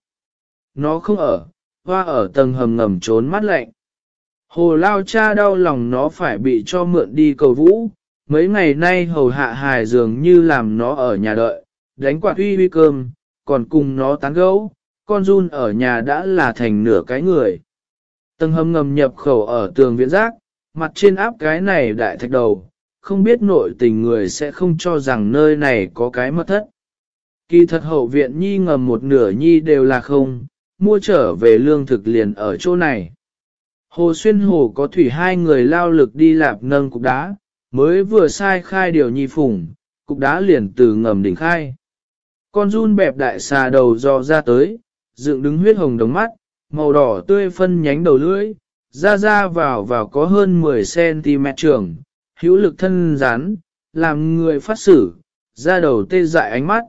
Nó không ở, hoa ở tầng hầm ngầm trốn mắt lạnh. Hồ lao cha đau lòng nó phải bị cho mượn đi cầu vũ, mấy ngày nay hầu hạ hài dường như làm nó ở nhà đợi, đánh quạt uy uy cơm, còn cùng nó tán gấu, con run ở nhà đã là thành nửa cái người. Tầng hầm ngầm nhập khẩu ở tường viện giác, mặt trên áp cái này đại thạch đầu, không biết nội tình người sẽ không cho rằng nơi này có cái mất thất. Kỳ thật hậu viện nhi ngầm một nửa nhi đều là không, mua trở về lương thực liền ở chỗ này. Hồ Xuyên Hồ có thủy hai người lao lực đi lạp nâng cục đá, mới vừa sai khai điều nhi phủng, cục đá liền từ ngầm đỉnh khai. Con run bẹp đại xà đầu dò ra tới, dựng đứng huyết hồng đống mắt, màu đỏ tươi phân nhánh đầu lưỡi, ra ra vào vào có hơn 10cm trường, hữu lực thân rán, làm người phát xử, ra đầu tê dại ánh mắt.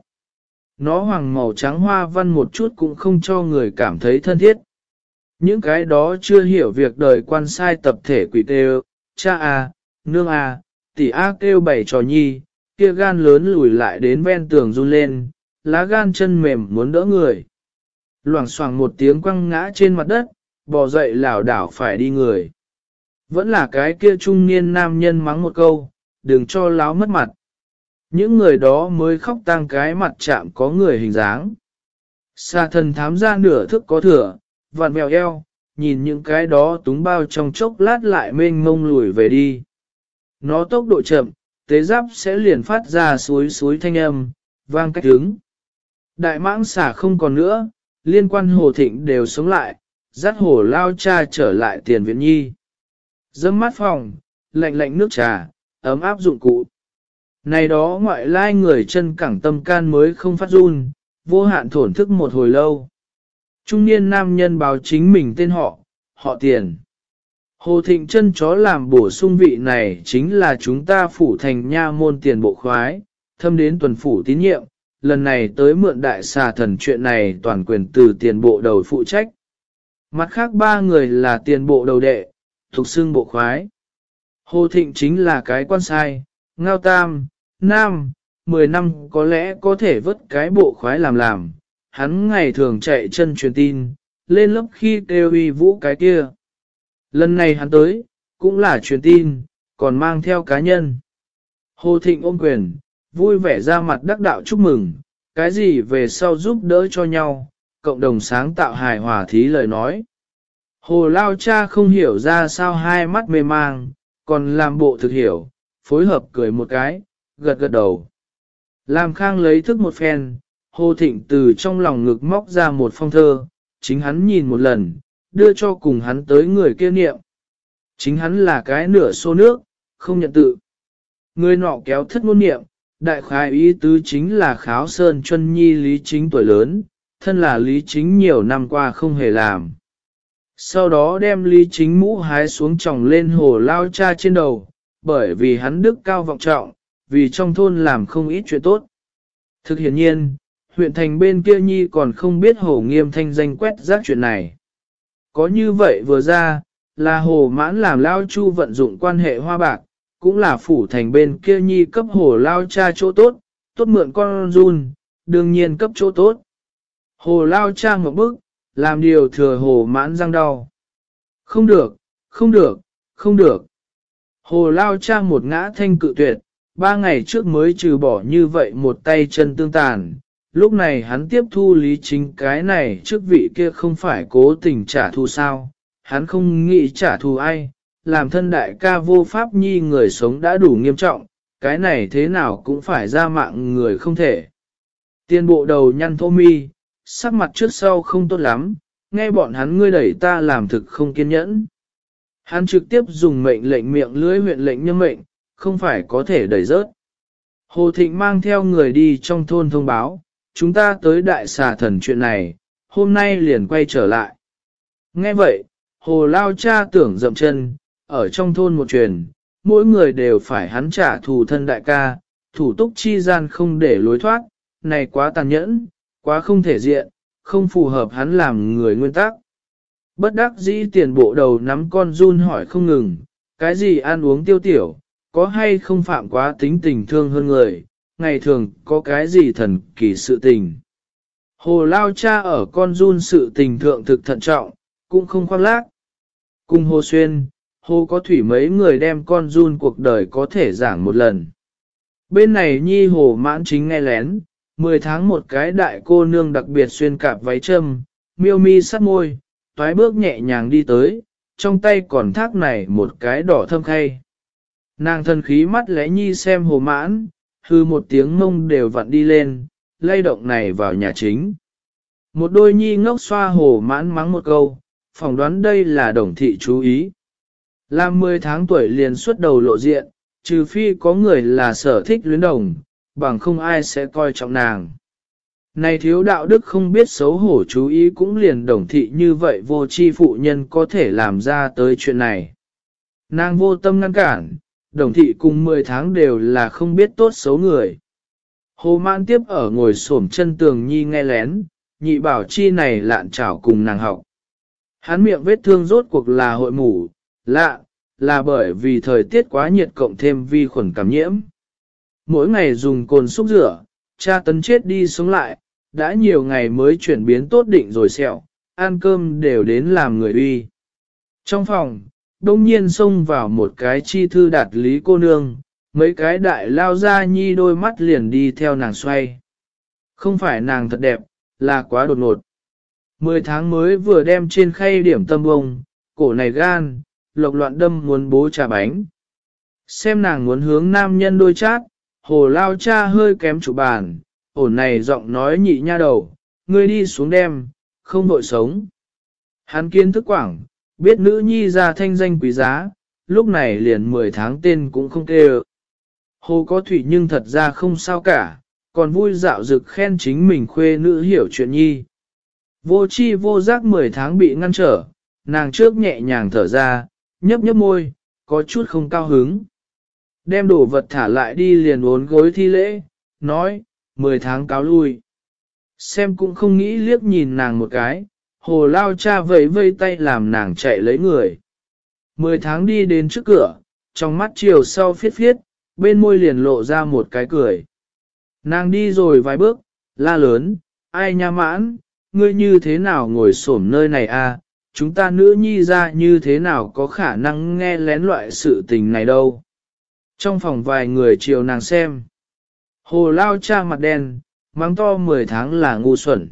Nó hoàng màu trắng hoa văn một chút cũng không cho người cảm thấy thân thiết. Những cái đó chưa hiểu việc đời quan sai tập thể quỷ tê cha a, nương a, tỷ a kêu bảy trò nhi, kia gan lớn lùi lại đến ven tường run lên, lá gan chân mềm muốn đỡ người. Loảng xoảng một tiếng quăng ngã trên mặt đất, bò dậy lảo đảo phải đi người. Vẫn là cái kia trung niên nam nhân mắng một câu, đừng cho láo mất mặt. Những người đó mới khóc tăng cái mặt chạm có người hình dáng. Sa thần thám ra nửa thức có thừa, vặn mèo eo, nhìn những cái đó túng bao trong chốc lát lại mênh mông lùi về đi. Nó tốc độ chậm, tế giáp sẽ liền phát ra suối suối thanh âm, vang cách hướng. Đại mãng xả không còn nữa, liên quan hồ thịnh đều sống lại, dắt hồ lao cha trở lại tiền viện nhi. Dâm mắt phòng, lạnh lạnh nước trà, ấm áp dụng cụ. Này đó ngoại lai người chân cẳng tâm can mới không phát run, vô hạn thổn thức một hồi lâu. Trung niên nam nhân báo chính mình tên họ, họ tiền. Hồ Thịnh chân chó làm bổ sung vị này chính là chúng ta phủ thành nha môn tiền bộ khoái, thâm đến tuần phủ tín nhiệm, lần này tới mượn đại xà thần chuyện này toàn quyền từ tiền bộ đầu phụ trách. Mặt khác ba người là tiền bộ đầu đệ, thuộc xưng bộ khoái. Hồ Thịnh chính là cái quan sai, ngao tam, nam, 10 năm có lẽ có thể vứt cái bộ khoái làm làm. Hắn ngày thường chạy chân truyền tin, lên lớp khi kêu uy vũ cái kia. Lần này hắn tới, cũng là truyền tin, còn mang theo cá nhân. Hồ Thịnh ôm quyền, vui vẻ ra mặt đắc đạo chúc mừng, cái gì về sau giúp đỡ cho nhau, cộng đồng sáng tạo hài hòa thí lời nói. Hồ Lao cha không hiểu ra sao hai mắt mê mang, còn làm bộ thực hiểu, phối hợp cười một cái, gật gật đầu. Làm khang lấy thức một phen, Hồ Thịnh từ trong lòng ngực móc ra một phong thơ, chính hắn nhìn một lần, đưa cho cùng hắn tới người kia niệm. Chính hắn là cái nửa xô nước, không nhận tự. Người nọ kéo thất ngôn niệm, đại khái ý tứ chính là kháo sơn chân nhi lý chính tuổi lớn, thân là lý chính nhiều năm qua không hề làm. Sau đó đem lý chính mũ hái xuống tròng lên hồ lao cha trên đầu, bởi vì hắn đức cao vọng trọng, vì trong thôn làm không ít chuyện tốt. Thực hiện nhiên, huyện thành bên kia nhi còn không biết hồ nghiêm thanh danh quét rác chuyện này. Có như vậy vừa ra, là hồ mãn làm lao chu vận dụng quan hệ hoa bạc, cũng là phủ thành bên kia nhi cấp hồ lao cha chỗ tốt, tốt mượn con run, đương nhiên cấp chỗ tốt. Hồ lao cha ngọc bức, làm điều thừa hồ mãn răng đau. Không được, không được, không được. Hồ lao cha một ngã thanh cự tuyệt, ba ngày trước mới trừ bỏ như vậy một tay chân tương tàn. Lúc này hắn tiếp thu lý chính cái này trước vị kia không phải cố tình trả thù sao, hắn không nghĩ trả thù ai, làm thân đại ca vô pháp nhi người sống đã đủ nghiêm trọng, cái này thế nào cũng phải ra mạng người không thể. Tiên bộ đầu nhăn thô mi, sắc mặt trước sau không tốt lắm, nghe bọn hắn ngươi đẩy ta làm thực không kiên nhẫn. Hắn trực tiếp dùng mệnh lệnh miệng lưới huyện lệnh nhân mệnh, không phải có thể đẩy rớt. Hồ Thịnh mang theo người đi trong thôn thông báo, chúng ta tới đại xà thần chuyện này, hôm nay liền quay trở lại. Nghe vậy, Hồ Lao cha tưởng dậm chân, ở trong thôn một truyền, mỗi người đều phải hắn trả thù thân đại ca, thủ túc chi gian không để lối thoát, này quá tàn nhẫn, quá không thể diện, không phù hợp hắn làm người nguyên tắc. Bất đắc dĩ tiền bộ đầu nắm con run hỏi không ngừng, cái gì ăn uống tiêu tiểu, có hay không phạm quá tính tình thương hơn người, ngày thường có cái gì thần kỳ sự tình. Hồ Lao cha ở con run sự tình thượng thực thận trọng, cũng không khoác lác. Cùng Hồ Xuyên, Hồ có thủy mấy người đem con run cuộc đời có thể giảng một lần. Bên này nhi hồ mãn chính nghe lén, 10 tháng một cái đại cô nương đặc biệt xuyên cạp váy châm, miêu mi sắt môi, toái bước nhẹ nhàng đi tới, trong tay còn thác này một cái đỏ thâm khay. Nàng thân khí mắt lẽ nhi xem hồ mãn, hư một tiếng mông đều vặn đi lên, lay động này vào nhà chính. Một đôi nhi ngốc xoa hồ mãn mắng một câu, phỏng đoán đây là đồng thị chú ý. Làm 10 tháng tuổi liền xuất đầu lộ diện, trừ phi có người là sở thích luyến đồng, bằng không ai sẽ coi trọng nàng. Này thiếu đạo đức không biết xấu hổ chú ý cũng liền đồng thị như vậy vô chi phụ nhân có thể làm ra tới chuyện này. Nàng vô tâm ngăn cản, đồng thị cùng 10 tháng đều là không biết tốt xấu người. Hồ mãn tiếp ở ngồi xổm chân tường nhi nghe lén, nhị bảo chi này lạn trảo cùng nàng học. Hắn miệng vết thương rốt cuộc là hội mủ, lạ, là bởi vì thời tiết quá nhiệt cộng thêm vi khuẩn cảm nhiễm. Mỗi ngày dùng cồn xúc rửa, cha tấn chết đi sống lại, đã nhiều ngày mới chuyển biến tốt định rồi sẹo, ăn cơm đều đến làm người uy. Trong phòng, đông nhiên xông vào một cái chi thư đạt lý cô nương, mấy cái đại lao ra nhi đôi mắt liền đi theo nàng xoay. Không phải nàng thật đẹp, là quá đột ngột. Mười tháng mới vừa đem trên khay điểm tâm bông, cổ này gan, lộc loạn đâm muốn bố trà bánh. Xem nàng muốn hướng nam nhân đôi chát, hồ lao cha hơi kém chủ bàn, ổn này giọng nói nhị nha đầu, ngươi đi xuống đem, không vội sống. Hắn kiến thức quảng, biết nữ nhi ra thanh danh quý giá, lúc này liền 10 tháng tên cũng không kêu. Hồ có thủy nhưng thật ra không sao cả, còn vui dạo dực khen chính mình khuê nữ hiểu chuyện nhi. Vô chi vô giác 10 tháng bị ngăn trở, nàng trước nhẹ nhàng thở ra, nhấp nhấp môi, có chút không cao hứng. Đem đồ vật thả lại đi liền uốn gối thi lễ, nói, 10 tháng cáo lui. Xem cũng không nghĩ liếc nhìn nàng một cái, hồ lao cha vẫy vây tay làm nàng chạy lấy người. 10 tháng đi đến trước cửa, trong mắt chiều sau phiết phiết, bên môi liền lộ ra một cái cười. Nàng đi rồi vài bước, la lớn, ai nha mãn, ngươi như thế nào ngồi xổm nơi này a? À? Chúng ta nữ nhi ra như thế nào có khả năng nghe lén loại sự tình này đâu. Trong phòng vài người chiều nàng xem. Hồ lao cha mặt đen, mắng to 10 tháng là ngu xuẩn.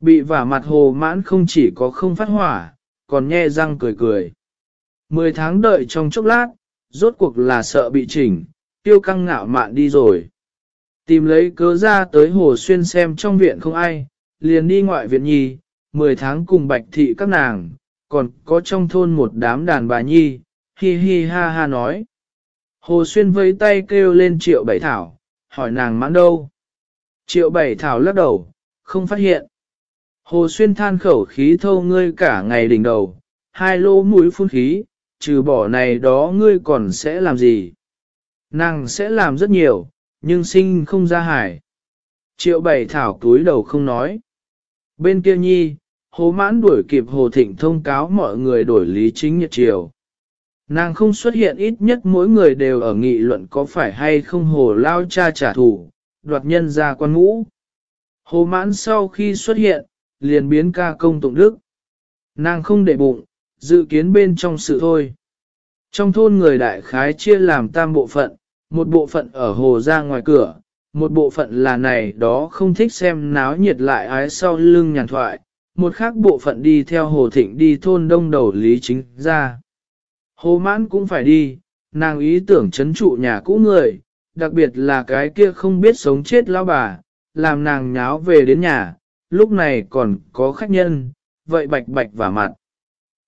Bị vả mặt hồ mãn không chỉ có không phát hỏa, còn nhe răng cười cười. 10 tháng đợi trong chốc lát, rốt cuộc là sợ bị chỉnh, tiêu căng ngạo mạn đi rồi. Tìm lấy cớ ra tới hồ xuyên xem trong viện không ai, liền đi ngoại viện nhi, 10 tháng cùng bạch thị các nàng, còn có trong thôn một đám đàn bà nhi, hi hi ha ha nói. Hồ xuyên vẫy tay kêu lên triệu bảy thảo, hỏi nàng mãn đâu. Triệu bảy thảo lắc đầu, không phát hiện. Hồ xuyên than khẩu khí thâu ngươi cả ngày đỉnh đầu, hai lô mũi phun khí, trừ bỏ này đó ngươi còn sẽ làm gì? Nàng sẽ làm rất nhiều, nhưng sinh không ra hải. Triệu bảy thảo túi đầu không nói. Bên kia nhi, hồ mãn đuổi kịp hồ thịnh thông cáo mọi người đổi lý chính nhật triều. Nàng không xuất hiện ít nhất mỗi người đều ở nghị luận có phải hay không hồ lao cha trả thù, đoạt nhân ra quan ngũ. Hồ mãn sau khi xuất hiện, liền biến ca công tụng đức. Nàng không để bụng, dự kiến bên trong sự thôi. Trong thôn người đại khái chia làm tam bộ phận, một bộ phận ở hồ ra ngoài cửa, một bộ phận là này đó không thích xem náo nhiệt lại ái sau lưng nhàn thoại, một khác bộ phận đi theo hồ thịnh đi thôn đông đầu lý chính ra. Hồ mãn cũng phải đi, nàng ý tưởng chấn trụ nhà cũ người, đặc biệt là cái kia không biết sống chết lão bà, làm nàng nháo về đến nhà, lúc này còn có khách nhân, vậy bạch bạch và mặt.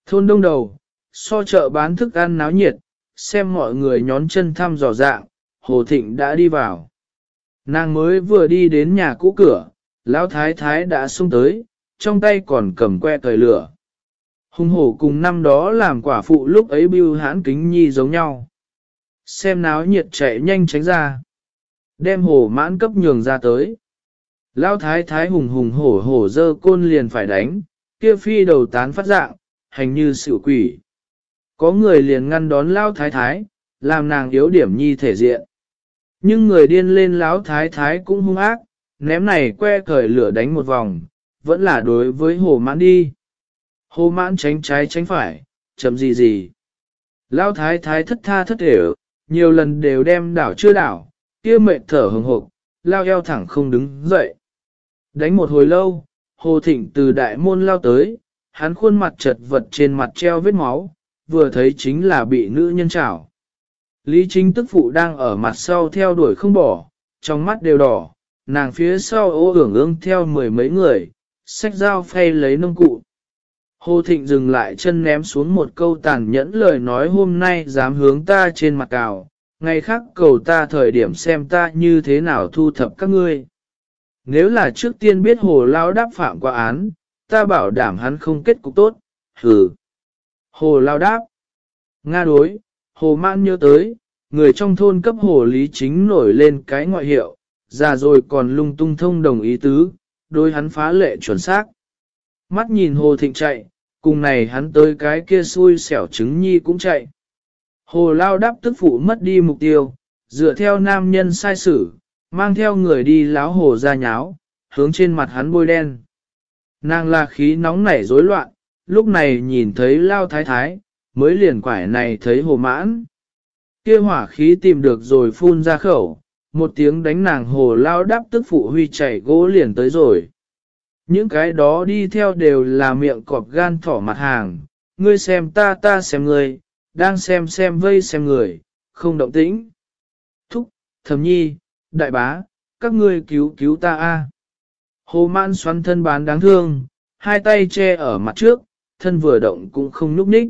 Thôn đông đầu, so chợ bán thức ăn náo nhiệt, xem mọi người nhón chân thăm dò dạng, Hồ Thịnh đã đi vào. Nàng mới vừa đi đến nhà cũ cửa, lão thái thái đã xuống tới, trong tay còn cầm que thời lửa. Hùng hổ cùng năm đó làm quả phụ lúc ấy bưu hãn kính nhi giống nhau. Xem náo nhiệt chạy nhanh tránh ra. Đem hổ mãn cấp nhường ra tới. lao thái thái hùng hùng hổ hổ dơ côn liền phải đánh, kia phi đầu tán phát dạng, hành như sự quỷ. Có người liền ngăn đón lao thái thái, làm nàng yếu điểm nhi thể diện. Nhưng người điên lên Lão thái thái cũng hung ác, ném này que cởi lửa đánh một vòng, vẫn là đối với hồ mãn đi. Hồ mãn tránh trái tránh phải, chậm gì gì. lao thái thái thất tha thất đều, nhiều lần đều đem đảo chưa đảo, kia mệt thở hừng hộp, lao eo thẳng không đứng dậy. Đánh một hồi lâu, Hồ Thịnh từ đại môn lao tới, hắn khuôn mặt chật vật trên mặt treo vết máu, vừa thấy chính là bị nữ nhân chảo. Lý chính tức phụ đang ở mặt sau theo đuổi không bỏ, trong mắt đều đỏ, nàng phía sau ô ưởng ương theo mười mấy người, sách dao phay lấy nông cụ. Hồ Thịnh dừng lại chân ném xuống một câu tàn nhẫn lời nói hôm nay dám hướng ta trên mặt cào, ngày khác cầu ta thời điểm xem ta như thế nào thu thập các ngươi. Nếu là trước tiên biết hồ lao đáp phạm qua án, ta bảo đảm hắn không kết cục tốt, hừ. Hồ lao đáp. Nga đối, hồ mãn nhớ tới, người trong thôn cấp hồ lý chính nổi lên cái ngoại hiệu, già rồi còn lung tung thông đồng ý tứ, đối hắn phá lệ chuẩn xác. Mắt nhìn hồ thịnh chạy, cùng này hắn tới cái kia xui xẻo trứng nhi cũng chạy. Hồ lao đáp tức phụ mất đi mục tiêu, dựa theo nam nhân sai sử, mang theo người đi láo hồ ra nháo, hướng trên mặt hắn bôi đen. Nàng là khí nóng nảy rối loạn, lúc này nhìn thấy lao thái thái, mới liền quải này thấy hồ mãn. Kia hỏa khí tìm được rồi phun ra khẩu, một tiếng đánh nàng hồ lao đáp tức phụ huy chảy gỗ liền tới rồi. Những cái đó đi theo đều là miệng cọp gan thỏ mặt hàng, ngươi xem ta ta xem ngươi, đang xem xem vây xem người, không động tĩnh. Thúc, thầm nhi, đại bá, các ngươi cứu cứu ta a. Hồ man xoắn thân bán đáng thương, hai tay che ở mặt trước, thân vừa động cũng không núp ních.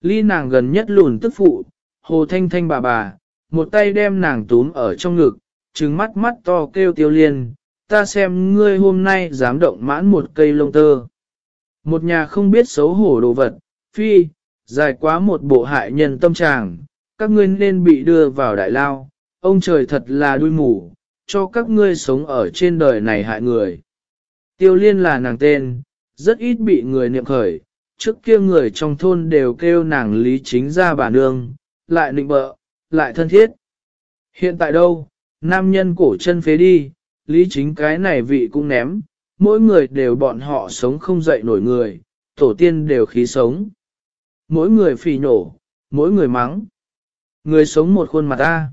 Ly nàng gần nhất lùn tức phụ, hồ thanh thanh bà bà, một tay đem nàng túm ở trong ngực, trừng mắt mắt to kêu tiêu liên, ta xem ngươi hôm nay dám động mãn một cây lông tơ. Một nhà không biết xấu hổ đồ vật, phi, dài quá một bộ hại nhân tâm tràng, các ngươi nên bị đưa vào đại lao, ông trời thật là đuôi mù, cho các ngươi sống ở trên đời này hại người. Tiêu liên là nàng tên, rất ít bị người niệm khởi, trước kia người trong thôn đều kêu nàng lý chính ra bà nương, lại nịnh bợ, lại thân thiết. Hiện tại đâu, nam nhân cổ chân phế đi, lý chính cái này vị cũng ném, mỗi người đều bọn họ sống không dậy nổi người, tổ tiên đều khí sống. Mỗi người phỉ nổ, mỗi người mắng. Người sống một khuôn mặt ta.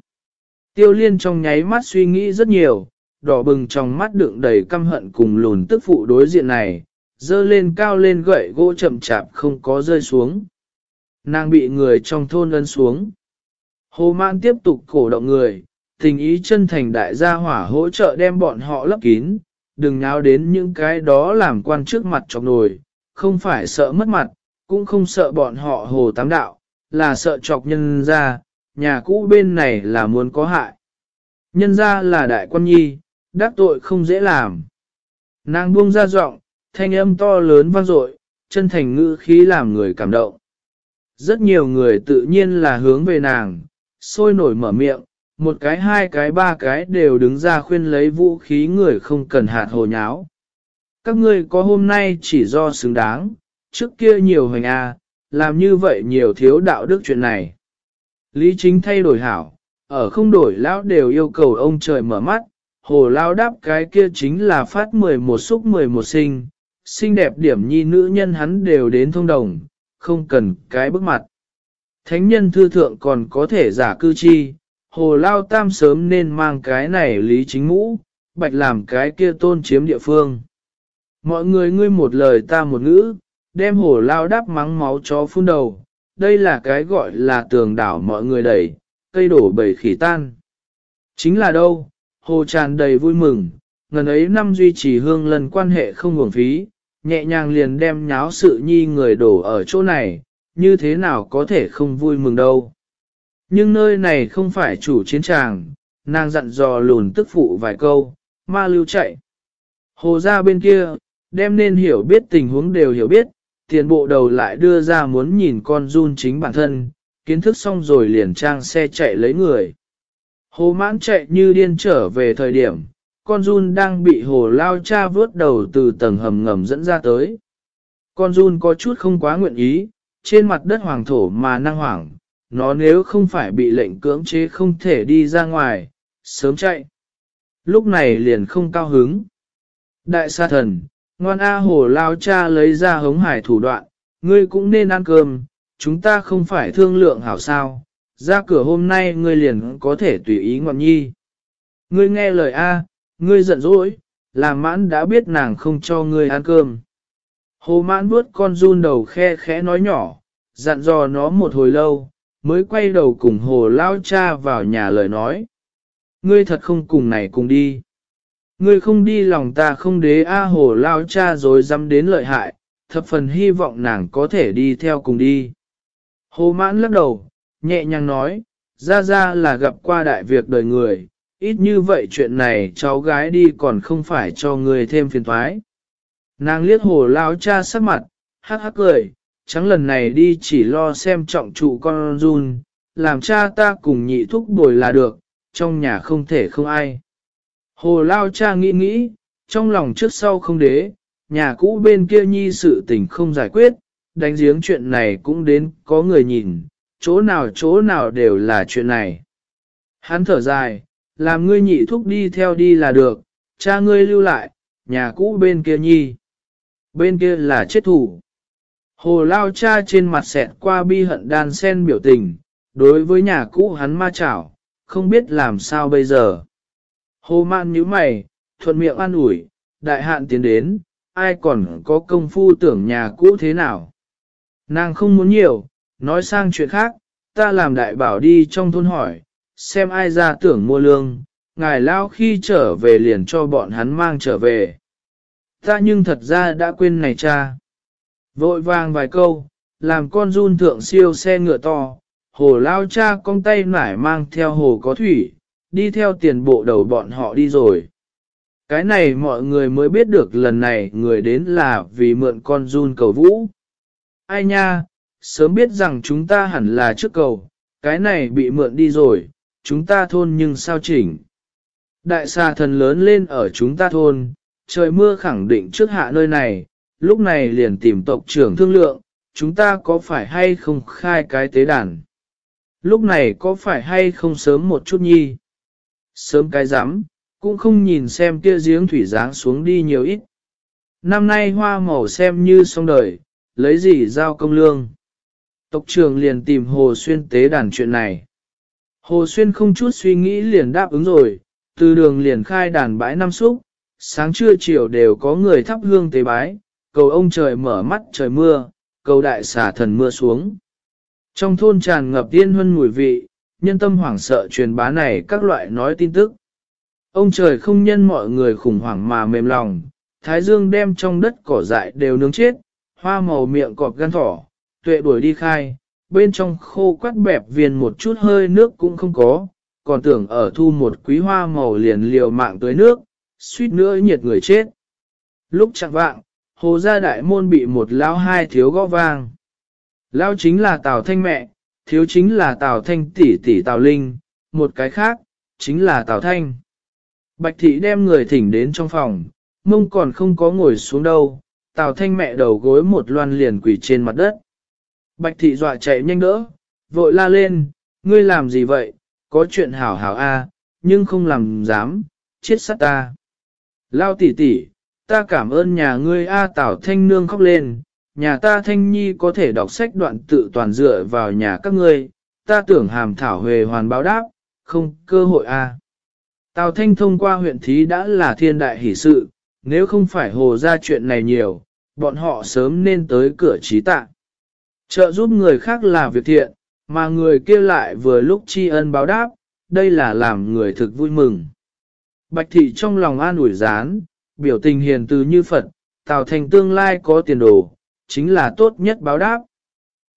Tiêu liên trong nháy mắt suy nghĩ rất nhiều, đỏ bừng trong mắt đựng đầy căm hận cùng lùn tức phụ đối diện này, dơ lên cao lên gậy gỗ chậm chạp không có rơi xuống. Nàng bị người trong thôn ân xuống. Hồ Mãn tiếp tục cổ động người, tình ý chân thành đại gia hỏa hỗ trợ đem bọn họ lấp kín, đừng náo đến những cái đó làm quan trước mặt trong nồi, không phải sợ mất mặt, cũng không sợ bọn họ hồ tám đạo, là sợ chọc nhân ra, nhà cũ bên này là muốn có hại. Nhân ra là đại quan nhi, đắc tội không dễ làm. Nàng buông ra giọng, thanh âm to lớn vang dội, chân thành ngữ khí làm người cảm động. Rất nhiều người tự nhiên là hướng về nàng, sôi nổi mở miệng, một cái hai cái ba cái đều đứng ra khuyên lấy vũ khí người không cần hạt hồ nháo. Các ngươi có hôm nay chỉ do xứng đáng, trước kia nhiều hoành a, làm như vậy nhiều thiếu đạo đức chuyện này. Lý chính thay đổi hảo, ở không đổi lão đều yêu cầu ông trời mở mắt, hồ lao đáp cái kia chính là phát 11 xúc 11 sinh, xinh đẹp điểm nhi nữ nhân hắn đều đến thông đồng, không cần cái bức mặt. Thánh nhân thư thượng còn có thể giả cư chi, hồ lao tam sớm nên mang cái này lý chính ngũ, bạch làm cái kia tôn chiếm địa phương. Mọi người ngươi một lời ta một ngữ, đem hồ lao đáp mắng máu chó phun đầu, đây là cái gọi là tường đảo mọi người đẩy, cây đổ bầy khỉ tan. Chính là đâu, hồ tràn đầy vui mừng, ngần ấy năm duy trì hương lần quan hệ không nguồn phí, nhẹ nhàng liền đem nháo sự nhi người đổ ở chỗ này, như thế nào có thể không vui mừng đâu. Nhưng nơi này không phải chủ chiến tràng, nàng dặn dò lùn tức phụ vài câu, ma lưu chạy. Hồ ra bên kia, đem nên hiểu biết tình huống đều hiểu biết, tiền bộ đầu lại đưa ra muốn nhìn con run chính bản thân, kiến thức xong rồi liền trang xe chạy lấy người. Hồ mãn chạy như điên trở về thời điểm, con run đang bị hồ lao cha vớt đầu từ tầng hầm ngầm dẫn ra tới. Con run có chút không quá nguyện ý, trên mặt đất hoàng thổ mà năng hoảng, nó nếu không phải bị lệnh cưỡng chế không thể đi ra ngoài, sớm chạy. Lúc này liền không cao hứng. Đại sa thần, ngoan A hồ lao cha lấy ra hống hải thủ đoạn, ngươi cũng nên ăn cơm, chúng ta không phải thương lượng hảo sao, ra cửa hôm nay ngươi liền có thể tùy ý ngọn nhi. Ngươi nghe lời A, ngươi giận dỗi, làm mãn đã biết nàng không cho ngươi ăn cơm. Hồ mãn bước con run đầu khe khẽ nói nhỏ, dặn dò nó một hồi lâu, mới quay đầu cùng hồ lao cha vào nhà lời nói. Ngươi thật không cùng này cùng đi. Ngươi không đi lòng ta không đế A hồ lao cha rồi dám đến lợi hại, thập phần hy vọng nàng có thể đi theo cùng đi. Hồ mãn lắc đầu, nhẹ nhàng nói, ra ra là gặp qua đại việc đời người, ít như vậy chuyện này cháu gái đi còn không phải cho người thêm phiền thoái. Nàng liếc hồ lao cha sắc mặt, hắc hắc cười, chẳng lần này đi chỉ lo xem trọng trụ con run, làm cha ta cùng nhị thúc bồi là được, trong nhà không thể không ai. Hồ lao cha nghĩ nghĩ, trong lòng trước sau không đế, nhà cũ bên kia nhi sự tình không giải quyết, đánh giếng chuyện này cũng đến có người nhìn, chỗ nào chỗ nào đều là chuyện này. Hắn thở dài, làm ngươi nhị thúc đi theo đi là được, cha ngươi lưu lại, nhà cũ bên kia nhi. Bên kia là chết thủ. Hồ lao cha trên mặt xẹt qua bi hận đan sen biểu tình, đối với nhà cũ hắn ma chảo, không biết làm sao bây giờ. Hồ man nhíu mày, thuận miệng an ủi, đại hạn tiến đến, ai còn có công phu tưởng nhà cũ thế nào. Nàng không muốn nhiều, nói sang chuyện khác, ta làm đại bảo đi trong thôn hỏi, xem ai ra tưởng mua lương, ngài lao khi trở về liền cho bọn hắn mang trở về. Ta nhưng thật ra đã quên này cha. Vội vàng vài câu, làm con run thượng siêu xe ngựa to, hồ lao cha con tay nải mang theo hồ có thủy, đi theo tiền bộ đầu bọn họ đi rồi. Cái này mọi người mới biết được lần này người đến là vì mượn con run cầu vũ. Ai nha, sớm biết rằng chúng ta hẳn là trước cầu, cái này bị mượn đi rồi, chúng ta thôn nhưng sao chỉnh. Đại xà thần lớn lên ở chúng ta thôn, trời mưa khẳng định trước hạ nơi này, lúc này liền tìm tộc trưởng thương lượng, chúng ta có phải hay không khai cái tế đàn. Lúc này có phải hay không sớm một chút nhi? Sớm cái rắm cũng không nhìn xem kia giếng thủy dáng xuống đi nhiều ít. Năm nay hoa màu xem như xong đời, lấy gì giao công lương. Tộc trưởng liền tìm Hồ Xuyên tế đàn chuyện này. Hồ Xuyên không chút suy nghĩ liền đáp ứng rồi, từ đường liền khai đàn bãi năm xúc, sáng trưa chiều đều có người thắp hương tế bái, cầu ông trời mở mắt trời mưa, cầu đại xả thần mưa xuống. Trong thôn tràn ngập tiên huân mùi vị, nhân tâm hoảng sợ truyền bá này các loại nói tin tức. Ông trời không nhân mọi người khủng hoảng mà mềm lòng, thái dương đem trong đất cỏ dại đều nướng chết, hoa màu miệng cọp gan thỏ, tuệ đuổi đi khai, bên trong khô quắt bẹp viên một chút hơi nước cũng không có, còn tưởng ở thu một quý hoa màu liền liều mạng tới nước, suýt nữa nhiệt người chết. Lúc chẳng vạng, hồ gia đại môn bị một lão hai thiếu gõ vang. Lão chính là Tào Thanh mẹ, thiếu chính là Tào Thanh tỷ tỷ Tào Linh, một cái khác, chính là Tào Thanh. Bạch thị đem người thỉnh đến trong phòng, mông còn không có ngồi xuống đâu, Tào Thanh mẹ đầu gối một loan liền quỳ trên mặt đất. Bạch thị dọa chạy nhanh đỡ, vội la lên, ngươi làm gì vậy, có chuyện hảo hảo a, nhưng không làm dám, chết sát ta. Lao tỷ tỷ, ta cảm ơn nhà ngươi A Tảo Thanh Nương khóc lên, nhà ta Thanh Nhi có thể đọc sách đoạn tự toàn dựa vào nhà các ngươi, ta tưởng hàm thảo huề hoàn báo đáp, không cơ hội A. Tào Thanh thông qua huyện thí đã là thiên đại hỷ sự, nếu không phải hồ ra chuyện này nhiều, bọn họ sớm nên tới cửa trí tạ. Trợ giúp người khác là việc thiện, mà người kia lại vừa lúc tri ân báo đáp, đây là làm người thực vui mừng. Bạch thị trong lòng an ủi gián, biểu tình hiền từ như Phật, tạo thành tương lai có tiền đồ, chính là tốt nhất báo đáp.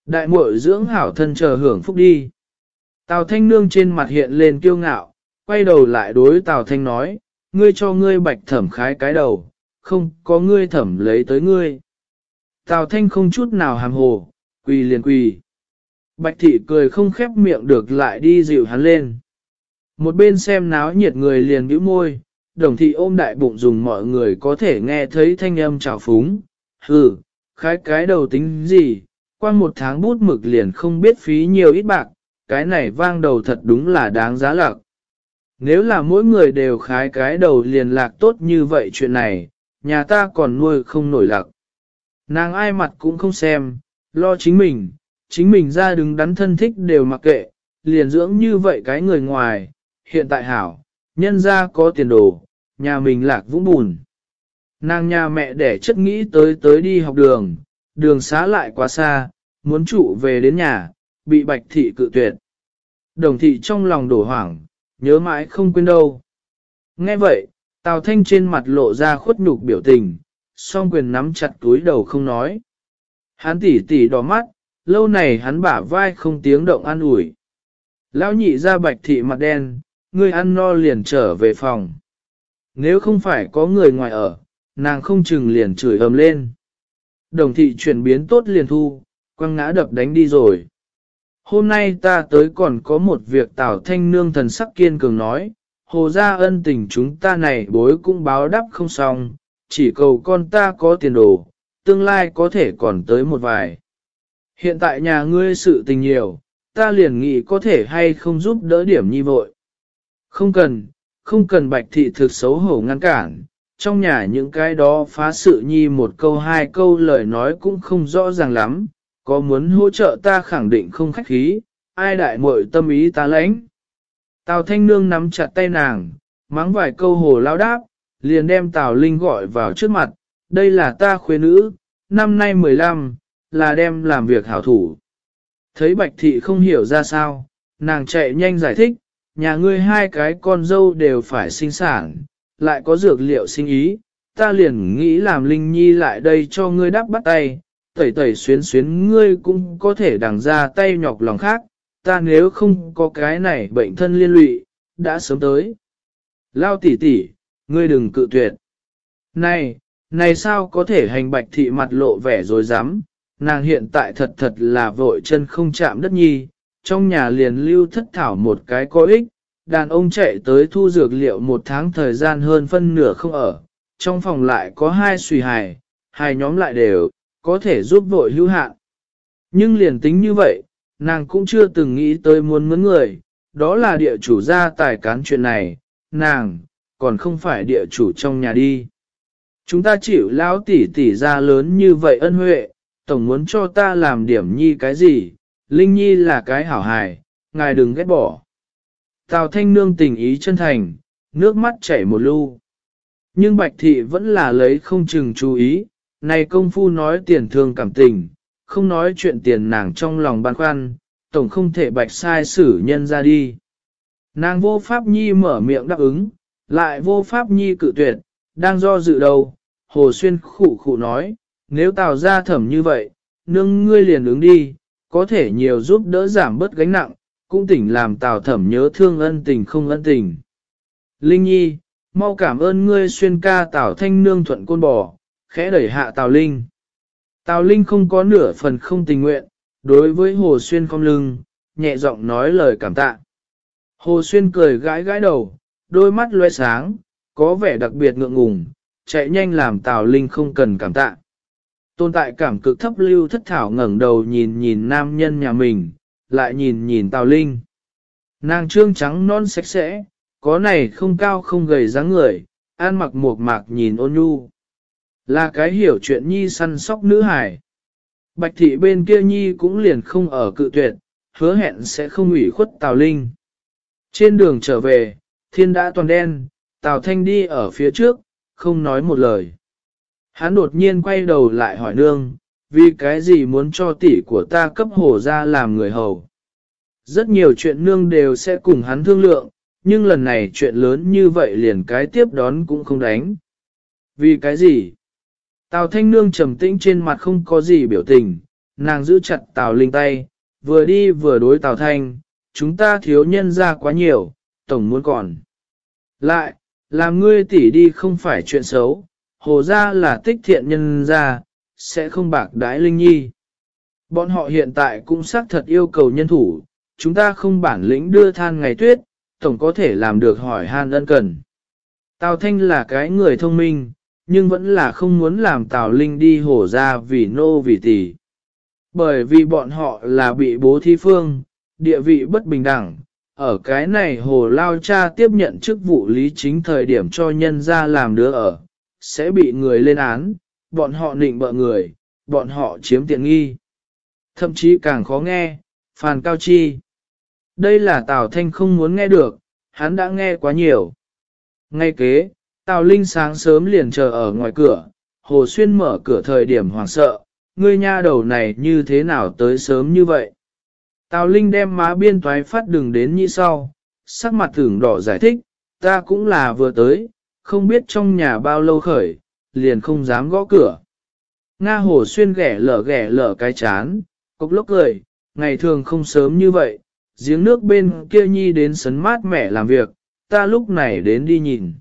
Đại muội dưỡng hảo thân chờ hưởng phúc đi. Tào Thanh Nương trên mặt hiện lên kiêu ngạo, quay đầu lại đối Tào Thanh nói, ngươi cho ngươi bạch thẩm khái cái đầu, không có ngươi thẩm lấy tới ngươi. Tào Thanh không chút nào hàm hồ, quỳ liền quỳ. Bạch thị cười không khép miệng được lại đi dịu hắn lên. Một bên xem náo nhiệt người liền bĩu môi, đồng thị ôm đại bụng dùng mọi người có thể nghe thấy thanh âm trào phúng. Hừ, khái cái đầu tính gì, qua một tháng bút mực liền không biết phí nhiều ít bạc, cái này vang đầu thật đúng là đáng giá lạc. Nếu là mỗi người đều khái cái đầu liền lạc tốt như vậy chuyện này, nhà ta còn nuôi không nổi lạc. Nàng ai mặt cũng không xem, lo chính mình, chính mình ra đứng đắn thân thích đều mặc kệ, liền dưỡng như vậy cái người ngoài, hiện tại hảo, nhân ra có tiền đồ, nhà mình lạc vũng bùn. Nàng nhà mẹ để chất nghĩ tới tới đi học đường, đường xá lại quá xa, muốn trụ về đến nhà, bị bạch thị cự tuyệt. Đồng thị trong lòng đổ hoảng, nhớ mãi không quên đâu. Nghe vậy, Tào Thanh trên mặt lộ ra khuất nhục biểu tình, song quyền nắm chặt túi đầu không nói. Hắn tỉ tỉ đỏ mắt, lâu này hắn bả vai không tiếng động an ủi. Lão nhị ra bạch thị mặt đen, ngươi ăn no liền trở về phòng. Nếu không phải có người ngoài ở, nàng không chừng liền chửi ầm lên. Đồng thị chuyển biến tốt liền thu, quăng ngã đập đánh đi rồi. Hôm nay ta tới còn có một việc Tào Thanh Nương thần sắc kiên cường nói, hồ gia ân tình chúng ta này bối cũng báo đáp không xong, chỉ cầu con ta có tiền đồ, tương lai có thể còn tới một vài. Hiện tại nhà ngươi sự tình nhiều, ta liền nghĩ có thể hay không giúp đỡ điểm nhi vội. Không cần, không cần bạch thị thực xấu hổ ngăn cản, trong nhà những cái đó phá sự nhi một câu hai câu lời nói cũng không rõ ràng lắm, có muốn hỗ trợ ta khẳng định không khách khí, ai đại muội tâm ý ta lãnh. Tào Thanh Nương nắm chặt tay nàng, mắng vài câu hồ lao đáp, liền đem Tào Linh gọi vào trước mặt, đây là ta khuê nữ, năm nay 15, là đem làm việc hảo thủ. Thấy Bạch Thị không hiểu ra sao, nàng chạy nhanh giải thích, nhà ngươi hai cái con dâu đều phải sinh sản, lại có dược liệu sinh ý, ta liền nghĩ làm Linh Nhi lại đây cho ngươi đắp bắt tay, tẩy tẩy xuyến xuyến ngươi cũng có thể đằng ra tay nhọc lòng khác, ta nếu không có cái này bệnh thân liên lụy, đã sớm tới. Lao tỷ tỷ, ngươi đừng cự tuyệt. Này, này sao có thể hành bạch thị mặt lộ vẻ rồi dám, nàng hiện tại thật thật là vội chân không chạm đất nhi, trong nhà liền lưu thất thảo một cái có ích, đàn ông chạy tới thu dược liệu một tháng thời gian hơn phân nửa không ở, trong phòng lại có hai suy hài, hai nhóm lại đều, có thể giúp vội hữu hạn. Nhưng liền tính như vậy, nàng cũng chưa từng nghĩ tới muốn mướn người, đó là địa chủ gia tài cán chuyện này, nàng, còn không phải địa chủ trong nhà đi. Chúng ta chịu lão tỷ tỷ ra lớn như vậy ân huệ, tổng muốn cho ta làm điểm nhi cái gì, Linh Nhi là cái hảo hài, ngài đừng ghét bỏ. Tào Thanh Nương tình ý chân thành, nước mắt chảy một lưu. Nhưng Bạch Thị vẫn là lấy không chừng chú ý, này công phu nói tiền thương cảm tình, không nói chuyện tiền nàng trong lòng băn khoăn, tổng không thể bạch sai xử nhân ra đi. Nàng vô pháp nhi mở miệng đáp ứng, lại vô pháp nhi cự tuyệt, đang do dự đầu, Hồ Xuyên khụ khụ nói, nếu tào ra thẩm như vậy, nương ngươi liền ứng đi, có thể nhiều giúp đỡ giảm bớt gánh nặng, cũng tỉnh làm tào thẩm nhớ thương ân tình không ân tình. Linh Nhi, mau cảm ơn ngươi xuyên ca tào thanh nương thuận côn bò, khẽ đẩy hạ tào Linh. Tào Linh không có nửa phần không tình nguyện, đối với Hồ Xuyên không lưng, nhẹ giọng nói lời cảm tạ. Hồ Xuyên cười gãi gãi đầu, đôi mắt loe sáng, có vẻ đặc biệt ngượng ngùng, chạy nhanh làm Tào Linh không cần cảm tạ. Tồn tại cảm cực thấp lưu thất thảo ngẩng đầu nhìn nhìn nam nhân nhà mình, lại nhìn nhìn Tào Linh. Nàng trương trắng non sạch sẽ, có này không cao không gầy dáng người, an mặc mộc mạc nhìn ôn nhu. Là cái hiểu chuyện nhi săn sóc nữ hải. Bạch thị bên kia nhi cũng liền không ở cự tuyệt, hứa hẹn sẽ không ủy khuất Tào Linh. Trên đường trở về, thiên đã toàn đen, Tào Thanh đi ở phía trước, không nói một lời. Hắn đột nhiên quay đầu lại hỏi nương, vì cái gì muốn cho tỷ của ta cấp hổ ra làm người hầu. Rất nhiều chuyện nương đều sẽ cùng hắn thương lượng, nhưng lần này chuyện lớn như vậy liền cái tiếp đón cũng không đánh. Vì cái gì? Tào Thanh Nương trầm tĩnh trên mặt không có gì biểu tình, nàng giữ chặt Tào Linh tay, vừa đi vừa đối Tào Thanh, chúng ta thiếu nhân ra quá nhiều, tổng muốn còn. Lại, làm ngươi tỷ đi không phải chuyện xấu, hồ gia là tích thiện nhân gia sẽ không bạc đái Linh Nhi. Bọn họ hiện tại cũng xác thật yêu cầu nhân thủ, chúng ta không bản lĩnh đưa than ngày tuyết, tổng có thể làm được hỏi han ân cần. Tào Thanh là cái người thông minh, nhưng vẫn là không muốn làm Tào Linh đi hổ ra vì nô vì tỷ. Bởi vì bọn họ là bị bố Thi phương, địa vị bất bình đẳng, ở cái này hồ lao cha tiếp nhận chức vụ lý chính thời điểm cho nhân ra làm đứa ở, sẽ bị người lên án, bọn họ nịnh bợ người, bọn họ chiếm tiện nghi. Thậm chí càng khó nghe, phàn cao chi. Đây là Tào Thanh không muốn nghe được, hắn đã nghe quá nhiều. Ngay kế, Tào Linh sáng sớm liền chờ ở ngoài cửa, Hồ Xuyên mở cửa thời điểm hoảng sợ, ngươi nha đầu này như thế nào tới sớm như vậy. Tào Linh đem má biên toái phát đường đến như sau, sắc mặt thưởng đỏ giải thích, ta cũng là vừa tới, không biết trong nhà bao lâu khởi, liền không dám gõ cửa. Nga Hồ Xuyên ghẻ lở ghẻ lở cái chán, cốc lốc cười, ngày thường không sớm như vậy, giếng nước bên kia nhi đến sấn mát mẻ làm việc, ta lúc này đến đi nhìn.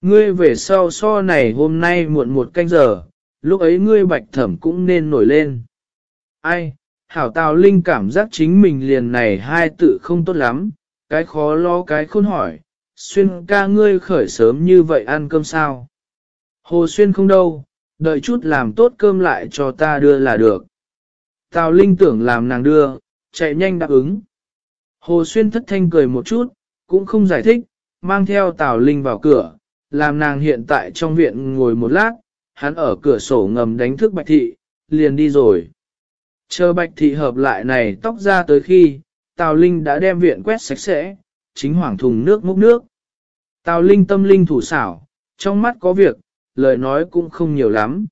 Ngươi về sau so này hôm nay muộn một canh giờ, lúc ấy ngươi bạch thẩm cũng nên nổi lên. Ai, hảo tào linh cảm giác chính mình liền này hai tự không tốt lắm, cái khó lo cái khôn hỏi, xuyên ca ngươi khởi sớm như vậy ăn cơm sao? Hồ xuyên không đâu, đợi chút làm tốt cơm lại cho ta đưa là được. Tào linh tưởng làm nàng đưa, chạy nhanh đáp ứng. Hồ xuyên thất thanh cười một chút, cũng không giải thích, mang theo tào linh vào cửa, làm nàng hiện tại trong viện ngồi một lát, hắn ở cửa sổ ngầm đánh thức bạch thị, liền đi rồi. Chờ bạch thị hợp lại này tóc ra tới khi, Tào Linh đã đem viện quét sạch sẽ, chính hoàng thùng nước múc nước. Tào Linh tâm linh thủ xảo, trong mắt có việc, lời nói cũng không nhiều lắm.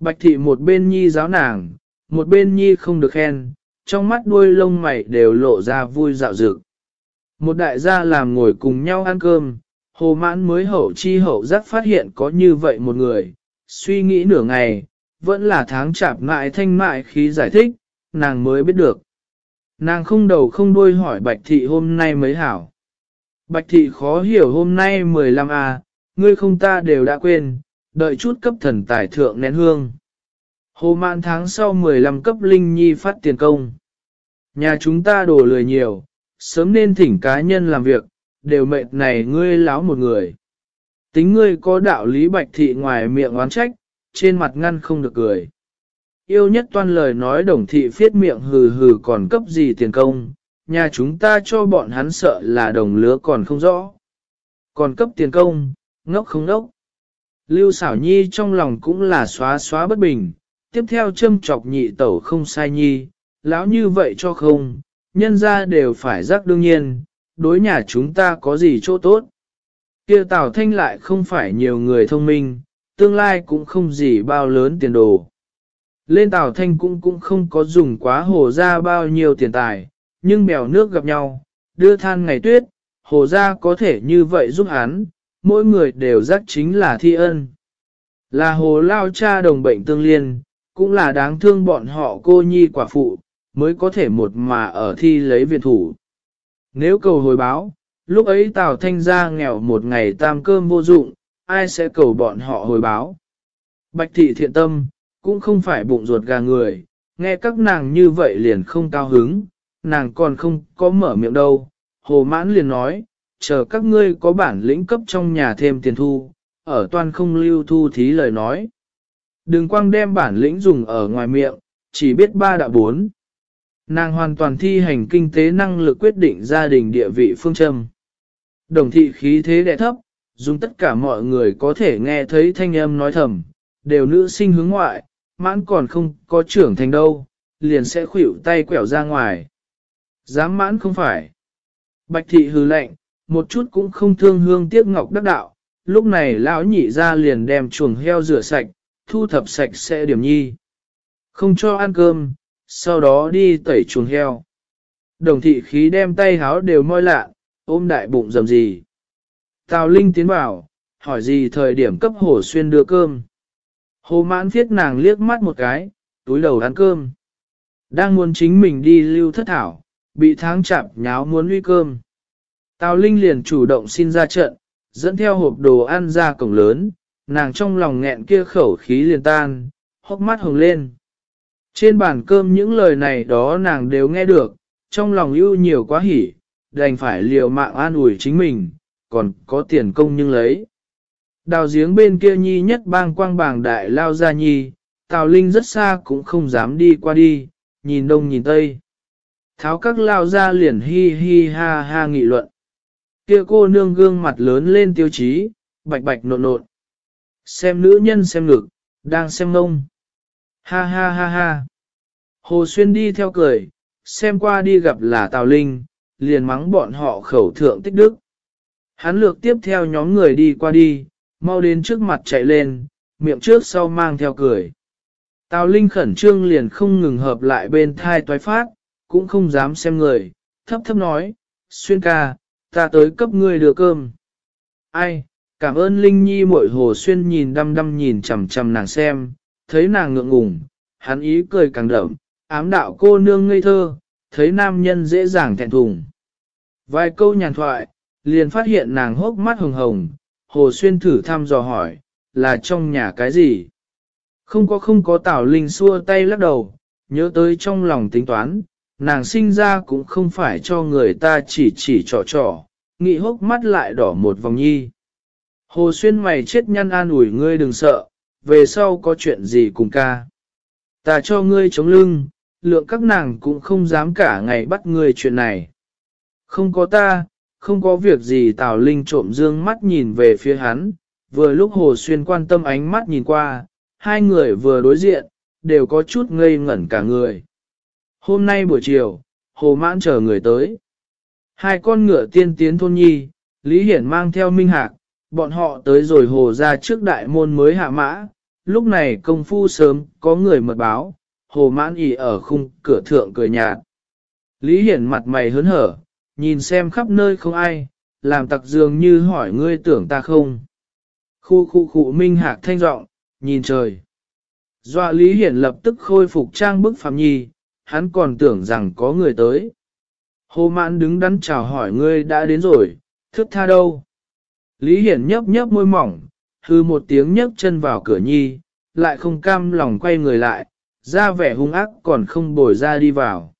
Bạch thị một bên nhi giáo nàng, một bên nhi không được khen, trong mắt đuôi lông mày đều lộ ra vui dạo dực. Một đại gia làm ngồi cùng nhau ăn cơm, hồ mãn mới hậu chi hậu giác phát hiện có như vậy một người, suy nghĩ nửa ngày, vẫn là tháng chạp mại thanh mại khí giải thích, nàng mới biết được. Nàng không đầu không đuôi hỏi Bạch Thị hôm nay mới hảo. Bạch Thị khó hiểu hôm nay 15 a à, ngươi không ta đều đã quên, đợi chút cấp thần tài thượng nén hương. Hồ mạn tháng sau 15 cấp Linh Nhi phát tiền công. Nhà chúng ta đổ lười nhiều, sớm nên thỉnh cá nhân làm việc, đều mệt này ngươi láo một người. Tính ngươi có đạo lý bạch thị ngoài miệng oán trách, trên mặt ngăn không được cười. Yêu nhất toan lời nói đồng thị phiết miệng hừ hừ còn cấp gì tiền công, nhà chúng ta cho bọn hắn sợ là đồng lứa còn không rõ. Còn cấp tiền công, ngốc không ngốc. Lưu xảo nhi trong lòng cũng là xóa xóa bất bình, tiếp theo châm chọc nhị tẩu không sai nhi, lão như vậy cho không, nhân ra đều phải rắc đương nhiên, đối nhà chúng ta có gì chỗ tốt. kia Tào Thanh lại không phải nhiều người thông minh, tương lai cũng không gì bao lớn tiền đồ. Lên Tào Thanh cũng cũng không có dùng quá hồ ra bao nhiêu tiền tài, nhưng bèo nước gặp nhau, đưa than ngày tuyết, hồ ra có thể như vậy giúp hắn, mỗi người đều giác chính là thi ân. Là hồ lao cha đồng bệnh tương liên, cũng là đáng thương bọn họ cô nhi quả phụ, mới có thể một mà ở thi lấy viện thủ. Nếu cầu hồi báo, lúc ấy Tào Thanh gia nghèo một ngày tam cơm vô dụng, ai sẽ cầu bọn họ hồi báo. Bạch thị thiện tâm, cũng không phải bụng ruột gà người, nghe các nàng như vậy liền không cao hứng, nàng còn không có mở miệng đâu. Hồ mãn liền nói, chờ các ngươi có bản lĩnh cấp trong nhà thêm tiền thu, ở toàn không lưu thu thí lời nói. Đừng quang đem bản lĩnh dùng ở ngoài miệng, chỉ biết ba đạo bốn. Nàng hoàn toàn thi hành kinh tế năng lực quyết định gia đình địa vị phương châm. Đồng thị khí thế đệ thấp, dùng tất cả mọi người có thể nghe thấy thanh âm nói thầm, đều nữ sinh hướng ngoại, mãn còn không có trưởng thành đâu, liền sẽ khuỷu tay quẹo ra ngoài. Dám mãn không phải. Bạch thị hừ lạnh, một chút cũng không thương hương tiếc ngọc đắc đạo, lúc này lão nhị ra liền đem chuồng heo rửa sạch, thu thập sạch sẽ điểm nhi. Không cho ăn cơm, sau đó đi tẩy chuồng heo. Đồng thị khí đem tay háo đều moi lạ, ôm đại bụng dầm gì. Tào Linh tiến bảo, hỏi gì thời điểm cấp hồ xuyên đưa cơm. Hồ mãn thiết nàng liếc mắt một cái, túi đầu ăn cơm. Đang muốn chính mình đi lưu thất thảo, bị tháng chạp nháo muốn uy cơm. Tào Linh liền chủ động xin ra trận, dẫn theo hộp đồ ăn ra cổng lớn, nàng trong lòng nghẹn kia khẩu khí liền tan, hốc mắt hồng lên. Trên bàn cơm những lời này đó nàng đều nghe được, trong lòng ưu nhiều quá hỉ, đành phải liều mạng an ủi chính mình, còn có tiền công nhưng lấy. Đào giếng bên kia nhi nhất bang quang bảng đại lao ra nhi, Tào Linh rất xa cũng không dám đi qua đi, nhìn đông nhìn tây. Tháo các lao ra liền hi hi ha ha nghị luận. Kia cô nương gương mặt lớn lên tiêu chí, bạch bạch nộn nộn. Xem nữ nhân xem ngực, đang xem ngông. Ha ha ha ha. Hồ Xuyên đi theo cười, xem qua đi gặp là Tào Linh, liền mắng bọn họ khẩu thượng tích đức. Hắn lược tiếp theo nhóm người đi qua đi, mau đến trước mặt chạy lên, miệng trước sau mang theo cười. Tào Linh khẩn trương liền không ngừng hợp lại bên thai toái phát, cũng không dám xem người, thấp thấp nói, Xuyên ca, ta tới cấp ngươi đưa cơm. Ai, cảm ơn Linh Nhi muội hồ Xuyên nhìn đăm đăm nhìn chằm chằm nàng xem, thấy nàng ngượng ngùng, hắn ý cười càng đậm, ám đạo cô nương ngây thơ, thấy nam nhân dễ dàng thẹn thùng. Vài câu nhàn thoại, liền phát hiện nàng hốc mắt hồng hồng, hồ xuyên thử thăm dò hỏi, là trong nhà cái gì? Không có không có tảo linh xua tay lắc đầu, nhớ tới trong lòng tính toán, nàng sinh ra cũng không phải cho người ta chỉ chỉ trò trò, nghị hốc mắt lại đỏ một vòng nhi. Hồ xuyên mày chết nhăn an ủi ngươi đừng sợ, về sau có chuyện gì cùng ca. Ta cho ngươi chống lưng, lượng các nàng cũng không dám cả ngày bắt ngươi chuyện này. Không có ta, không có việc gì Tào Linh trộm dương mắt nhìn về phía hắn, vừa lúc Hồ Xuyên quan tâm ánh mắt nhìn qua, hai người vừa đối diện, đều có chút ngây ngẩn cả người. Hôm nay buổi chiều, Hồ Mãn chờ người tới. Hai con ngựa tiên tiến thôn nhi, Lý Hiển mang theo Minh Hạc, bọn họ tới rồi Hồ ra trước đại môn mới hạ mã, lúc này công phu sớm có người mật báo, hồ mãn ỉ ở khung cửa thượng cười nhạt. Lý Hiển mặt mày hớn hở, nhìn xem khắp nơi không ai, làm tặc dường như hỏi ngươi tưởng ta không. Khu khu khu minh hạc thanh giọng nhìn trời. Dọa Lý Hiển lập tức khôi phục trang bức Phạm Nhi, hắn còn tưởng rằng có người tới. Hồ mãn đứng đắn chào hỏi ngươi đã đến rồi, thức tha đâu. Lý Hiển nhấp nhấp môi mỏng, hư một tiếng nhấc chân vào cửa nhi, lại không cam lòng quay người lại, ra vẻ hung ác còn không bồi ra đi vào.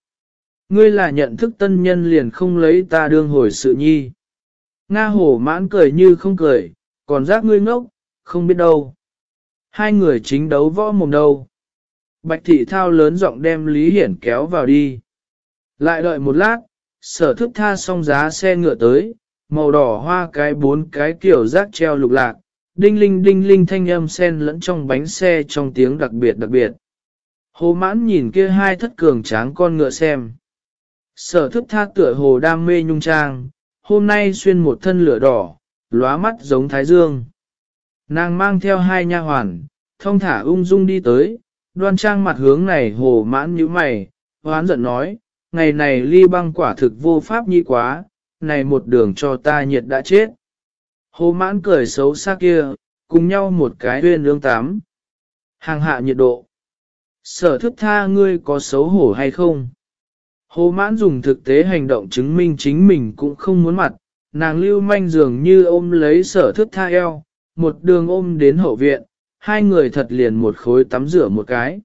Ngươi là nhận thức tân nhân liền không lấy ta đương hồi sự nhi. Nga hổ mãn cười như không cười, còn giác ngươi ngốc, không biết đâu. Hai người chính đấu võ mồm đâu. Bạch thị thao lớn giọng đem Lý Hiển kéo vào đi. Lại đợi một lát, sở thức tha xong giá xe ngựa tới, màu đỏ hoa cái bốn cái kiểu rác treo lục lạc, đinh linh đinh linh thanh âm sen lẫn trong bánh xe trong tiếng đặc biệt đặc biệt. Hồ mãn nhìn kia hai thất cường tráng con ngựa xem. Sở thức tha tựa hồ đam mê nhung trang, hôm nay xuyên một thân lửa đỏ, lóa mắt giống thái dương. Nàng mang theo hai nha hoàn, thông thả ung dung đi tới, đoan trang mặt hướng này hồ mãn như mày, hoán giận nói, ngày này ly băng quả thực vô pháp nhi quá, này một đường cho ta nhiệt đã chết. Hồ mãn cười xấu xa kia, cùng nhau một cái huyên lương tám. Hàng hạ nhiệt độ. Sở thức tha ngươi có xấu hổ hay không? Hồ mãn dùng thực tế hành động chứng minh chính mình cũng không muốn mặt, nàng lưu manh dường như ôm lấy sở thức tha eo, một đường ôm đến hậu viện, hai người thật liền một khối tắm rửa một cái.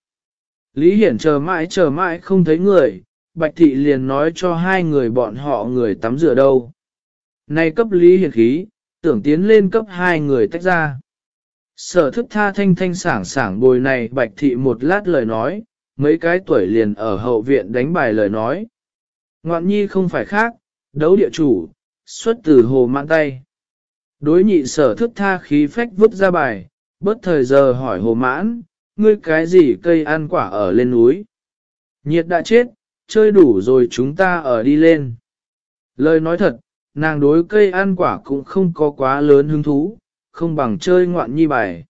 Lý Hiển chờ mãi chờ mãi không thấy người, Bạch Thị liền nói cho hai người bọn họ người tắm rửa đâu. Này cấp Lý Hiển khí, tưởng tiến lên cấp hai người tách ra. Sở thức tha thanh thanh sảng sảng bồi này Bạch Thị một lát lời nói, mấy cái tuổi liền ở hậu viện đánh bài lời nói. Ngoạn nhi không phải khác, đấu địa chủ, xuất từ hồ mãn tay. Đối nhị sở thức tha khí phách vứt ra bài, bất thời giờ hỏi hồ mãn, ngươi cái gì cây ăn quả ở lên núi. Nhiệt đã chết, chơi đủ rồi chúng ta ở đi lên. Lời nói thật, nàng đối cây ăn quả cũng không có quá lớn hứng thú, không bằng chơi ngoạn nhi bài.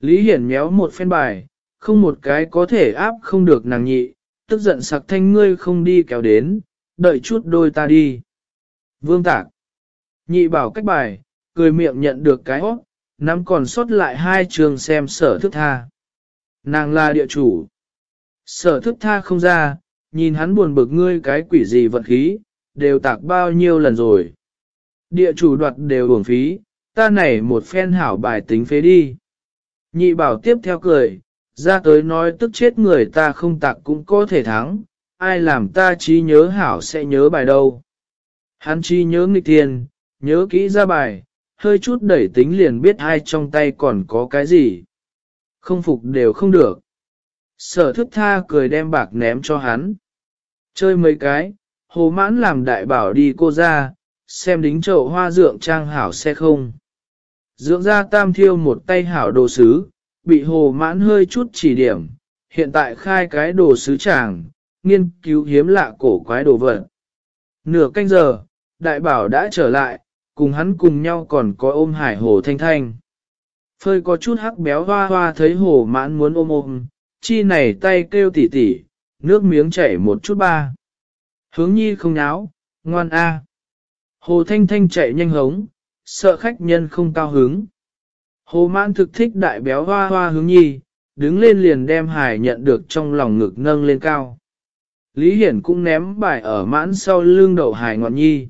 Lý Hiển méo một phen bài, không một cái có thể áp không được nàng nhị, tức giận sặc thanh ngươi không đi kéo đến, đợi chút đôi ta đi. Vương tạc. Nhị bảo cách bài, cười miệng nhận được cái hót, nắm còn sót lại hai trường xem sở thức tha. Nàng là địa chủ. Sở thức tha không ra, nhìn hắn buồn bực ngươi cái quỷ gì vận khí, đều tạc bao nhiêu lần rồi. Địa chủ đoạt đều uổng phí, ta này một phen hảo bài tính phế đi. Nhị bảo tiếp theo cười, ra tới nói tức chết người ta không tặc cũng có thể thắng, ai làm ta trí nhớ hảo sẽ nhớ bài đâu. Hắn trí nhớ nghịch tiền, nhớ kỹ ra bài, hơi chút đẩy tính liền biết ai trong tay còn có cái gì. Không phục đều không được. Sở thức tha cười đem bạc ném cho hắn. Chơi mấy cái, hồ mãn làm đại bảo đi cô ra, xem đính chậu hoa dượng trang hảo xe không. Dưỡng ra tam thiêu một tay hảo đồ sứ, bị hồ mãn hơi chút chỉ điểm, hiện tại khai cái đồ sứ tràng, nghiên cứu hiếm lạ cổ quái đồ vật. Nửa canh giờ, đại bảo đã trở lại, cùng hắn cùng nhau còn có ôm hải hồ thanh thanh. Phơi có chút hắc béo hoa hoa thấy hồ mãn muốn ôm ôm, chi này tay kêu tỉ tỉ, nước miếng chảy một chút ba. Hướng nhi không nháo, ngoan a. Hồ thanh thanh chạy nhanh hống, sợ khách nhân không cao hứng. Hồ mãn thực thích đại béo hoa hoa hướng nhi, đứng lên liền đem hải nhận được trong lòng ngực nâng lên cao. Lý Hiển cũng ném bài ở mãn sau lưng đậu hải ngọn nhi.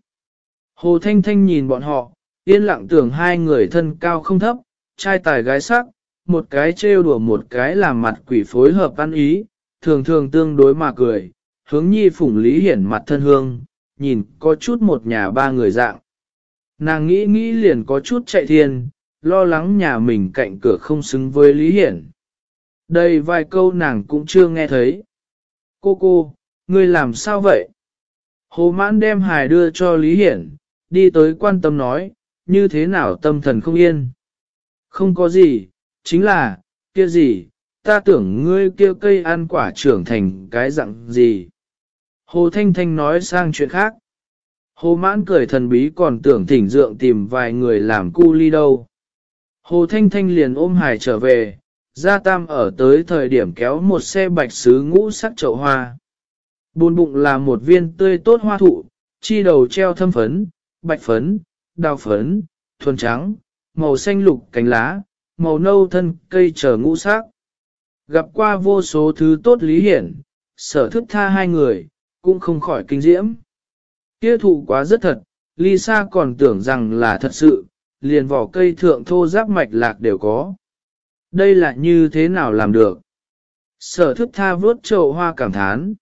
Hồ Thanh Thanh nhìn bọn họ, yên lặng tưởng hai người thân cao không thấp, trai tài gái sắc, một cái trêu đùa một cái làm mặt quỷ phối hợp ăn ý, thường thường tương đối mà cười, hướng nhi phủng Lý Hiển mặt thân hương, nhìn có chút một nhà ba người dạng. Nàng nghĩ nghĩ liền có chút chạy thiên, lo lắng nhà mình cạnh cửa không xứng với Lý Hiển. Đây vài câu nàng cũng chưa nghe thấy. Cô cô, ngươi làm sao vậy? Hồ mãn đem hài đưa cho Lý Hiển, đi tới quan tâm nói, như thế nào tâm thần không yên. Không có gì, chính là, kia gì, ta tưởng ngươi kia cây ăn quả trưởng thành cái dạng gì. Hồ Thanh Thanh nói sang chuyện khác. Hồ mãn cười thần bí còn tưởng thỉnh dượng tìm vài người làm cu ly đâu. Hồ Thanh Thanh liền ôm hải trở về, gia tam ở tới thời điểm kéo một xe bạch sứ ngũ sắc chậu hoa. Buồn bụng là một viên tươi tốt hoa thụ, chi đầu treo thâm phấn, bạch phấn, đào phấn, thuần trắng, màu xanh lục cánh lá, màu nâu thân cây trở ngũ sắc. Gặp qua vô số thứ tốt lý hiển, sở thức tha hai người, cũng không khỏi kinh diễm. Kia thụ quá rất thật, Lisa còn tưởng rằng là thật sự, liền vỏ cây thượng thô giáp mạch lạc đều có. Đây là như thế nào làm được? Sở thức tha vớt trậu hoa cảm thán.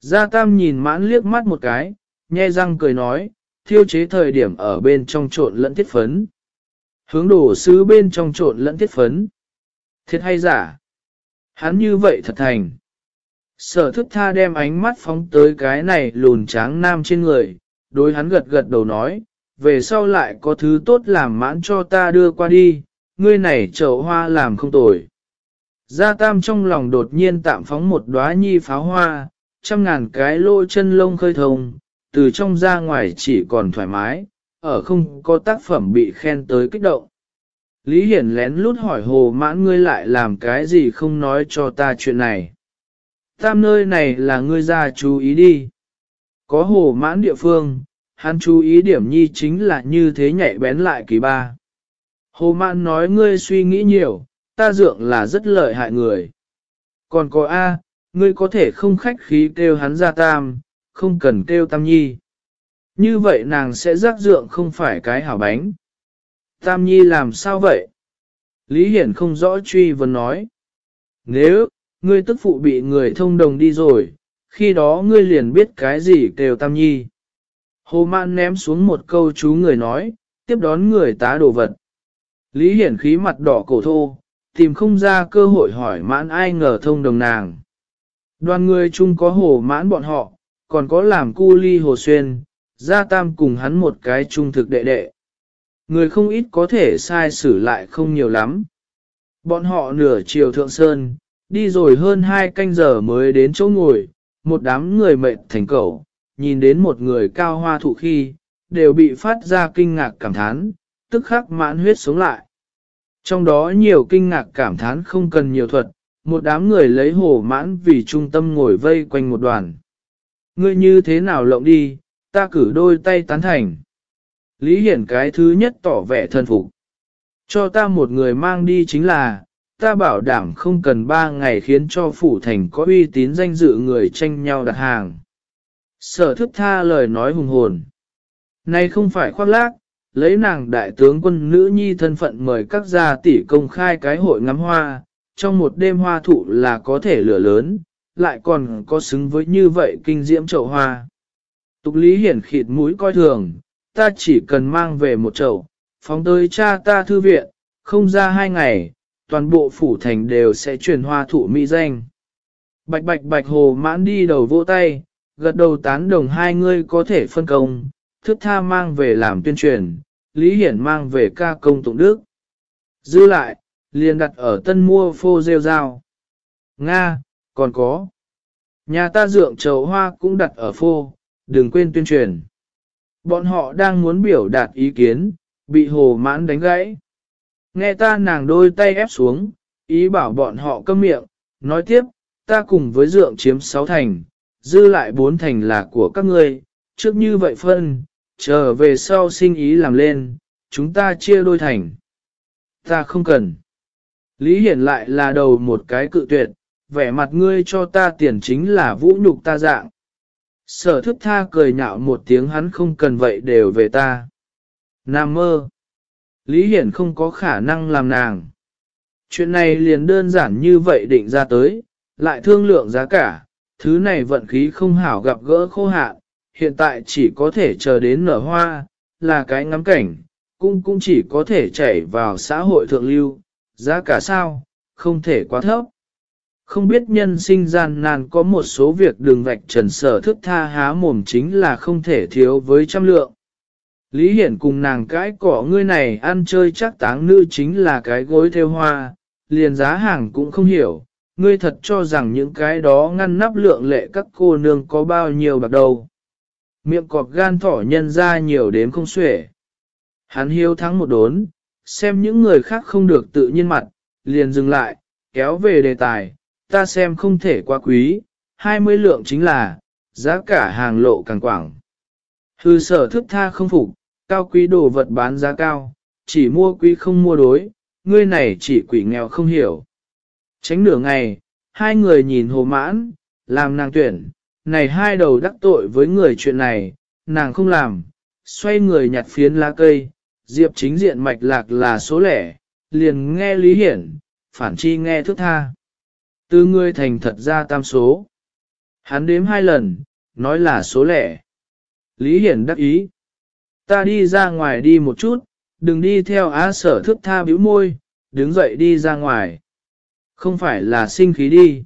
Gia Tam nhìn mãn liếc mắt một cái, nhe răng cười nói, thiêu chế thời điểm ở bên trong trộn lẫn thiết phấn. Hướng đổ sứ bên trong trộn lẫn thiết phấn. Thiệt hay giả? Hắn như vậy thật thành. Sở thức tha đem ánh mắt phóng tới cái này lùn tráng nam trên người, đối hắn gật gật đầu nói, về sau lại có thứ tốt làm mãn cho ta đưa qua đi, ngươi này chậu hoa làm không tồi. Gia Tam trong lòng đột nhiên tạm phóng một đóa nhi pháo hoa, trăm ngàn cái lỗ chân lông khơi thông, từ trong ra ngoài chỉ còn thoải mái, ở không có tác phẩm bị khen tới kích động. Lý Hiển lén lút hỏi hồ mãn ngươi lại làm cái gì không nói cho ta chuyện này. Tam nơi này là ngươi ra chú ý đi. Có hồ mãn địa phương, hắn chú ý điểm nhi chính là như thế nhạy bén lại kỳ ba. Hồ Mạn nói ngươi suy nghĩ nhiều, ta dượng là rất lợi hại người. Còn có A, ngươi có thể không khách khí kêu hắn ra tam, không cần kêu tam nhi. Như vậy nàng sẽ rắc dượng không phải cái hảo bánh. Tam nhi làm sao vậy? Lý Hiển không rõ truy vấn nói. Nếu, ngươi tức phụ bị người thông đồng đi rồi, khi đó ngươi liền biết cái gì kêu tam nhi. Hồ Mạn ném xuống một câu chú người nói, tiếp đón người tá đồ vật. Lý Hiển khí mặt đỏ cổ thô, tìm không ra cơ hội hỏi mãn ai ngờ thông đồng nàng. Đoàn người chung có hồ mãn bọn họ, còn có làm cu ly hồ xuyên, gia tam cùng hắn một cái trung thực đệ đệ. Người không ít có thể sai xử lại không nhiều lắm. Bọn họ nửa chiều thượng sơn, đi rồi hơn hai canh giờ mới đến chỗ ngồi, một đám người mệt thành cầu, nhìn đến một người cao hoa thụ khi, đều bị phát ra kinh ngạc cảm thán, tức khắc mãn huyết sống lại. Trong đó nhiều kinh ngạc cảm thán không cần nhiều thuật, một đám người lấy hồ mãn vì trung tâm ngồi vây quanh một đoàn. Ngươi như thế nào lộng đi, ta cử đôi tay tán thành. Lý Hiển cái thứ nhất tỏ vẻ thân phục. Cho ta một người mang đi chính là, ta bảo đảm không cần ba ngày khiến cho phủ thành có uy tín danh dự người tranh nhau đặt hàng. Sở thức tha lời nói hùng hồn. Này không phải khoác lác, lấy nàng đại tướng quân nữ nhi thân phận mời các gia tỷ công khai cái hội ngắm hoa, trong một đêm hoa thụ là có thể lửa lớn, lại còn có xứng với như vậy kinh diễm chậu hoa. Tục lý hiển khịt mũi coi thường, ta chỉ cần mang về một chậu, phóng tới cha ta thư viện, không ra hai ngày, toàn bộ phủ thành đều sẽ truyền hoa thụ mỹ danh. Bạch bạch bạch hồ mãn đi đầu vỗ tay, gật đầu tán đồng hai ngươi có thể phân công, thức tha mang về làm tuyên truyền, Lý Hiển mang về ca công tụng đức. Dư lại, liền đặt ở tân mua phô rêu rao. Nga, còn có. Nhà ta dượng Trầu hoa cũng đặt ở phô, đừng quên tuyên truyền. Bọn họ đang muốn biểu đạt ý kiến, bị hồ mãn đánh gãy. Nghe ta nàng đôi tay ép xuống, ý bảo bọn họ câm miệng, nói tiếp, ta cùng với dượng chiếm sáu thành, dư lại bốn thành là của các ngươi, trước như vậy phân, trở về sau sinh ý làm lên, chúng ta chia đôi thành. Ta không cần. Lý Hiển lại là đầu một cái cự tuyệt, vẻ mặt ngươi cho ta tiền chính là vũ nhục ta dạng. Sở thức tha cười nhạo một tiếng hắn không cần vậy đều về ta. Nam mơ. Lý Hiển không có khả năng làm nàng. Chuyện này liền đơn giản như vậy định ra tới, lại thương lượng giá cả, thứ này vận khí không hảo gặp gỡ khô hạn, hiện tại chỉ có thể chờ đến nở hoa, là cái ngắm cảnh, cũng cũng chỉ có thể chảy vào xã hội thượng lưu, giá cả sao, không thể quá thấp. Không biết nhân sinh gian nan có một số việc đường vạch trần sở thức tha há mồm chính là không thể thiếu với trăm lượng. Lý Hiển cùng nàng cãi cỏ ngươi này ăn chơi chắc táng nữ chính là cái gối theo hoa, liền giá hàng cũng không hiểu, ngươi thật cho rằng những cái đó ngăn nắp lượng lệ các cô nương có bao nhiêu bạc đầu. Miệng cọp gan thỏ nhân ra nhiều đếm không xuể. Hắn hiếu thắng một đốn, xem những người khác không được tự nhiên mặt, liền dừng lại, kéo về đề tài, ta xem không thể quá quý, 20 lượng chính là, giá cả hàng lộ càng quảng. Hư sở thức tha không phục, cao quý đồ vật bán giá cao, chỉ mua quý không mua đối, ngươi này chỉ quỷ nghèo không hiểu. Tránh nửa ngày, hai người nhìn hồ mãn, làm nàng tuyển, này hai đầu đắc tội với người chuyện này, nàng không làm, xoay người nhặt phiến lá cây, diệp chính diện mạch lạc là số lẻ, liền nghe lý hiển, phản chi nghe thức tha. Từ người thành thật ra tam số. Hắn đếm hai lần, nói là số lẻ. Lý hiển đắc ý. Ta đi ra ngoài đi một chút, đừng đi theo á sở thức tha bĩu môi, đứng dậy đi ra ngoài. Không phải là sinh khí đi.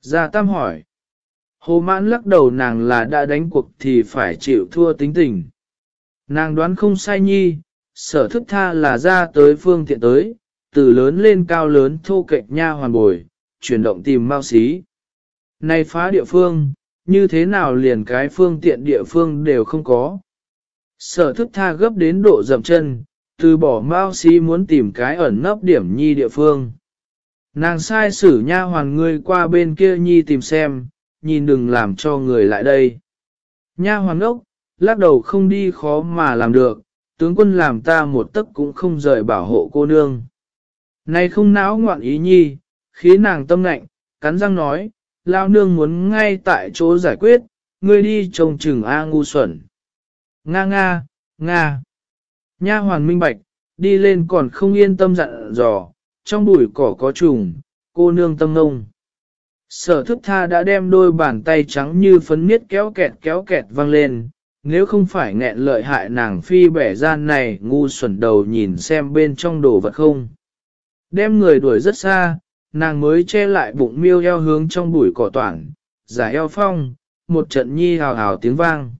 Gia Tam hỏi. Hồ mãn lắc đầu nàng là đã đánh cuộc thì phải chịu thua tính tình. Nàng đoán không sai nhi, sở thức tha là ra tới phương tiện tới, từ lớn lên cao lớn thô kệch nha hoàn bồi, chuyển động tìm mau xí. Này phá địa phương, như thế nào liền cái phương tiện địa phương đều không có. Sở thức tha gấp đến độ dậm chân, từ bỏ mau xí muốn tìm cái ẩn nấp điểm nhi địa phương. Nàng sai sử nha hoàn ngươi qua bên kia nhi tìm xem, nhìn đừng làm cho người lại đây. Nha hoàn ốc, lắc đầu không đi khó mà làm được, tướng quân làm ta một tấc cũng không rời bảo hộ cô nương. Này không náo ngoạn ý nhi, khí nàng tâm lạnh, cắn răng nói, lao nương muốn ngay tại chỗ giải quyết, ngươi đi trông chừng A ngu xuẩn. Nga nga, nga. Nha hoàn minh bạch, đi lên còn không yên tâm dặn dò, trong bụi cỏ có trùng, cô nương tâm ngông. Sở thức tha đã đem đôi bàn tay trắng như phấn miết kéo kẹt kéo kẹt văng lên, nếu không phải nghẹn lợi hại nàng phi bẻ gian này ngu xuẩn đầu nhìn xem bên trong đồ vật không. Đem người đuổi rất xa, nàng mới che lại bụng miêu eo hướng trong bụi cỏ toảng, giải eo phong, một trận nhi hào hào tiếng vang.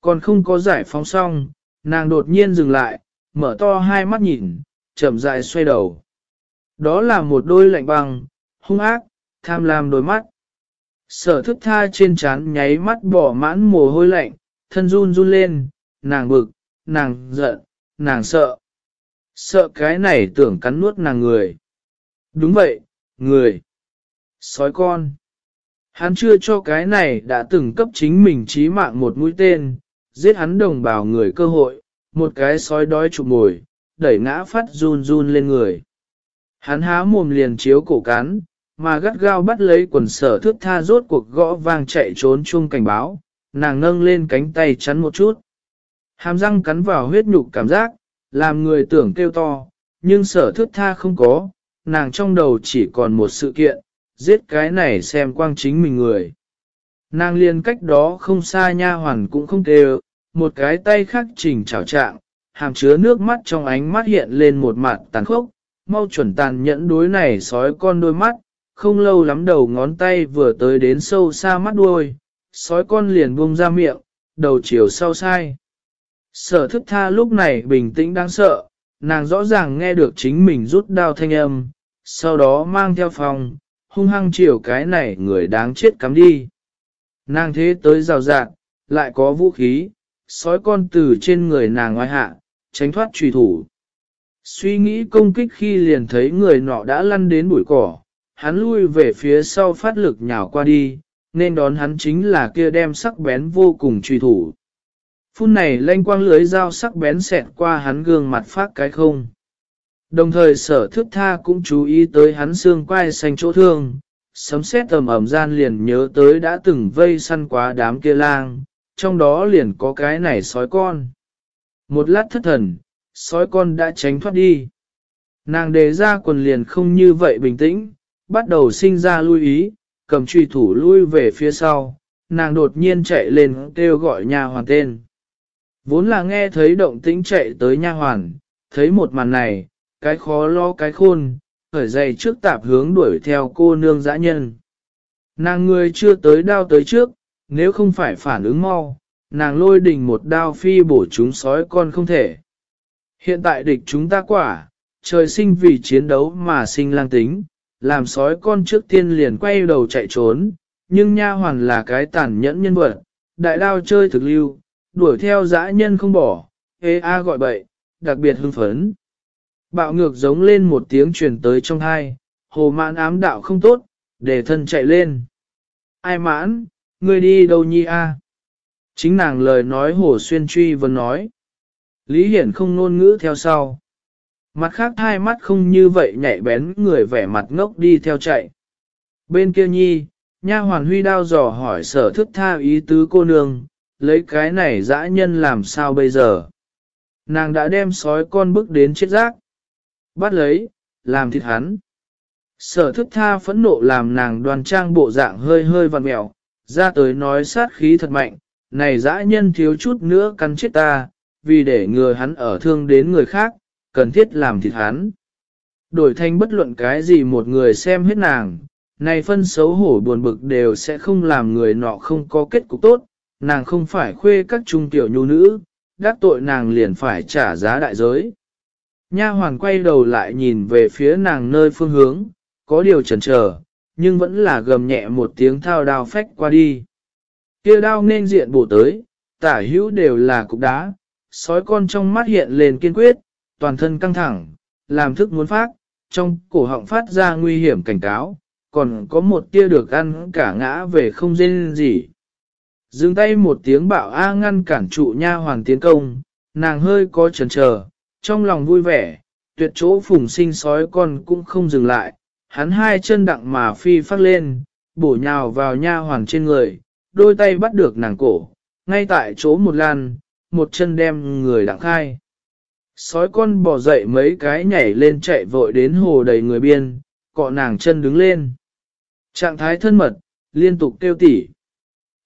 Còn không có giải phóng xong, nàng đột nhiên dừng lại, mở to hai mắt nhìn, chậm rãi xoay đầu. Đó là một đôi lạnh băng, hung ác, tham lam đôi mắt. Sở thức tha trên trán nháy mắt bỏ mãn mồ hôi lạnh, thân run run lên, nàng bực, nàng giận, nàng sợ. Sợ cái này tưởng cắn nuốt nàng người. Đúng vậy, người. Sói con. Hắn chưa cho cái này đã từng cấp chính mình trí mạng một mũi tên, giết hắn đồng bào người cơ hội, một cái sói đói chụp mồi, đẩy ngã phát run run lên người. Hắn há mồm liền chiếu cổ cán mà gắt gao bắt lấy quần sở thước tha rốt cuộc gõ vang chạy trốn chung cảnh báo, nàng nâng lên cánh tay chắn một chút. Hàm răng cắn vào huyết nhục cảm giác, làm người tưởng kêu to, nhưng sở thước tha không có, nàng trong đầu chỉ còn một sự kiện, giết cái này xem quang chính mình người. Nàng liền cách đó không xa nha hoàn cũng không kêu, một cái tay khác chỉnh chảo trạng, hàm chứa nước mắt trong ánh mắt hiện lên một mặt tàn khốc, mau chuẩn tàn nhẫn đối này sói con đôi mắt, không lâu lắm đầu ngón tay vừa tới đến sâu xa mắt đuôi, sói con liền buông ra miệng, đầu chiều sau sai. Sở thức tha lúc này bình tĩnh đáng sợ, nàng rõ ràng nghe được chính mình rút đao thanh âm, sau đó mang theo phòng, hung hăng chiều cái này người đáng chết cắm đi. Nàng thế tới rào rạng, lại có vũ khí, sói con từ trên người nàng ngoài hạ, tránh thoát truy thủ. Suy nghĩ công kích khi liền thấy người nọ đã lăn đến bụi cỏ, hắn lui về phía sau phát lực nhào qua đi, nên đón hắn chính là kia đem sắc bén vô cùng truy thủ. Phun này lanh quang lưới dao sắc bén xẹt qua hắn gương mặt phát cái không. Đồng thời sở thước tha cũng chú ý tới hắn xương quai xanh chỗ thương, sấm sét tầm ẩm gian liền nhớ tới đã từng vây săn quá đám kia lang, trong đó liền có cái này sói con. Một lát thất thần, sói con đã tránh thoát đi. Nàng đề ra quần liền không như vậy bình tĩnh, bắt đầu sinh ra lui ý, cầm truy thủ lui về phía sau, nàng đột nhiên chạy lên kêu gọi nha hoàn tên. Vốn là nghe thấy động tĩnh chạy tới nha hoàn, thấy một màn này, cái khó lo cái khôn, khởi dậy trước tạp hướng đuổi theo cô nương dã nhân. Nàng người chưa tới đao tới trước, nếu không phải phản ứng mau, nàng lôi đình một đao phi bổ chúng sói con không thể. Hiện tại địch chúng ta quả, trời sinh vì chiến đấu mà sinh lang tính, làm sói con trước tiên liền quay đầu chạy trốn, nhưng nha hoàn là cái tàn nhẫn nhân vật, đại đao chơi thực lưu, đuổi theo dã nhân không bỏ, hê a gọi bậy, đặc biệt hưng phấn. Bạo ngược giống lên một tiếng truyền tới trong hai, hồ mãn ám đạo không tốt, để thân chạy lên. Ai mãn, ngươi đi đâu nhi a? Chính nàng lời nói hồ xuyên truy vấn nói. Lý Hiển không nôn ngữ theo sau. Mặt khác hai mắt không như vậy nhạy bén người vẻ mặt ngốc đi theo chạy. Bên kia nhi, nha hoàn huy đao dò hỏi sở thức tha ý tứ cô nương, lấy cái này dã nhân làm sao bây giờ. Nàng đã đem sói con bước đến chết rác. Bắt lấy, làm thịt hắn. Sở thức tha phẫn nộ làm nàng đoan trang bộ dạng hơi hơi vằn mẹo, ra tới nói sát khí thật mạnh, này dã nhân thiếu chút nữa cắn chết ta, vì để ngừa hắn ở thương đến người khác, cần thiết làm thịt hắn. Đổi thành bất luận cái gì một người xem hết nàng, này phân xấu hổ buồn bực đều sẽ không làm người nọ không có kết cục tốt, nàng không phải khuê các trung tiểu nhu nữ, đắc tội nàng liền phải trả giá đại giới. Nha hoàn quay đầu lại nhìn về phía nàng nơi phương hướng, có điều chần chờ, nhưng vẫn là gầm nhẹ một tiếng thao đao phách qua đi. Kia đao nên diện bổ tới, tả hữu đều là cục đá, sói con trong mắt hiện lên kiên quyết, toàn thân căng thẳng, làm thức muốn phát, trong cổ họng phát ra nguy hiểm cảnh cáo, còn có một tia được ăn cả ngã về không dên gì. Dừng tay một tiếng bạo A ngăn cản trụ nha hoàng tiến công, nàng hơi có chần chờ, trong lòng vui vẻ, tuyệt chỗ phùng sinh sói con cũng không dừng lại, hắn hai chân đặng mà phi phát lên, bổ nhào vào nha hoàng trên người, đôi tay bắt được nàng cổ, ngay tại chỗ một lan, một chân đem người đặng khai. Sói con bỏ dậy mấy cái nhảy lên chạy vội đến hồ đầy người biên, cọ nàng chân đứng lên. Trạng thái thân mật, liên tục kêu tỉ.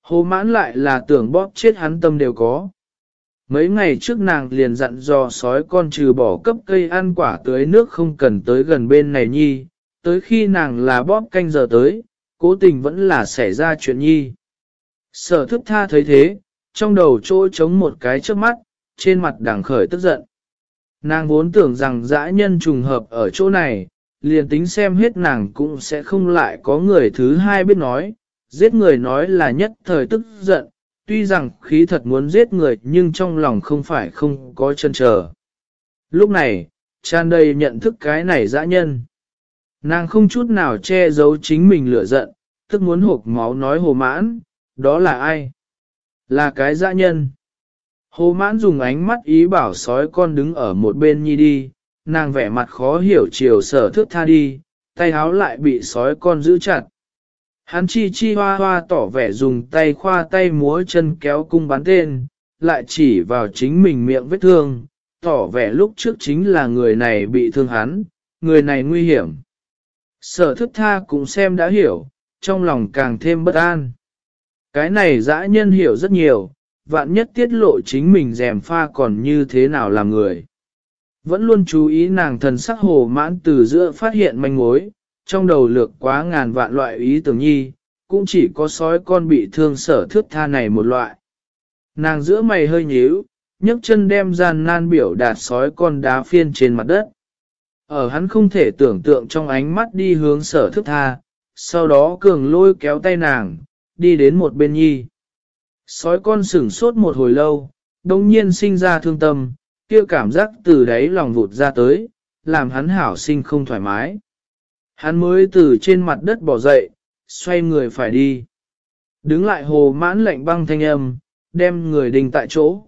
Hồ mãn lại là tưởng bóp chết hắn tâm đều có. Mấy ngày trước nàng liền dặn dò sói con trừ bỏ cấp cây ăn quả tưới nước không cần tới gần bên này nhi, tới khi nàng là bóp canh giờ tới, cố tình vẫn là xảy ra chuyện nhi. Sở thức tha thấy thế, trong đầu trôi trống một cái trước mắt, trên mặt đằng khởi tức giận. Nàng vốn tưởng rằng dã nhân trùng hợp ở chỗ này, liền tính xem hết nàng cũng sẽ không lại có người thứ hai biết nói, giết người nói là nhất thời tức giận, tuy rằng khí thật muốn giết người nhưng trong lòng không phải không có chân chờ. Lúc này, tràn đầy nhận thức cái này dã nhân. Nàng không chút nào che giấu chính mình lửa giận, tức muốn hộp máu nói hồ mãn, đó là ai? Là cái dã nhân. Hồ mãn dùng ánh mắt ý bảo sói con đứng ở một bên nhi đi, nàng vẻ mặt khó hiểu chiều sở thước tha đi, tay háo lại bị sói con giữ chặt. Hắn chi chi hoa hoa tỏ vẻ dùng tay khoa tay múa chân kéo cung bắn tên, lại chỉ vào chính mình miệng vết thương, tỏ vẻ lúc trước chính là người này bị thương hắn, người này nguy hiểm. Sở thức tha cũng xem đã hiểu, trong lòng càng thêm bất an. Cái này dã nhân hiểu rất nhiều, vạn nhất tiết lộ chính mình dèm pha còn như thế nào làm người. Vẫn luôn chú ý nàng thần sắc hồ mãn từ giữa phát hiện manh mối, trong đầu lược quá ngàn vạn loại ý tưởng nhi, cũng chỉ có sói con bị thương sở thước tha này một loại. Nàng giữa mày hơi nhíu, nhấc chân đem gian nan biểu đạt sói con đá phiên trên mặt đất. Ở hắn không thể tưởng tượng trong ánh mắt đi hướng sở thức tha, sau đó cường lôi kéo tay nàng, đi đến một bên nhi. Sói con sửng sốt một hồi lâu, đồng nhiên sinh ra thương tâm, kia cảm giác từ đáy lòng vụt ra tới, làm hắn hảo sinh không thoải mái. Hắn mới từ trên mặt đất bỏ dậy, xoay người phải đi. Đứng lại hồ mãn lạnh băng thanh âm, đem người đình tại chỗ.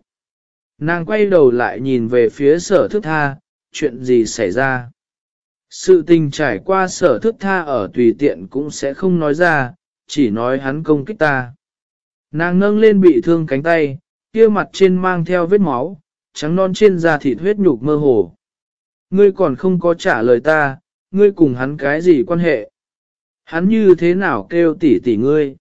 Nàng quay đầu lại nhìn về phía sở thức tha, chuyện gì xảy ra. Sự tình trải qua sở thức tha ở tùy tiện cũng sẽ không nói ra, chỉ nói hắn công kích ta. Nàng nâng lên bị thương cánh tay, kia mặt trên mang theo vết máu, trắng non trên da thịt huyết nhục mơ hồ. Ngươi còn không có trả lời ta, ngươi cùng hắn cái gì quan hệ? Hắn như thế nào kêu tỉ tỉ ngươi?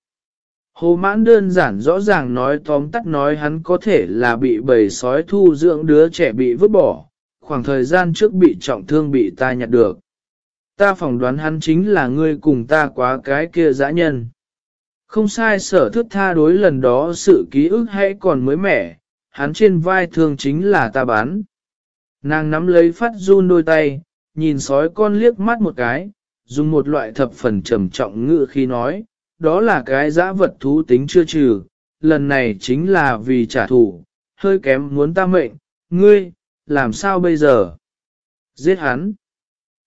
Hồ mãn đơn giản rõ ràng nói tóm tắt nói hắn có thể là bị bầy sói thu dưỡng đứa trẻ bị vứt bỏ, khoảng thời gian trước bị trọng thương bị ta nhặt được. Ta phỏng đoán hắn chính là ngươi cùng ta quá cái kia dã nhân. Không sai sở thước tha đối lần đó sự ký ức hay còn mới mẻ, hắn trên vai thương chính là ta bán. Nàng nắm lấy phát run đôi tay, nhìn sói con liếc mắt một cái, dùng một loại thập phần trầm trọng ngữ khi nói, đó là cái dã vật thú tính chưa trừ, lần này chính là vì trả thù, hơi kém muốn ta mệnh, ngươi, làm sao bây giờ? Giết hắn.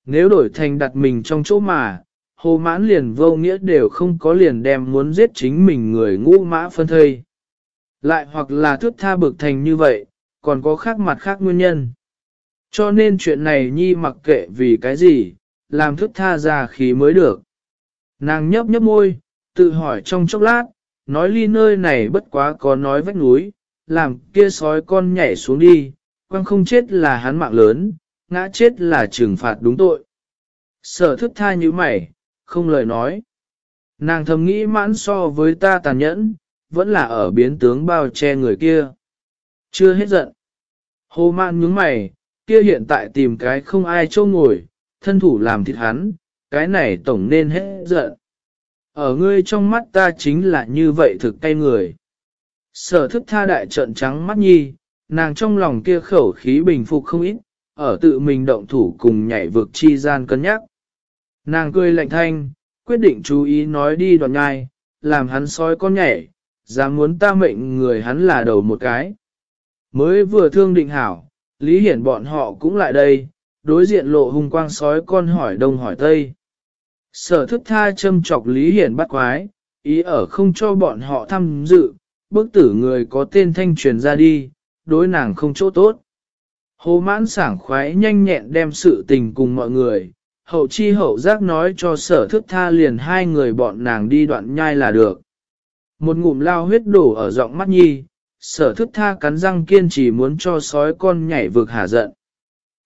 Nếu đổi thành đặt mình trong chỗ mà, hồ mãn liền vô nghĩa đều không có liền đem muốn giết chính mình người ngũ mã phân thây. Lại hoặc là thước tha bực thành như vậy, còn có khác mặt khác nguyên nhân. Cho nên chuyện này nhi mặc kệ vì cái gì, làm thước tha ra khí mới được. Nàng nhấp nhấp môi, tự hỏi trong chốc lát, nói ly nơi này bất quá có nói vách núi, làm kia sói con nhảy xuống đi, quăng không chết là hắn mạng lớn, ngã chết là trừng phạt đúng tội. Sở thức tha như mày, không lời nói. Nàng thầm nghĩ mãn so với ta tàn nhẫn, vẫn là ở biến tướng bao che người kia. Chưa hết giận. Hồ mạn nhướng mày, kia hiện tại tìm cái không ai trâu ngồi, thân thủ làm thịt hắn, cái này tổng nên hết giận. Ở ngươi trong mắt ta chính là như vậy thực tay người. Sở thức tha đại trận trắng mắt nhi, nàng trong lòng kia khẩu khí bình phục không ít, ở tự mình động thủ cùng nhảy vực chi gian cân nhắc. Nàng cười lạnh thanh, quyết định chú ý nói đi đoạn nhai, làm hắn soi con nhảy, dám muốn ta mệnh người hắn là đầu một cái. Mới vừa thương định hảo, Lý Hiển bọn họ cũng lại đây, đối diện lộ hung quang sói con hỏi đông hỏi tây. Sở thức tha châm chọc Lý Hiển bắt quái, ý ở không cho bọn họ tham dự, bức tử người có tên thanh truyền ra đi, đối nàng không chỗ tốt. Hồ mãn sảng khoái nhanh nhẹn đem sự tình cùng mọi người, hậu chi hậu giác nói cho sở thức tha liền hai người bọn nàng đi đoạn nhai là được. Một ngụm lao huyết đổ ở giọng mắt nhi, sở thức tha cắn răng kiên trì muốn cho sói con nhảy vực hả giận.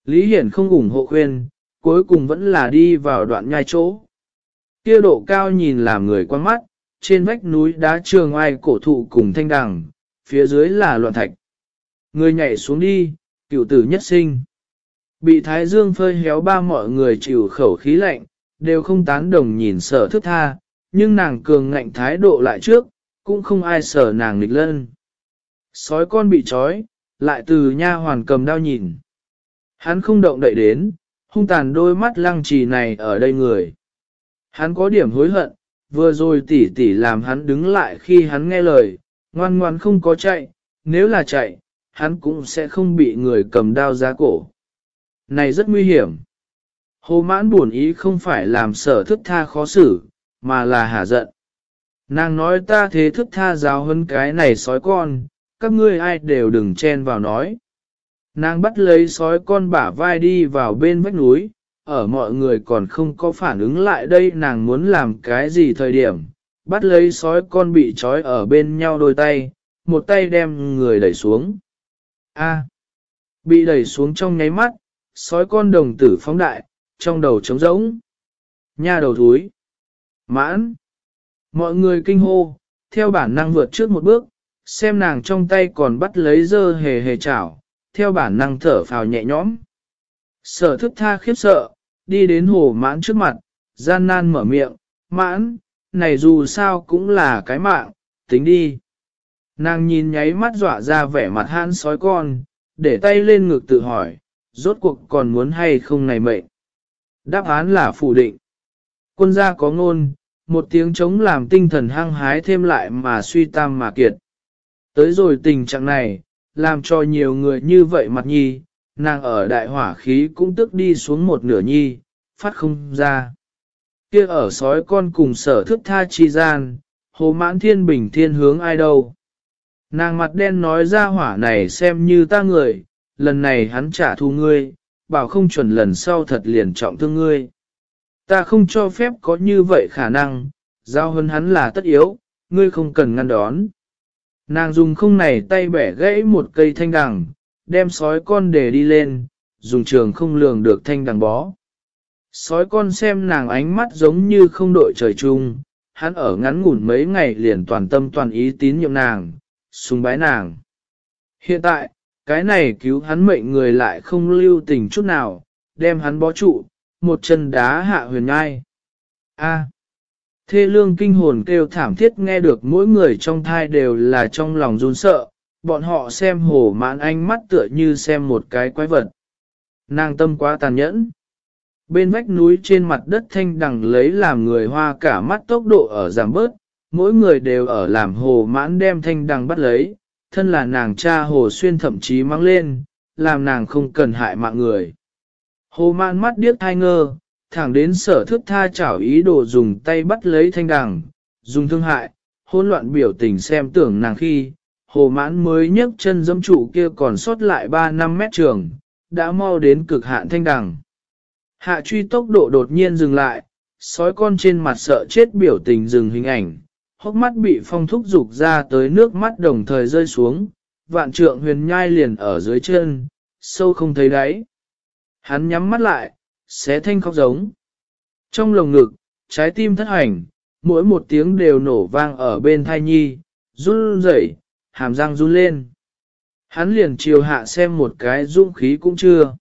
Lý Hiển không ủng hộ khuyên, cuối cùng vẫn là đi vào đoạn nhai chỗ. Kia độ cao nhìn làm người quan mắt, trên vách núi đá trường ai cổ thụ cùng thanh đằng, phía dưới là loạn thạch. Người nhảy xuống đi, cựu tử nhất sinh. Bị thái dương phơi héo ba mọi người chịu khẩu khí lạnh, đều không tán đồng nhìn sở thức tha, nhưng nàng cường ngạnh thái độ lại trước, cũng không ai sở nàng nghịch lân. Sói con bị trói, lại từ nha hoàn cầm đao nhìn. Hắn không động đậy đến, hung tàn đôi mắt lăng trì này ở đây người. Hắn có điểm hối hận, vừa rồi tỉ tỉ làm hắn đứng lại khi hắn nghe lời, ngoan ngoan không có chạy, nếu là chạy, hắn cũng sẽ không bị người cầm đao giá cổ. Này rất nguy hiểm. Hồ mãn buồn ý không phải làm sở thức tha khó xử, mà là hả giận. Nàng nói ta thế thức tha giáo hơn cái này sói con, các ngươi ai đều đừng chen vào nói. Nàng bắt lấy sói con bả vai đi vào bên vách núi, ở mọi người còn không có phản ứng lại đây nàng muốn làm cái gì thời điểm, bắt lấy sói con bị trói ở bên nhau đôi tay, một tay đem người đẩy xuống. A. bị đẩy xuống trong nháy mắt, sói con đồng tử phóng đại, trong đầu trống rỗng. Nha đầu thúi. Mãn. Mọi người kinh hô, theo bản năng vượt trước một bước, xem nàng trong tay còn bắt lấy dơ hề hề chảo, theo bản năng thở phào nhẹ nhõm. Sở thức tha khiếp sợ, đi đến hồ mãn trước mặt, gian nan mở miệng, mãn, này dù sao cũng là cái mạng, tính đi. Nàng nhìn nháy mắt dọa ra vẻ mặt hãn sói con, để tay lên ngực tự hỏi, rốt cuộc còn muốn hay không này mệnh. Đáp án là phủ định. Quân gia có ngôn, một tiếng chống làm tinh thần hăng hái thêm lại mà suy tam mà kiệt. Tới rồi tình trạng này, làm cho nhiều người như vậy mặt nhi, nàng ở đại hỏa khí cũng tức đi xuống một nửa nhi, phát không ra. kia ở sói con cùng sở thức tha chi gian, hồ mãn thiên bình thiên hướng ai đâu. Nàng mặt đen nói ra hỏa này xem như ta người, lần này hắn trả thù ngươi, bảo không chuẩn lần sau thật liền trọng thương ngươi. Ta không cho phép có như vậy khả năng, giao hơn hắn là tất yếu, ngươi không cần ngăn đón. Nàng dùng không này tay bẻ gãy một cây thanh đằng, đem sói con để đi lên, dùng trường không lường được thanh đằng bó. Sói con xem nàng ánh mắt giống như không đội trời chung, hắn ở ngắn ngủn mấy ngày liền toàn tâm toàn ý tín nhiệm nàng, sùng bái nàng. Hiện tại, cái này cứu hắn mệnh người lại không lưu tình chút nào, đem hắn bó trụ, một chân đá hạ huyền ngai. A. Thê lương kinh hồn kêu thảm thiết nghe được mỗi người trong thai đều là trong lòng run sợ, bọn họ xem hồ mãn ánh mắt tựa như xem một cái quái vật. Nàng tâm quá tàn nhẫn. Bên vách núi trên mặt đất thanh đằng lấy làm người hoa cả mắt tốc độ ở giảm bớt, mỗi người đều ở làm hồ mãn đem thanh đằng bắt lấy, thân là nàng cha hồ xuyên thậm chí mang lên, làm nàng không cần hại mạng người. Hồ mãn mắt điếc thai ngơ, thẳng đến sở thức tha chảo ý đồ dùng tay bắt lấy thanh đằng, dùng thương hại, hỗn loạn biểu tình xem tưởng nàng khi, hồ mãn mới nhấc chân dâm trụ kia còn sót lại 3 năm mét trường, đã mau đến cực hạn thanh đằng. Hạ truy tốc độ đột nhiên dừng lại, sói con trên mặt sợ chết biểu tình dừng hình ảnh, hốc mắt bị phong thúc dục ra tới nước mắt đồng thời rơi xuống, vạn trượng huyền nhai liền ở dưới chân, sâu không thấy đáy. Hắn nhắm mắt lại, xé thanh khóc giống. Trong lồng ngực, trái tim thất hành, mỗi một tiếng đều nổ vang ở bên thai nhi, run rẩy, hàm răng run lên. Hắn liền chiều hạ xem một cái dũng khí cũng chưa.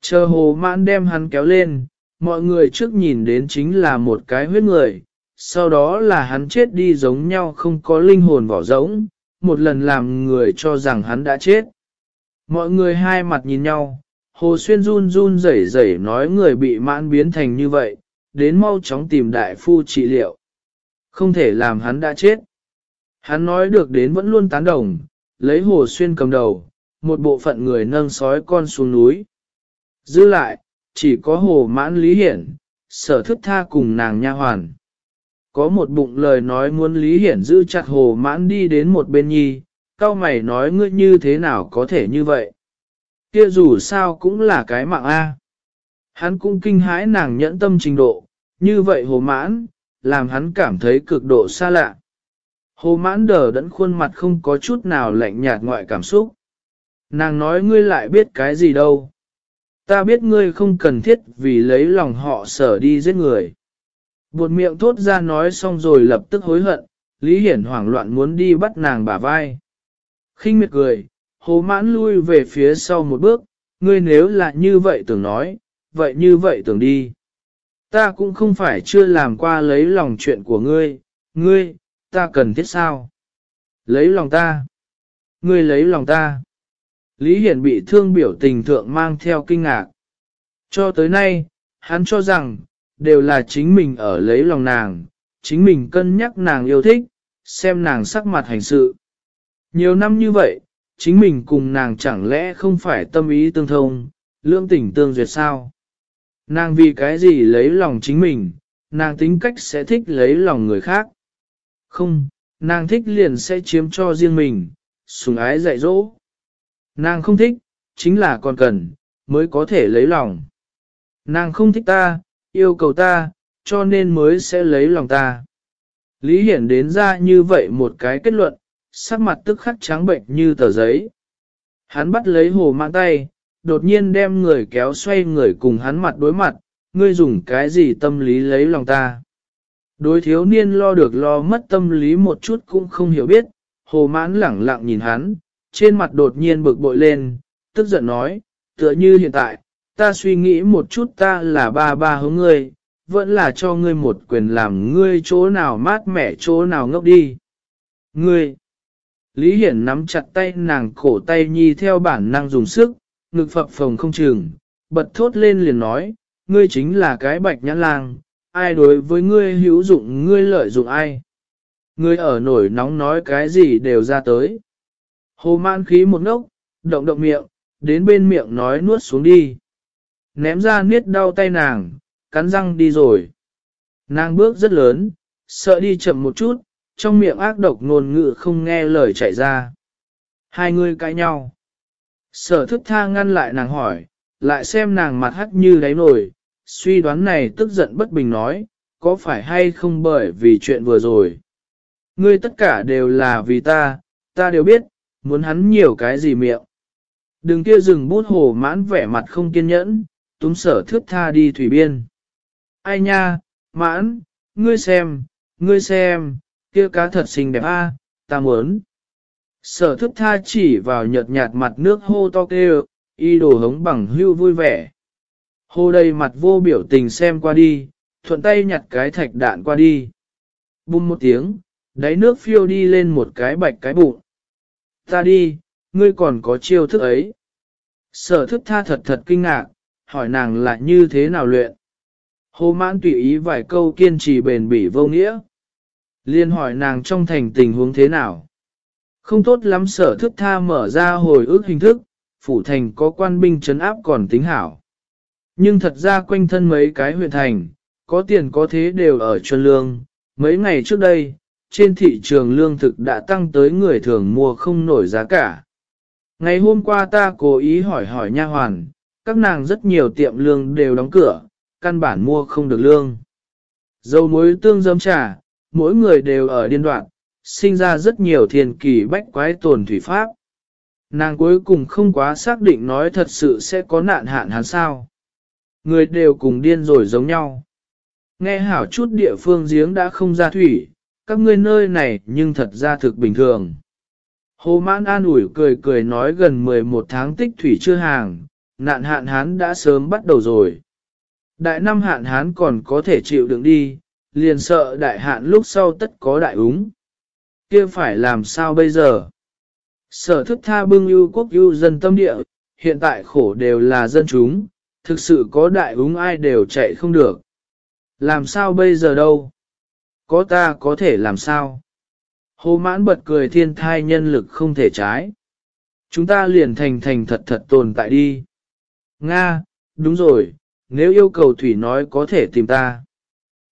Chờ hồ mãn đem hắn kéo lên, mọi người trước nhìn đến chính là một cái huyết người, sau đó là hắn chết đi giống nhau không có linh hồn vỏ giống, một lần làm người cho rằng hắn đã chết. Mọi người hai mặt nhìn nhau, hồ xuyên run run rẩy rẩy nói người bị mãn biến thành như vậy, đến mau chóng tìm đại phu trị liệu. Không thể làm hắn đã chết. Hắn nói được đến vẫn luôn tán đồng, lấy hồ xuyên cầm đầu, một bộ phận người nâng sói con xuống núi. Dư lại, chỉ có hồ mãn lý hiển, sở thức tha cùng nàng nha hoàn. Có một bụng lời nói muốn lý hiển giữ chặt hồ mãn đi đến một bên nhi, cao mày nói ngươi như thế nào có thể như vậy. Kia dù sao cũng là cái mạng A. Hắn cũng kinh hãi nàng nhẫn tâm trình độ, như vậy hồ mãn, làm hắn cảm thấy cực độ xa lạ. Hồ mãn đờ đẫn khuôn mặt không có chút nào lạnh nhạt ngoại cảm xúc. Nàng nói ngươi lại biết cái gì đâu. Ta biết ngươi không cần thiết vì lấy lòng họ sở đi giết người. Buột miệng thốt ra nói xong rồi lập tức hối hận, Lý Hiển hoảng loạn muốn đi bắt nàng bả vai. khinh miệt cười, hồ mãn lui về phía sau một bước, ngươi nếu là như vậy tưởng nói, vậy như vậy tưởng đi. Ta cũng không phải chưa làm qua lấy lòng chuyện của ngươi, ngươi, ta cần thiết sao? Lấy lòng ta. Ngươi lấy lòng ta. Lý Hiển bị thương biểu tình thượng mang theo kinh ngạc. Cho tới nay, hắn cho rằng, đều là chính mình ở lấy lòng nàng, chính mình cân nhắc nàng yêu thích, xem nàng sắc mặt hành sự. Nhiều năm như vậy, chính mình cùng nàng chẳng lẽ không phải tâm ý tương thông, lương tình tương duyệt sao? Nàng vì cái gì lấy lòng chính mình, nàng tính cách sẽ thích lấy lòng người khác. Không, nàng thích liền sẽ chiếm cho riêng mình, sùng ái dạy dỗ. Nàng không thích, chính là còn cần, mới có thể lấy lòng. Nàng không thích ta, yêu cầu ta, cho nên mới sẽ lấy lòng ta. Lý Hiển đến ra như vậy một cái kết luận, sắc mặt tức khắc trắng bệnh như tờ giấy. Hắn bắt lấy hồ Mãn tay, đột nhiên đem người kéo xoay người cùng hắn mặt đối mặt, ngươi dùng cái gì tâm lý lấy lòng ta. Đối thiếu niên lo được lo mất tâm lý một chút cũng không hiểu biết, hồ mãn lẳng lặng nhìn hắn, trên mặt đột nhiên bực bội lên, tức giận nói, tựa như hiện tại, ta suy nghĩ một chút ta là ba ba hướng ngươi, vẫn là cho ngươi một quyền làm ngươi chỗ nào mát mẻ chỗ nào ngốc đi. Ngươi! Lý Hiển nắm chặt tay nàng cổ tay nhi theo bản năng dùng sức, ngực phập phồng không chừng, bật thốt lên liền nói, ngươi chính là cái bạch nhãn lang, ai đối với ngươi hữu dụng ngươi lợi dụng ai. Ngươi ở nổi nóng nói cái gì đều ra tới. Hồ man khí một ngốc, động động miệng, đến bên miệng nói nuốt xuống đi. Ném ra niết đau tay nàng, cắn răng đi rồi. Nàng bước rất lớn, sợ đi chậm một chút, trong miệng ác độc ngôn ngữ không nghe lời chạy ra. Hai người cãi nhau. Sở thức tha ngăn lại nàng hỏi, lại xem nàng mặt hắt như đáy nổi, suy đoán này tức giận bất bình nói, có phải hay không bởi vì chuyện vừa rồi. Ngươi tất cả đều là vì ta, ta đều biết, muốn hắn nhiều cái gì miệng. Đừng kia dừng bút hồ mãn vẻ mặt không kiên nhẫn, túm sở thước tha đi thủy biên. Ai nha, mãn, ngươi xem, ngươi xem, kia cá thật xinh đẹp a, à, ta muốn. Sở thước tha chỉ vào nhợt nhạt mặt nước hô to kêu, y đồ hống bằng hưu vui vẻ. Hô đầy mặt vô biểu tình xem qua đi, thuận tay nhặt cái thạch đạn qua đi. Bùm một tiếng, đáy nước phiêu đi lên một cái bạch cái bụng. Ta đi, ngươi còn có chiêu thức ấy. Sở thức tha thật thật kinh ngạc, hỏi nàng là như thế nào luyện. Hồ mãn tùy ý vài câu kiên trì bền bỉ vô nghĩa. Liên hỏi nàng trong thành tình huống thế nào. Không tốt lắm sở thức tha mở ra hồi ức hình thức, phủ thành có quan binh chấn áp còn tính hảo. Nhưng thật ra quanh thân mấy cái huyện thành, có tiền có thế đều ở chuân lương. Mấy ngày trước đây, trên thị trường lương thực đã tăng tới người thường mua không nổi giá cả. Ngày hôm qua ta cố ý hỏi hỏi nha hoàn, các nàng rất nhiều tiệm lương đều đóng cửa, căn bản mua không được lương. Dầu muối tương dâm trà, mỗi người đều ở điên đoạn, sinh ra rất nhiều thiền kỳ bách quái tồn thủy pháp. Nàng cuối cùng không quá xác định nói thật sự sẽ có nạn hạn hán sao. Người đều cùng điên rồi giống nhau. Nghe hảo chút địa phương giếng đã không ra thủy, các ngươi nơi này nhưng thật ra thực bình thường. Hồ mãn an ủi cười cười nói gần 11 tháng tích thủy chưa hàng, nạn hạn hán đã sớm bắt đầu rồi. Đại năm hạn hán còn có thể chịu đựng đi, liền sợ đại hạn lúc sau tất có đại úng. kia phải làm sao bây giờ? Sở thức tha bưng ưu quốc ưu dân tâm địa, hiện tại khổ đều là dân chúng, thực sự có đại úng ai đều chạy không được. Làm sao bây giờ đâu? Có ta có thể làm sao? Hồ mãn bật cười thiên thai nhân lực không thể trái. Chúng ta liền thành thành thật thật tồn tại đi. Nga, đúng rồi, nếu yêu cầu thủy nói có thể tìm ta.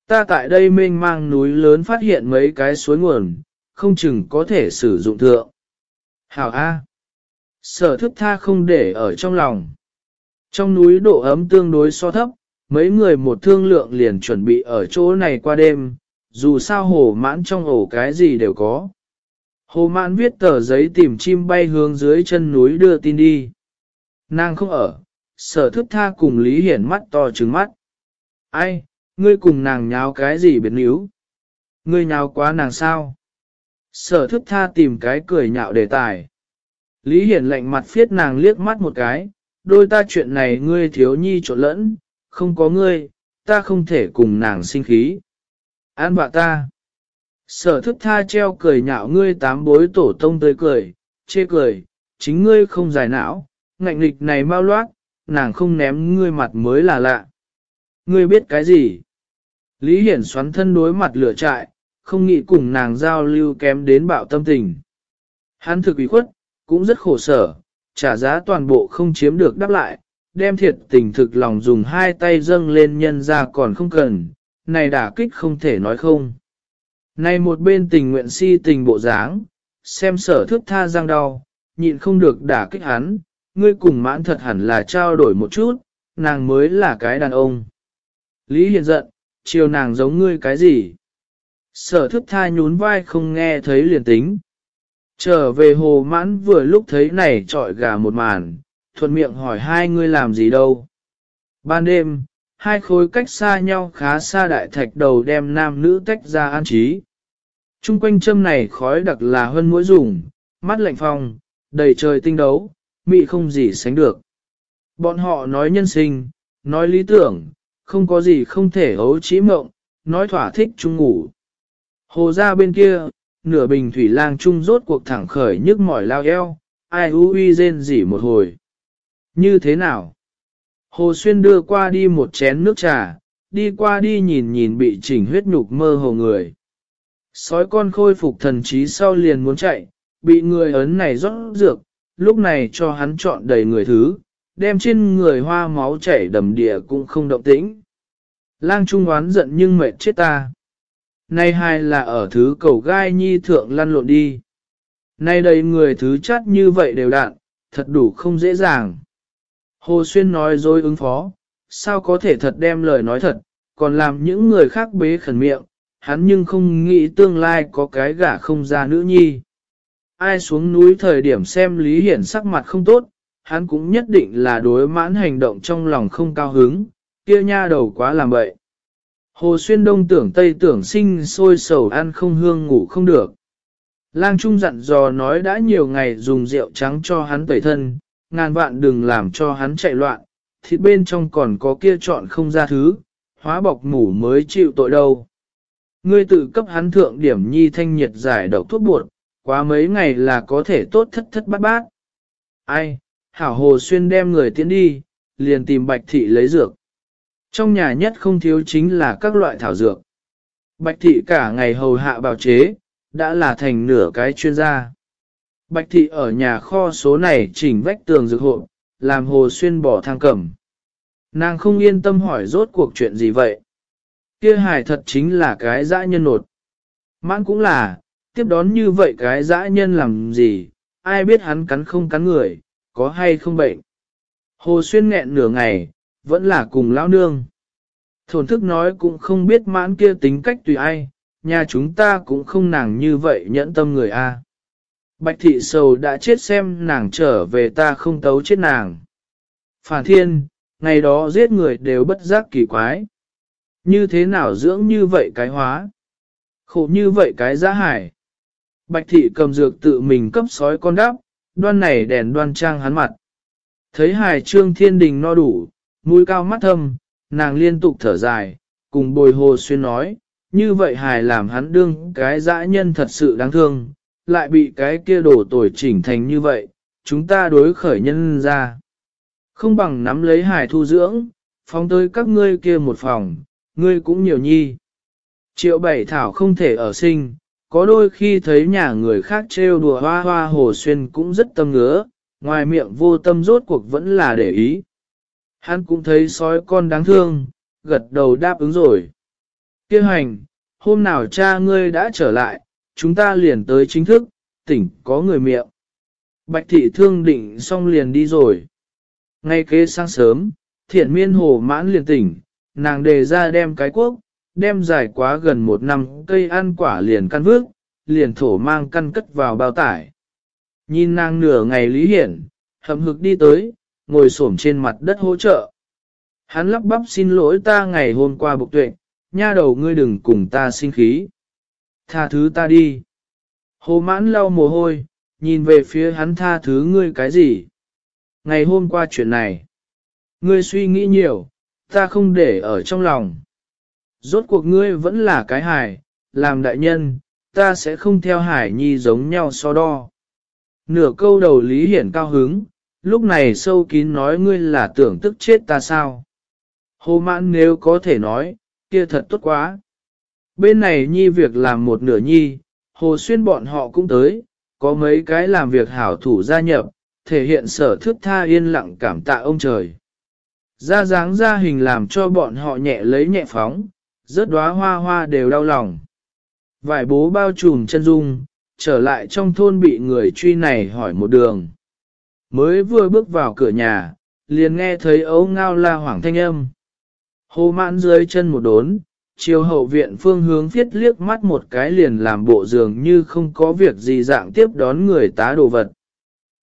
Ta tại đây mênh mang núi lớn phát hiện mấy cái suối nguồn, không chừng có thể sử dụng thượng. Hảo A. Sở thức tha không để ở trong lòng. Trong núi độ ấm tương đối so thấp, mấy người một thương lượng liền chuẩn bị ở chỗ này qua đêm, dù sao hồ mãn trong ổ cái gì đều có. Hồ mãn viết tờ giấy tìm chim bay hướng dưới chân núi đưa tin đi. Nàng không ở, sở thức tha cùng Lý Hiển mắt to trứng mắt. Ai, ngươi cùng nàng nháo cái gì biệt níu? Ngươi nháo quá nàng sao? Sở thức tha tìm cái cười nhạo đề tài. Lý Hiển lạnh mặt phiết nàng liếc mắt một cái, đôi ta chuyện này ngươi thiếu nhi trộn lẫn, không có ngươi, ta không thể cùng nàng sinh khí. An bạ ta. Sở thức tha treo cười nhạo ngươi tám bối tổ tông tới cười, chê cười, chính ngươi không giải não, ngạnh lịch này mau loát, nàng không ném ngươi mặt mới là lạ. Ngươi biết cái gì? Lý Hiển xoắn thân đối mặt lửa trại, không nghĩ cùng nàng giao lưu kém đến bạo tâm tình. Hắn thực ý khuất, cũng rất khổ sở, trả giá toàn bộ không chiếm được đáp lại, đem thiệt tình thực lòng dùng hai tay dâng lên nhân ra còn không cần, này đả kích không thể nói không. Này một bên tình nguyện si tình bộ dáng, xem sở thước tha giang đau, nhịn không được đả kích hắn, ngươi cùng mãn thật hẳn là trao đổi một chút, nàng mới là cái đàn ông. Lý Hiền giận, chiều nàng giống ngươi cái gì? Sở thức tha nhún vai không nghe thấy liền tính. Trở về hồ mãn vừa lúc thấy này trọi gà một màn, thuận miệng hỏi hai ngươi làm gì đâu. Ban đêm, hai khối cách xa nhau khá xa đại thạch đầu đem nam nữ tách ra an trí. Trung quanh châm này khói đặc là hơn mũi dùng, mắt lạnh phong, đầy trời tinh đấu, mị không gì sánh được. Bọn họ nói nhân sinh, nói lý tưởng, không có gì không thể ấu trí mộng, nói thỏa thích chung ngủ. Hồ ra bên kia, nửa bình thủy lang chung rốt cuộc thẳng khởi nhức mỏi lao eo, ai u uy rên rỉ một hồi. Như thế nào? Hồ Xuyên đưa qua đi một chén nước trà, đi qua đi nhìn nhìn bị chỉnh huyết nhục mơ hồ người. Sói con khôi phục thần trí sau liền muốn chạy, bị người ấn này rót dược, lúc này cho hắn chọn đầy người thứ, đem trên người hoa máu chảy đầm địa cũng không động tĩnh. Lang Trung oán giận nhưng mệt chết ta. Nay hai là ở thứ cầu gai nhi thượng lăn lộn đi. Nay đây người thứ chát như vậy đều đạn, thật đủ không dễ dàng. Hồ Xuyên nói dối ứng phó, sao có thể thật đem lời nói thật, còn làm những người khác bế khẩn miệng, hắn nhưng không nghĩ tương lai có cái gả không ra nữ nhi. Ai xuống núi thời điểm xem Lý Hiển sắc mặt không tốt, hắn cũng nhất định là đối mãn hành động trong lòng không cao hứng, kia nha đầu quá làm bậy. Hồ Xuyên Đông tưởng Tây tưởng sinh sôi sầu ăn không hương ngủ không được. Lang Trung dặn dò nói đã nhiều ngày dùng rượu trắng cho hắn tẩy thân, ngàn vạn đừng làm cho hắn chạy loạn, thịt bên trong còn có kia chọn không ra thứ, hóa bọc mủ mới chịu tội đâu. Ngươi tự cấp hắn thượng điểm nhi thanh nhiệt giải độc thuốc buộc, quá mấy ngày là có thể tốt thất thất bát bát. Ai, hảo hồ xuyên đem người tiến đi, liền tìm bạch thị lấy dược. Trong nhà nhất không thiếu chính là các loại thảo dược. Bạch thị cả ngày hầu hạ bào chế, đã là thành nửa cái chuyên gia. Bạch thị ở nhà kho số này chỉnh vách tường dược hộ, làm hồ xuyên bỏ thang cẩm. Nàng không yên tâm hỏi rốt cuộc chuyện gì vậy. Kia hài thật chính là cái dã nhân nột. Mãn cũng là, tiếp đón như vậy cái dã nhân làm gì, ai biết hắn cắn không cắn người, có hay không bệnh. Hồ Xuyên nghẹn nửa ngày, vẫn là cùng lão nương. Thổn thức nói cũng không biết mãn kia tính cách tùy ai, nhà chúng ta cũng không nàng như vậy nhẫn tâm người a. Bạch thị sầu đã chết xem nàng trở về ta không tấu chết nàng. Phản thiên, ngày đó giết người đều bất giác kỳ quái. Như thế nào dưỡng như vậy cái hóa? Khổ như vậy cái giá hải. Bạch thị cầm dược tự mình cấp sói con đáp, đoan này đèn đoan trang hắn mặt. Thấy hải trương thiên đình no đủ, mũi cao mắt thâm, nàng liên tục thở dài, cùng bồi hồ xuyên nói, như vậy hài làm hắn đương cái dã nhân thật sự đáng thương, lại bị cái kia đổ tuổi chỉnh thành như vậy, chúng ta đối khởi nhân ra. Không bằng nắm lấy hài thu dưỡng, phóng tới các ngươi kia một phòng, ngươi cũng nhiều nhi. Triệu bảy thảo không thể ở sinh, có đôi khi thấy nhà người khác trêu đùa hoa hoa hồ xuyên cũng rất tâm ngứa, ngoài miệng vô tâm rốt cuộc vẫn là để ý. Hắn cũng thấy sói con đáng thương, gật đầu đáp ứng rồi. Kêu hành, hôm nào cha ngươi đã trở lại, chúng ta liền tới chính thức, tỉnh có người miệng. Bạch thị thương định xong liền đi rồi. Ngay kế sáng sớm, thiện miên hồ mãn liền tỉnh, nàng đề ra đem cái quốc, đem dài quá gần một năm cây ăn quả liền căn vước, liền thổ mang căn cất vào bao tải. Nhìn nàng nửa ngày lý hiển, hậm hực đi tới, ngồi xổm trên mặt đất hỗ trợ. Hắn lắp bắp xin lỗi ta ngày hôm qua bục tuệ, nha đầu ngươi đừng cùng ta sinh khí. Tha thứ ta đi. Hồ mãn lau mồ hôi, nhìn về phía hắn tha thứ ngươi cái gì. Ngày hôm qua chuyện này, ngươi suy nghĩ nhiều, ta không để ở trong lòng. Rốt cuộc ngươi vẫn là cái hài, làm đại nhân, ta sẽ không theo hải nhi giống nhau so đo. Nửa câu đầu lý hiển cao hứng, lúc này sâu kín nói ngươi là tưởng tức chết ta sao. Hồ mãn nếu có thể nói, kia thật tốt quá. Bên này nhi việc làm một nửa nhi, hồ xuyên bọn họ cũng tới, có mấy cái làm việc hảo thủ gia nhập, thể hiện sở thức tha yên lặng cảm tạ ông trời. Ra dáng ra hình làm cho bọn họ nhẹ lấy nhẹ phóng, rớt đóa hoa hoa đều đau lòng. Vài bố bao trùm chân dung, trở lại trong thôn bị người truy này hỏi một đường. Mới vừa bước vào cửa nhà, liền nghe thấy ấu ngao la hoảng thanh âm. Hồ mãn dưới chân một đốn, chiều hậu viện phương hướng thiết liếc mắt một cái liền làm bộ dường như không có việc gì dạng tiếp đón người tá đồ vật.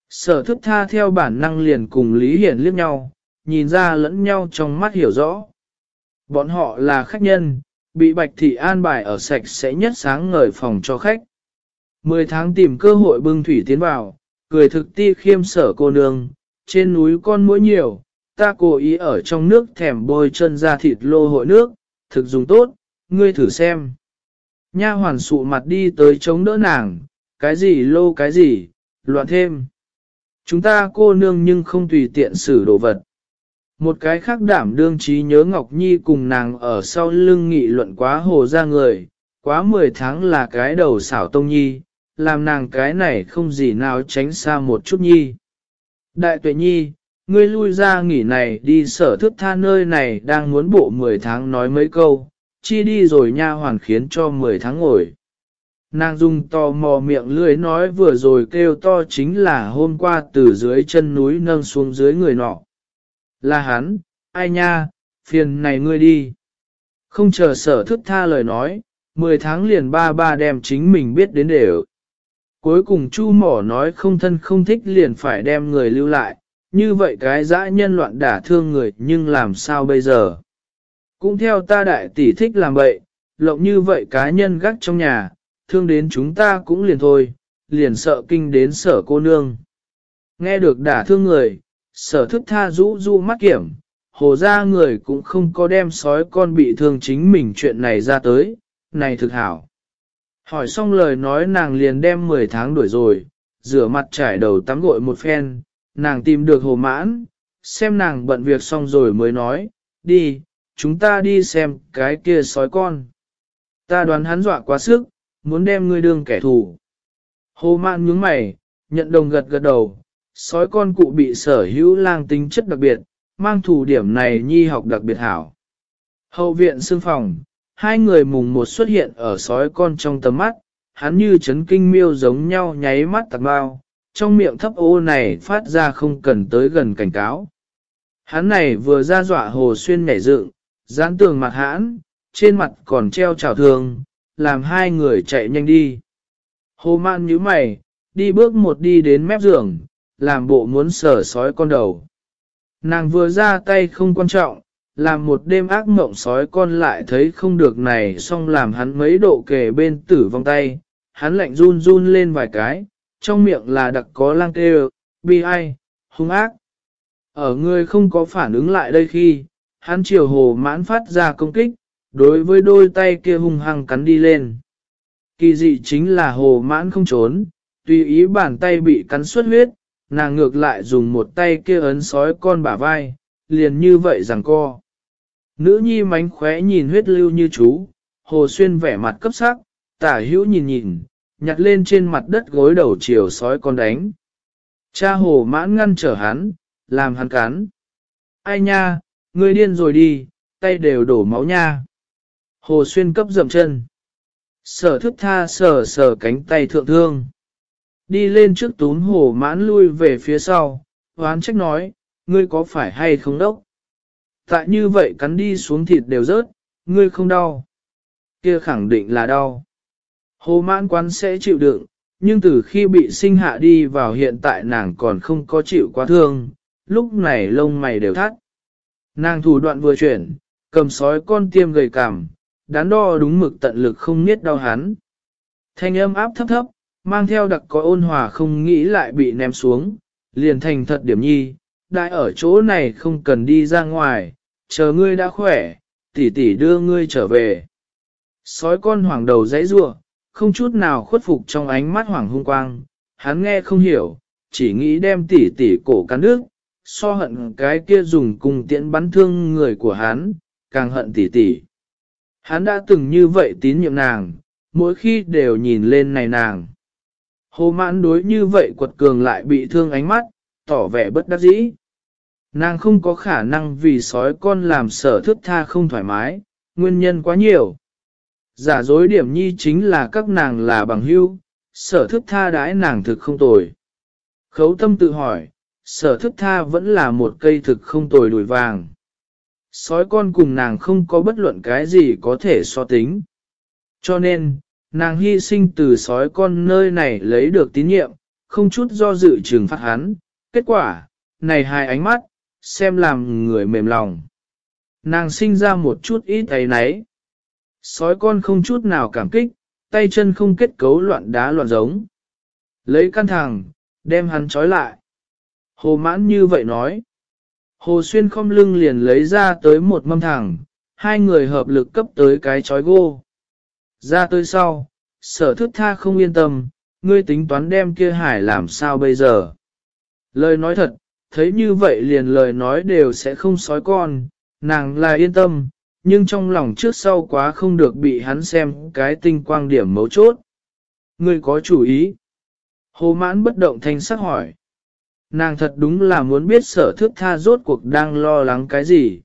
Sở thức tha theo bản năng liền cùng Lý Hiển liếc nhau, nhìn ra lẫn nhau trong mắt hiểu rõ. Bọn họ là khách nhân, bị Bạch Thị an bài ở sạch sẽ nhất sáng ngời phòng cho khách. Mười tháng tìm cơ hội bưng thủy tiến vào, cười thực ti khiêm sở cô nương, trên núi con mũi nhiều, ta cố ý ở trong nước thèm bôi chân ra thịt lô hội nước, thực dùng tốt, ngươi thử xem. Nha hoàn sụ mặt đi tới chống đỡ nàng, cái gì lô cái gì, loạn thêm. Chúng ta cô nương nhưng không tùy tiện xử đồ vật. Một cái khác đảm đương trí nhớ Ngọc Nhi cùng nàng ở sau lưng nghị luận quá hồ ra người, quá 10 tháng là cái đầu xảo tông nhi, làm nàng cái này không gì nào tránh xa một chút nhi. Đại tuệ nhi, ngươi lui ra nghỉ này đi sở thức tha nơi này đang muốn bộ 10 tháng nói mấy câu, chi đi rồi nha hoàn khiến cho 10 tháng ngồi. Nàng dùng to mò miệng lưỡi nói vừa rồi kêu to chính là hôm qua từ dưới chân núi nâng xuống dưới người nọ. Là hắn, ai nha, phiền này ngươi đi. Không chờ sở thức tha lời nói, 10 tháng liền ba ba đem chính mình biết đến đều. Cuối cùng chu mỏ nói không thân không thích liền phải đem người lưu lại, như vậy cái dã nhân loạn đả thương người nhưng làm sao bây giờ? Cũng theo ta đại tỷ thích làm vậy, lộng như vậy cá nhân gác trong nhà, thương đến chúng ta cũng liền thôi, liền sợ kinh đến sở cô nương. Nghe được đả thương người, sở thức tha rũ rũ mắt kiểm, hồ ra người cũng không có đem sói con bị thương chính mình chuyện này ra tới, này thực hảo. Hỏi xong lời nói nàng liền đem 10 tháng đuổi rồi, rửa mặt trải đầu tắm gội một phen, nàng tìm được hồ mãn, xem nàng bận việc xong rồi mới nói, đi, chúng ta đi xem cái kia sói con. Ta đoán hắn dọa quá sức, muốn đem ngươi đương kẻ thù. Hồ mãn nhướng mày, nhận đồng gật gật đầu, sói con cụ bị sở hữu lang tính chất đặc biệt, mang thủ điểm này nhi học đặc biệt hảo. Hậu viện xương phòng, hai người mùng một xuất hiện ở sói con trong tầm mắt, hắn như chấn kinh miêu giống nhau nháy mắt tạc bao, trong miệng thấp ô này phát ra không cần tới gần cảnh cáo. Hắn này vừa ra dọa hồ xuyên nhảy dựng, dán tường mặt hãn, trên mặt còn treo trào thương, làm hai người chạy nhanh đi. Hồ man nhíu mày, đi bước một đi đến mép giường, làm bộ muốn sờ sói con đầu. Nàng vừa ra tay không quan trọng, làm một đêm ác mộng sói con lại thấy không được này xong làm hắn mấy độ kề bên tử vong tay, hắn lạnh run run lên vài cái, trong miệng là đặc có lang kêu, bi ai, hung ác. Ở người không có phản ứng lại đây khi, hắn chiều hồ mãn phát ra công kích, đối với đôi tay kia hung hăng cắn đi lên. Kỳ dị chính là hồ mãn không trốn, tùy ý bàn tay bị cắn xuất huyết, nàng ngược lại dùng một tay kia ấn sói con bả vai, liền như vậy rằng co. Nữ nhi mánh khóe nhìn huyết lưu như chú, hồ xuyên vẻ mặt cấp sắc, tả hữu nhìn nhìn, nhặt lên trên mặt đất gối đầu chiều sói con đánh. Cha hồ mãn ngăn trở hắn, làm hắn cắn. Ai nha, ngươi điên rồi đi, tay đều đổ máu nha. Hồ xuyên cấp dầm chân. Sở thức tha sở sở cánh tay thượng thương. Đi lên trước tún hồ mãn lui về phía sau, hoán trách nói, ngươi có phải hay không đốc? Tại như vậy cắn đi xuống thịt đều rớt, ngươi không đau. Kia khẳng định là đau. Hồ mãn quán sẽ chịu đựng, nhưng từ khi bị sinh hạ đi vào hiện tại nàng còn không có chịu quá thương, lúc này lông mày đều thắt. Nàng thủ đoạn vừa chuyển, cầm sói con tiêm gầy cảm, đắn đo đúng mực tận lực không niết đau hắn. Thanh âm áp thấp thấp, mang theo đặc có ôn hòa không nghĩ lại bị ném xuống, liền thành thật điểm nhi, đại ở chỗ này không cần đi ra ngoài, chờ ngươi đã khỏe, tỷ tỷ đưa ngươi trở về. Sói con hoàng đầu dãy rua, không chút nào khuất phục trong ánh mắt hoàng hung quang, hắn nghe không hiểu, chỉ nghĩ đem tỷ tỷ cổ cắn nước, so hận cái kia dùng cùng tiễn bắn thương người của hắn, càng hận tỷ tỷ. Hắn đã từng như vậy tín nhiệm nàng, mỗi khi đều nhìn lên này nàng. Hồ mãn đối như vậy quật cường lại bị thương ánh mắt, tỏ vẻ bất đắc dĩ. Nàng không có khả năng vì sói con làm sở thức tha không thoải mái, nguyên nhân quá nhiều. Giả dối điểm nhi chính là các nàng là bằng hưu, sở thức tha đãi nàng thực không tồi. Khấu tâm tự hỏi, sở thức tha vẫn là một cây thực không tồi đùi vàng. Sói con cùng nàng không có bất luận cái gì có thể so tính. Cho nên, nàng hy sinh từ sói con nơi này lấy được tín nhiệm, không chút do dự trừng phạt hắn. Kết quả, này hai ánh mắt, xem làm người mềm lòng. Nàng sinh ra một chút ít ấy nấy. Sói con không chút nào cảm kích, tay chân không kết cấu loạn đá loạn giống. Lấy căn thẳng, đem hắn trói lại. Hồ mãn như vậy nói. Hồ xuyên không lưng liền lấy ra tới một mâm thẳng, hai người hợp lực cấp tới cái chói gô. Ra tới sau, sở thức tha không yên tâm, ngươi tính toán đem kia hải làm sao bây giờ. Lời nói thật, thấy như vậy liền lời nói đều sẽ không sói con, nàng là yên tâm, nhưng trong lòng trước sau quá không được bị hắn xem cái tinh quang điểm mấu chốt. Ngươi có chủ ý? Hồ mãn bất động thanh sắc hỏi. Nàng thật đúng là muốn biết sở thức tha rốt cuộc đang lo lắng cái gì.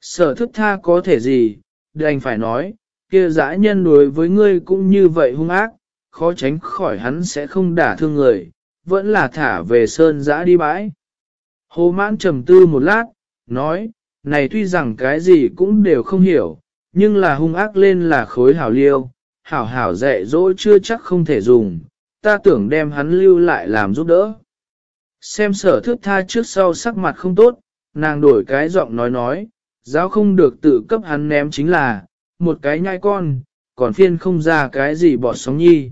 Sở thức tha có thể gì, đành phải nói, kia dã nhân đối với ngươi cũng như vậy hung ác, khó tránh khỏi hắn sẽ không đả thương người, vẫn là thả về sơn dã đi bãi. Hồ mãn trầm tư một lát, nói, này tuy rằng cái gì cũng đều không hiểu, nhưng là hung ác lên là khối hảo liêu, hảo hảo dạy dỗ chưa chắc không thể dùng, ta tưởng đem hắn lưu lại làm giúp đỡ. Xem sở thước tha trước sau sắc mặt không tốt, nàng đổi cái giọng nói nói, giáo không được tự cấp hắn ném chính là, một cái nhai con, còn phiên không ra cái gì bỏ sóng nhi.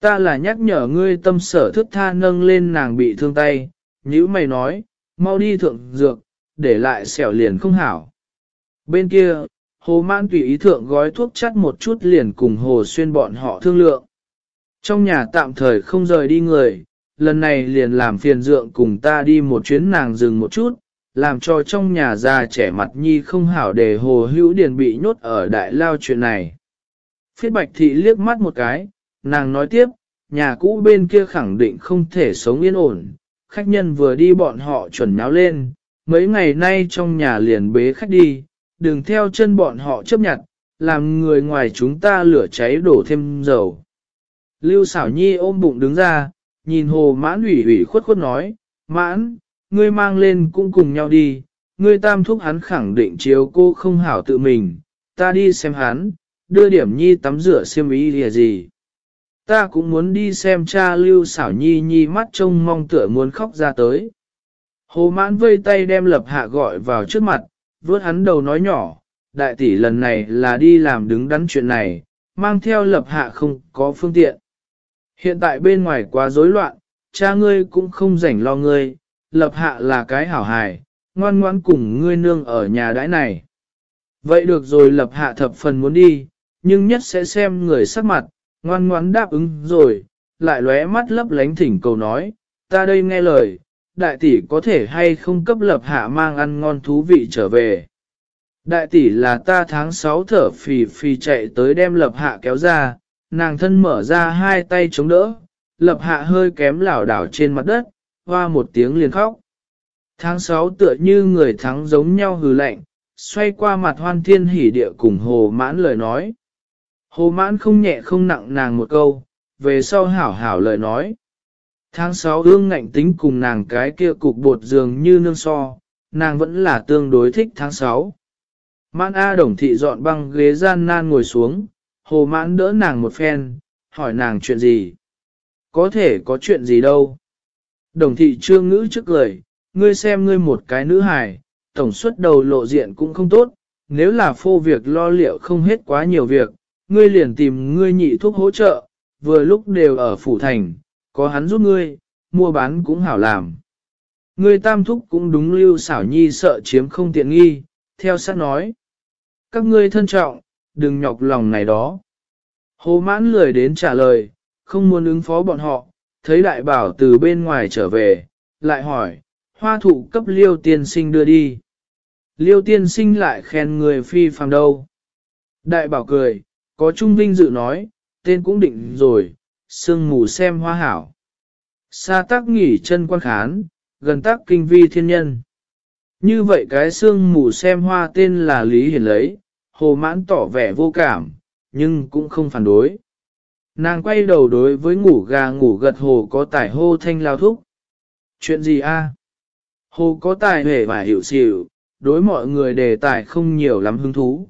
Ta là nhắc nhở ngươi tâm sở thức tha nâng lên nàng bị thương tay, nhữ mày nói, mau đi thượng dược, để lại xẻo liền không hảo. Bên kia, hồ mãn tùy ý thượng gói thuốc chắt một chút liền cùng hồ xuyên bọn họ thương lượng. Trong nhà tạm thời không rời đi người, lần này liền làm phiền dượng cùng ta đi một chuyến nàng dừng một chút, làm cho trong nhà già trẻ mặt nhi không hảo để hồ hữu điền bị nhốt ở đại lao chuyện này. Phiết bạch thị liếc mắt một cái, nàng nói tiếp, nhà cũ bên kia khẳng định không thể sống yên ổn, khách nhân vừa đi bọn họ chuẩn nháo lên, mấy ngày nay trong nhà liền bế khách đi, đừng theo chân bọn họ chấp nhận, làm người ngoài chúng ta lửa cháy đổ thêm dầu. Lưu xảo nhi ôm bụng đứng ra, nhìn hồ mãn ủy ủy khuất khuất nói, mãn, ngươi mang lên cũng cùng nhau đi, ngươi tam thúc hắn khẳng định chiếu cô không hảo tự mình, ta đi xem hắn, đưa điểm nhi tắm rửa xiêm ý lìa gì. Ta cũng muốn đi xem cha lưu xảo nhi nhi mắt trông mong tựa muốn khóc ra tới. Hồ mãn vây tay đem lập hạ gọi vào trước mặt, vớt hắn đầu nói nhỏ, đại tỷ lần này là đi làm đứng đắn chuyện này, mang theo lập hạ không có phương tiện. Hiện tại bên ngoài quá rối loạn, cha ngươi cũng không rảnh lo ngươi, lập hạ là cái hảo hài, ngoan ngoãn cùng ngươi nương ở nhà đãi này. Vậy được rồi lập hạ thập phần muốn đi, nhưng nhất sẽ xem người sắc mặt, ngoan ngoãn đáp ứng rồi, lại lóe mắt lấp lánh thỉnh cầu nói, ta đây nghe lời, đại tỷ có thể hay không cấp lập hạ mang ăn ngon thú vị trở về. Đại tỷ là ta tháng 6 thở phì phì chạy tới đem lập hạ kéo ra, nàng thân mở ra hai tay chống đỡ, lập hạ hơi kém lảo đảo trên mặt đất, hoa một tiếng liền khóc. Tháng 6 tựa như người thắng giống nhau hừ lạnh, xoay qua mặt hoan thiên hỉ địa cùng hồ mãn lời nói. Hồ mãn không nhẹ không nặng nàng một câu, về sau hảo hảo lời nói. Tháng 6 ương ngạnh tính cùng nàng cái kia cục bột dường như nương so, nàng vẫn là tương đối thích tháng 6. Mãn A đồng thị dọn băng ghế gian nan ngồi xuống, hồ mãn đỡ nàng một phen, hỏi nàng chuyện gì. Có thể có chuyện gì đâu. Đồng thị trương ngữ trước lời, ngươi xem ngươi một cái nữ hài, tổng suất đầu lộ diện cũng không tốt, nếu là phô việc lo liệu không hết quá nhiều việc, ngươi liền tìm ngươi nhị thuốc hỗ trợ, vừa lúc đều ở phủ thành, có hắn giúp ngươi, mua bán cũng hảo làm. Ngươi tam thúc cũng đúng lưu xảo nhi sợ chiếm không tiện nghi, theo sát nói. Các ngươi thân trọng, đừng nhọc lòng này đó. Hồ mãn lười đến trả lời, không muốn ứng phó bọn họ, thấy đại bảo từ bên ngoài trở về, lại hỏi, hoa thụ cấp liêu tiên sinh đưa đi. Liêu tiên sinh lại khen người phi phàm đâu. Đại bảo cười, có trung vinh dự nói, tên cũng định rồi, sương mù xem hoa hảo. Xa tác nghỉ chân quan khán, gần tác kinh vi thiên nhân. Như vậy cái sương mù xem hoa tên là Lý Hiển lấy, hồ mãn tỏ vẻ vô cảm, nhưng cũng không phản đối. Nàng quay đầu đối với ngủ gà ngủ gật hồ có tài hô thanh lao thúc. Chuyện gì a? Hồ có tài hề và hiểu xỉu, đối mọi người đề tài không nhiều lắm hứng thú.